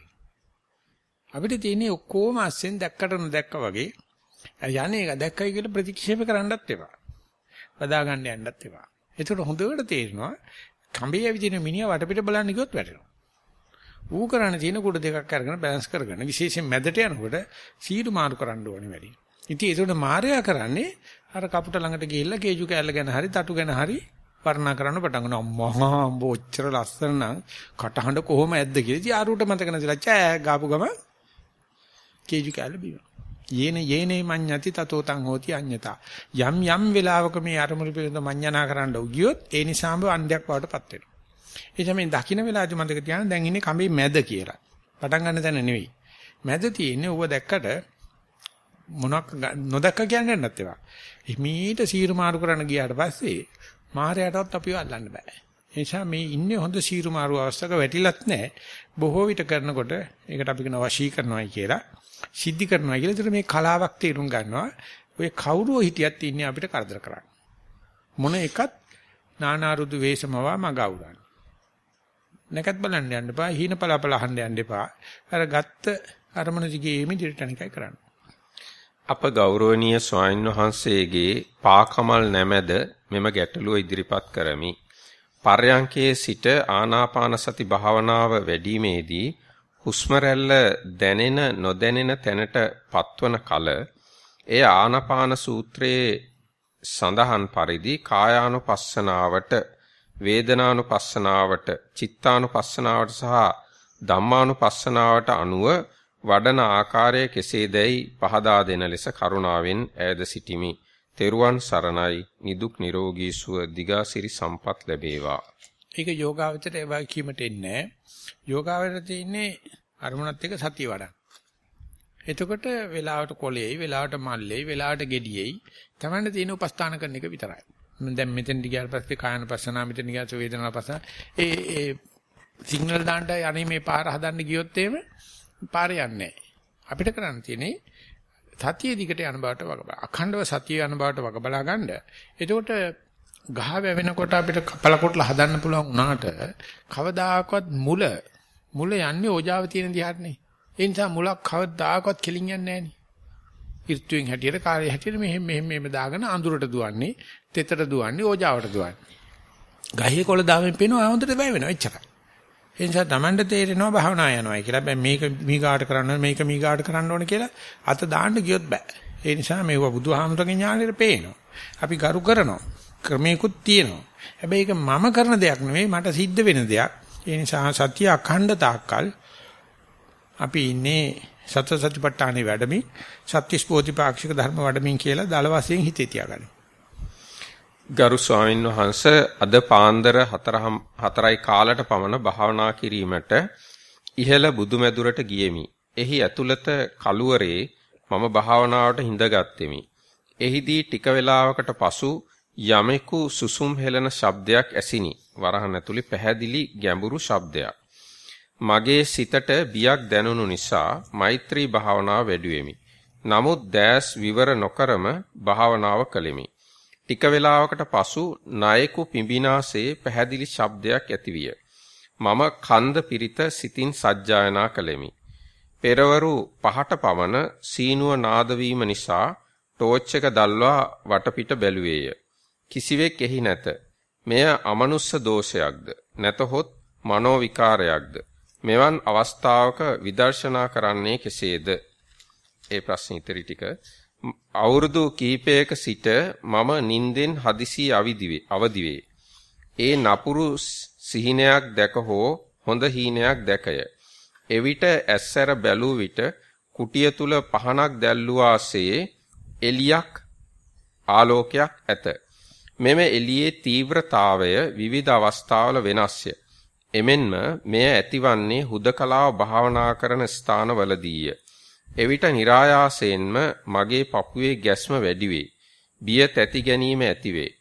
Speaker 1: අපිට තියෙන්නේ ඔක්කොම අස්සෙන් දැක්කට නොදැක්ක වගේ යන්නේ ඒක දැක්කයි කියලා ප්‍රතික්ෂේප කරන්නත් එපා. බදා ගන්න යන්නත් එපා. ඒකට හොඳට තේරෙනවා කඹේ ඇවිදින මිනිහා වටපිට බලන්න ගියොත් වැටෙනවා. ඌ කරන්න තියෙන කුඩ දෙකක් අරගෙන බැලන්ස් කරගෙන විශේෂයෙන් මැදට යනකොට සීරු මාරු කරන්න ඕනේ වැඩි. ඉතින් ඒකට මාර්යා කරන්නේ අර කපුට ළඟට ගිහිල්ලා කේජු කෑල්ල ගැන හරි තටු ගැන හරි වර්ණනා කරන්න පටන් ගන්නවා. මහා අම්බ ඔච්චර ලස්සන නම් කටහඬ කොහොම ඇද්ද කියලා. ඉතින් ආරුට මතක නැතිලා චෑ ගාපු ගම කේජු කෑල්ල බීම. යේන යේනේ මඤ්ඤති තතෝ තං හෝති අඤ්ඤතා. යම් යම් වෙලාවක මේ අරමුණු පිළිබඳ මඤ්ඤණා කරන්න උගියොත් ඒ නිසාම අන්ධයක් වඩටපත් වෙනවා. ඒ තමයි දකින්න වෙලාවදී මතක තියාගන්න දැන් ඉන්නේ කඹේ මැද කියලා. පටන් ගන්න තැන නෙවෙයි. මැද තියෙන්නේ ඌව දැක්කට මොනක් නොදැක්ක කියන්නේ නැත් ඒවා. හිමීට සීරු මාරු කරන්න ගියාට පස්සේ මාහරයටවත් අපිව අල්ලන්න බෑ. ඒ නිසා මේ ඉන්නේ හොඳ සීරු මාරු අවස්ථාවක වැටිලත් නැහැ. බොහෝ විට කරනකොට ඒකට අපි කියන වශී කරනවායි කියලා, සිද්ධි කරනවා කියලා. ඒතර මේ කලාවක් තේරුම් ගන්නවා. ඔය කවුරුව හිටියත් ඉන්නේ අපිට කරදර කරන්න. මොන එකත් නානාරුදු වේසමවා මග අවුරන්න. නැකත් බලන්න යන්න එපා. හීන පළපළ අහන්න යන්න එපා. අර ගත්ත අරමුණ දිගේ එමි දිරටන එකයි කරන්න.
Speaker 2: අප ගෞරවනීය ස්වාමින් වහන්සේගේ පාකමල් නැමැද මෙම ගැටලුව ඉදිරිපත් කරමි. පර්යංකයේ සිට ආනාපාන සති භාවනාව වැඩිීමේදී හුස්ම දැනෙන නොදැනෙන තැනට පත්වන කල එය ආනාපාන සූත්‍රයේ සඳහන් පරිදි කායානුපස්සනාවට වේදනානුපස්සනාවට චිත්තානුපස්සනාවට සහ ධම්මානුපස්සනාවට අනුව වඩන ආකාරය කෙසේදැයි පහදා දෙන ලෙස කරුණාවෙන් ඈද සිටිමි. තෙරුවන් සරණයි නිදුක් නිරෝගී සුව දිගාසිරි සම්පත් ලැබේවා.
Speaker 1: ඒක යෝගාවචරයට ඒවා කීමට එන්නේ යෝගාවචරයට තියෙන්නේ අරමුණත් එක්ක සතිය වඩන්න. එතකොට වෙලාවට කොලෙයි, වෙලාවට මල්ලෙයි, වෙලාවට gediyeයි තමන්න තියෙන උපස්ථාන කරන එක විතරයි. දැන් මෙතෙන් ගියාට පස්සේ කායන පස්සනා මෙතෙන් ගියාට වේදනා පස්සනා ඒ ඒ සිග්නල් දාන්න යන්නේ මේ පාර හදන්න ගියොත් එහෙම පාර යන්නේ අපිට කරන්න තියෙන්නේ සතිය දිගට යන බවට වග බලා. අඛණ්ඩව සතිය යන බවට වග බලා ගන්න. එතකොට ගහ වැවෙනකොට අපිට කපල කොටලා හදන්න පුළුවන් වුණාට කවදාකවත් මුල මුල යන්නේ ඕජාව තියෙන දිහාටනේ. ඒ නිසා මුලක් කවදාකවත් කෙලින් යන්නේ නැහනේ. ඍතුවෙන් හැටියට කාර්යය හැටියට මෙහෙම මෙහෙම මෙහෙම දාගෙන අඳුරට දුවන්නේ, තෙතට දුවන්නේ, ඕජාවට දුවන්නේ. ගහේ කොළ දාමින් පේනවා හොඳට වැය වෙනවා එච්චරයි. ඒ නිසා Tamanට තේරෙනවා භාවනා යනවා කියලා. බෑ මේක මීගාට කරන්න මේක මීගාට කරන්න ඕන කියලා අත දාන්න ගියොත් බෑ. ඒ නිසා මේව බුදුහාමුදුරගේ ඥානෙට පේනවා. අපි ගරු කරනවා. ක්‍රමයකුත් තියෙනවා. හැබැයි ඒක මම කරන දෙයක් නෙවෙයි මට සිද්ධ වෙන දෙයක්. ඒ නිසා සත්‍ය අඛණ්ඩ තාක්කල් අපි ඉන්නේ සතර සතිපට්ඨානේ වැඩමින් සත්‍විස් බෝධිපාක්ෂික ධර්ම වැඩමින් කියලා දල වශයෙන් හිතේ තියාගන්න.
Speaker 2: ගරු ස්වාමීන් වහන්ස අද පාන්දර 4යි කාලට පමණ භාවනා කිරීමට ඉහළ බුදුමැදුරට ගියෙමි. එහි ඇතුළත කළුවරේ මම භාවනාවට හිඳගත්ෙමි. එහිදී ටික වේලාවකට පසු යමෙකු සුසුම් හෙලන ශබ්දයක් ඇසිනි. වරහන් ඇතුලේ පැහැදිලි ගැඹුරු ශබ්දයක්. මගේ සිතට බියක් දැනුණු නිසා මෛත්‍රී භාවනාව වැඩුවෙමි. නමුත් දැස් විවර නොකරම භාවනාව කළෙමි. ටික වේලාවකට පසු නායකු පිඹිනාසේ පැහැදිලි ශබ්දයක් ඇතිවිය. මම කන්ද පිරිත සිතින් සජ්ජායනා කළෙමි. පෙරවරු පහට පමණ සීනුව නාද නිසා ටෝච් එක දැල්වා වටපිට බැලුවේය. කිසිවෙක් එහි නැත. මෙය අමනුස්ස දෝෂයක්ද නැතහොත් මනෝ විකාරයක්ද මෙවන් අවස්ථාවක විදර්ශනා කරන්නේ කෙසේද? ඒ ප්‍රශ්න ඉදිරි ටික අවුරුදු කිහිපයක සිට මම නින්දෙන් හදිසි අවදිවේ අවදිවේ. ඒ නපුරු සිහිනයක් දැක හෝ හොඳ හීනයක් දැකය. එවිට ඇස්සර බැලූ විට කුටිය තුල පහනක් දැල්ලුවාසේ එලියක් ආලෝකයක් ඇත. මෙම එළියේ තීව්‍රතාවය විවිධ අවස්ථාවල වෙනස්ය. එමෙන්ම මෙය ඇතිවන්නේ හුදකලාව භාවනා කරන ස්ථානවලදීය. එවිට નિરાයාසයෙන්ම මගේ පපුවේ ගැස්ම වැඩි වේ. බිය තැති ගැනීම ඇතිවේ.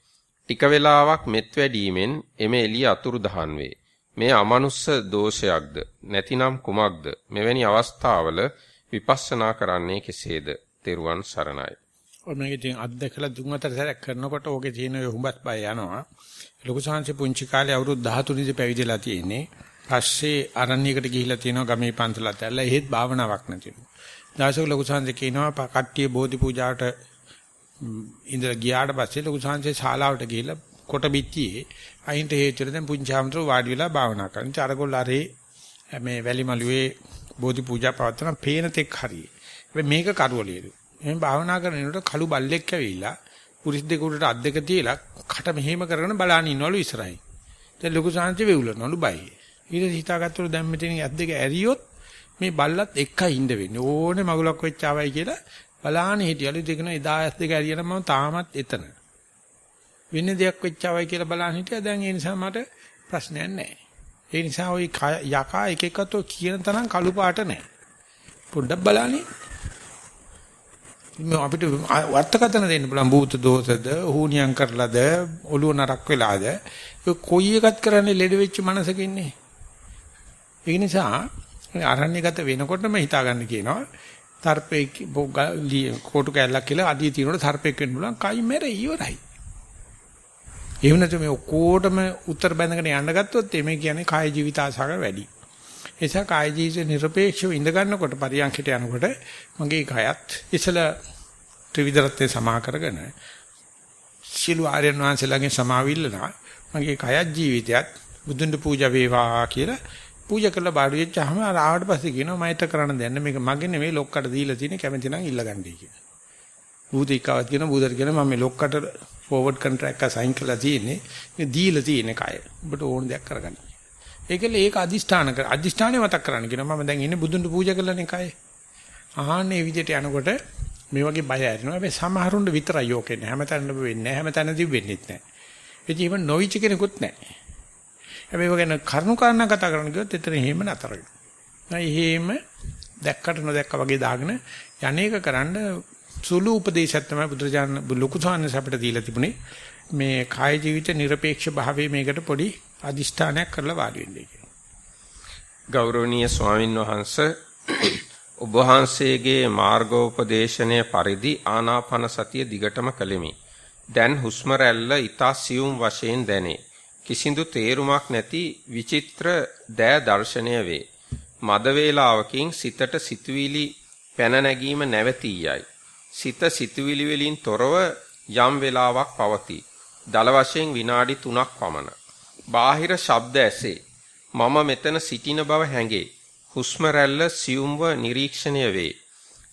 Speaker 2: ටික වේලාවක් මෙත් වැඩීමෙන් එම එළිය අතුරුදහන් වේ. මේ අමනුස්ස දෝෂයක්ද නැතිනම් කුමක්ද? මෙවැනි අවස්ථාවල විපස්සනා කරන්නේ කෙසේද? තෙරුවන් සරණයි.
Speaker 1: ඔය මේක ඉතින් අත්දැකලා දුන් අතර සැරයක් කරනකොට ඕකේ තියෙන ඔය හුඹත් බය යනවා. ලොකු සංහසේ පුංචි කාලේ අවුරුදු 13 ඉඳි පැවිදිලා තියෙන්නේ. පස්සේ අරණියකට ගිහිල්ලා තියෙනවා ගමේ පන්සලත් ඇල්ල එහෙත් භාවනාවක් නැතිලු. දවසක ලොකු සංජය කියනවා කට්ටිය බෝධි පූජාවට ඉඳලා ගියාට පස්සේ ලොකු සංජය ශාලාවට ගිහිල්ලා කොට බිත්තියේ අයින්ට හේතුව දැන් පුංචාමතර වාඩි වෙලා භාවනා කරන. චරගොල්ල අරේ මේ වැලිමලුවේ බෝධි පූජා පවත්වන පේන තෙක් හරියි. හැබැයි මේක කරවලියලු. එහෙනම් භාවනා කරනකොට කළු බල්ලෙක් ඇවිල්ලා පුරිස් දෙක උඩට අත් දෙක තියලා කට මෙහෙම කරගෙන බලාන ඉන්නවලු ඉස්සරහින්. දැන් ලොකු සංජය වෙවුලනවලු බයි. ඊට හිතාගත්තලු දැන් මෙතන ඇත් දෙක ඇරියොත් මේ බල්ලත් එක්කයි ඉඳ වෙන්නේ. ඕනේ මගුලක් වෙච්චාවයි කියලා බලාන හිටියලු දෙකන එදා ඇස් දෙක ඇරියනම් මම තාමත් එතන. වෙන දෙයක් වෙච්චාවයි කියලා බලාන හිටියා. දැන් ඒ නිසා මට ප්‍රශ්නයක් නැහැ. ඒ නිසා ওই යකා එක එකතෝ කියන තරම් කළු පාට නැහැ. පොඩ්ඩක් බලන්නේ. අපිට වර්තකතන දෙන්න බලන් භූත දෝෂද හුණියම් කරලාද ඔළුව නරක් වෙලාද කොයි එකත් කරන්නේ ලෙඩ වෙච්ච මනසකින්නේ ඒ නිසා අරණ්‍යගත වෙනකොටම හිතාගන්න කියනවා තර්පේ කෝටු කැල්ලක් කියලා අදී තිනකොට තර්පෙක් වෙන්න බුණා කයි මෙරේ ඉවරයි. එහෙම නැත්නම් මේ ඔක්කොටම උත්තර බැඳගෙන යන්න ගත්තොත් මේ කියන්නේ කාය ජීවිත ආසාව වැඩි. ඒ නිසා කාය ජීවිත নিরপেক্ষව ඉඳ ගන්නකොට පරියන්කට යනකොට මගේ කයත් ඉසල ත්‍රිවිධ රත්නේ සමා කරගෙන සියලු ආර්යයන් වහන්සේලාගෙන් සමාවිල්ලනා මගේ කයත් ජීවිතයත් බුදුන් පූජා වේවා කියලා පූජා කරලා බාඩු වෙච්චාම ආවට පස්සේ කියනවා මයිත කරන්න දෙන්න මේක මගේ නෙවෙයි ලොක්කට දීලා තියෙන කැමති නම් ඉල්ලගන්නයි කියලා. බුදිකාවත් කියන බුදර කියන මම මේ ලොක්කට ෆෝවර්ඩ් කොන්ට්‍රැක්ට් එක සයින් කරලා තියෙන්නේ. මේ දීලා තියෙන කය. ඔබට ඕන දෙයක් කරගන්න. ඒකල ඒක අදිෂ්ඨාන කර අදිෂ්ඨානේ මතක් කරන්න කියනවා මම දැන් ඉන්නේ බුදුන්ට පූජා කරලානේ කය. ආහන්නේ විදිහට යනකොට මේ වගේ බය ඇතිවෙනවා. හැබැයි සමහරුන්ට විතරයි යෝක එන්නේ. හැමතැනම වෙන්නේ නැහැ. හැමතැනදී වෙන්නේ නැහැ. ඒ ජීවන නොවිච කෙනෙකුත් නැහැ. හැබැයි ඔය ගැන කරුණු කාරණා කතා කරන්න ගියොත් එතන එහෙම නතර වෙනවා. එහෙම දැක්කට නොදැක්කා වගේ දාගෙන යන්නේක කරන්න සුළු උපදේශයක් තමයි බුදුරජාණන් ලොකු සාන්නස අපිට දීලා තිබුණේ. මේ කාය ජීවිත নিরপেক্ষ භාවයේ මේකට පොඩි අදිෂ්ඨානයක් කරලා වාඩි වෙන්නේ කියලා.
Speaker 2: ගෞරවනීය ස්වාමින් වහන්සේ ඔබ වහන්සේගේ මාර්ගෝපදේශනය පරිදි ආනාපාන සතිය දිගටම කළෙමි. දැන් හුස්ම රැල්ල ඊතා සියුම් වශයෙන් දැනේ. කිසිඳු තේරුමක් නැති විචිත්‍ර දෑ දර්ශනය වේ. මද වේලාවකින් සිතට සිතුවිලි පැන නැගීම නැවතී යයි. සිත සිතුවිලි වලින් තොරව යම් වේලාවක් පවතී. දල වශයෙන් විනාඩි 3ක් පමණ. බාහිර ශබ්ද ඇසේ. මම මෙතන සිටින බව හැඟේ. හුස්ම රැල්ල සියුම්ව නිරීක්ෂණය වේ.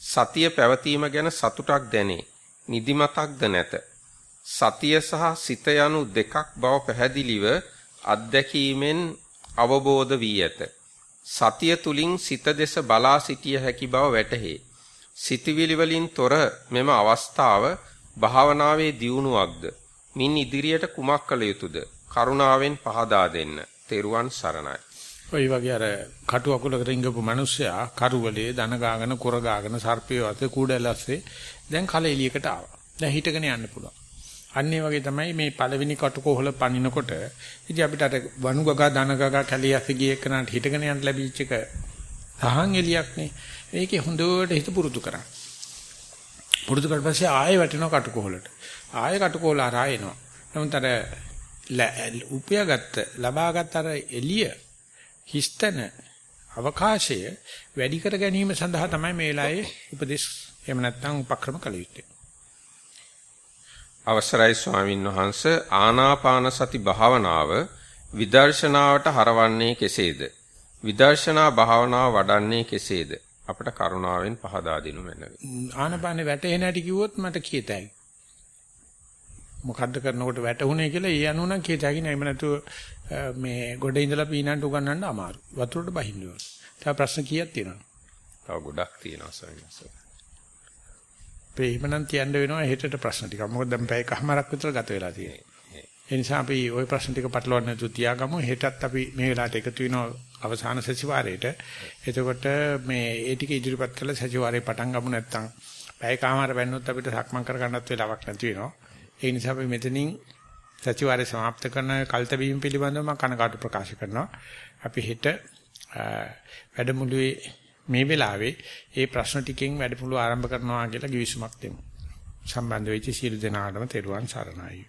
Speaker 2: සතිය පැවතීම ගැන සතුටක් දැනේ. නිදිමතක්ද නැත. සතිය සහ සිත යනු දෙකක් බව පැහැදිලිව අත්දැකීමෙන් අවබෝධ වී ඇත. සතිය තුලින් සිත දෙස බලා සිටිය හැකි බව වැටහේ. සිතවිලි වලින් තොර මෙම අවස්ථාව භාවනාවේ දියුණුවක්ද? මින් ඉදිරියට කුමක් කළ යුතුද? කරුණාවෙන් පහදා දෙන්න. තෙරුවන් සරණයි.
Speaker 1: ඔය වගේ අර කටු අකුලකට ඉංගපු මිනිස්සයා කරුවලේ දන ගාගෙන කුර ගාගෙන සර්පය වතේ කුඩැලස්සේ දැන් කල එළියකට ආවා. දැන් හිටගෙන යන්න පුළුවන්. අන්නේ වගේ තමයි මේ පළවෙනි කටුකොහල පනිනකොට ඉතින් අපිට අර වනුගගා දනගගා කැලියස් ගියේ කනට හිටගෙන යන්න ලැබිච්ච එක සහන් එලියක් නේ. ඒකේ හොඳට හිත පුරුදු කරා. පුරුදු කරලා පස්සේ ආයෙ වැටෙනවා කටුකොහලට. ආයෙ කටුකොහල ආරා එනවා. නමුත් අර උපයාගත්ත ලබාගත් අර එළිය හිස්තන අවකාශය වැඩි කර ගැනීම සඳහා තමයි මේ වෙලාවේ උපදේශ එහෙම නැත්නම් උපක්‍රම කළ යුත්තේ.
Speaker 2: අවසරයි ස්වාමින් වහන්ස. ආනාපාන සති භාවනාව විදර්ශනාවට හරවන්නේ කෙසේද? විදර්ශනා භාවනාව වඩන්නේ කෙසේද? අපට කරුණාවෙන් පහදා දෙනු මැනවි
Speaker 1: ආනාපානේ වැටෙන්නේ නැටි කිව්වොත් මට කියතයි. මොකද්ද කරනකොට වැටුනේ කියලා ඒ අනුව නම් කියතයි නෑ. එහෙම නැතුව මේ ගොඩ ඉඳලා පීනන්ට උගන්නන්න අමාරු වතුරට බහින්න ඕන. තව ප්‍රශ්න කීයක් තියෙනවද?
Speaker 2: තව ගොඩක් තියෙනවා ස්වාමීන් වහන්සේ
Speaker 1: අපේ එහෙමනම් තියන්න වෙනවා හෙටට ප්‍රශ්න ටික. මොකද දැන් පැයකමාරක් විතර ගත වෙලා තියෙනවා. ඒ නිසා අපි ওই ප්‍රශ්න ටික පටලවන්න නැතුව තියාගමු. හෙටත් අපි මේ වෙලාවට එකතු වෙනවා අවසාන සතිವಾರයට. එතකොට මේ ඒ ටික ඉදිරිපත් කරලා සතිವಾರේ පටන් ගමු නැත්තම් පැයකමාර වෙන්නොත් අපිට සක්මන් කර ගන්නත් වෙලාවක් නැති වෙනවා. ඒ නිසා අපි මෙතනින් සතිವಾರේ સમાપ્ત කරන කල්තවීම පිළිබඳව මම කනකාටු ප්‍රකාශ කරනවා. අපි හෙට වැඩමුළුවේ මේ වෙලාවේ ඒ ප්‍රශ්න ටිකෙන් වැඩිපුළ ආරම්භ කරනවා කියලා කිවිසුමක් දෙමු. සම්බන්ධ වෙච්ච සියලු දෙනාටම තෙරුවන් සරණයි.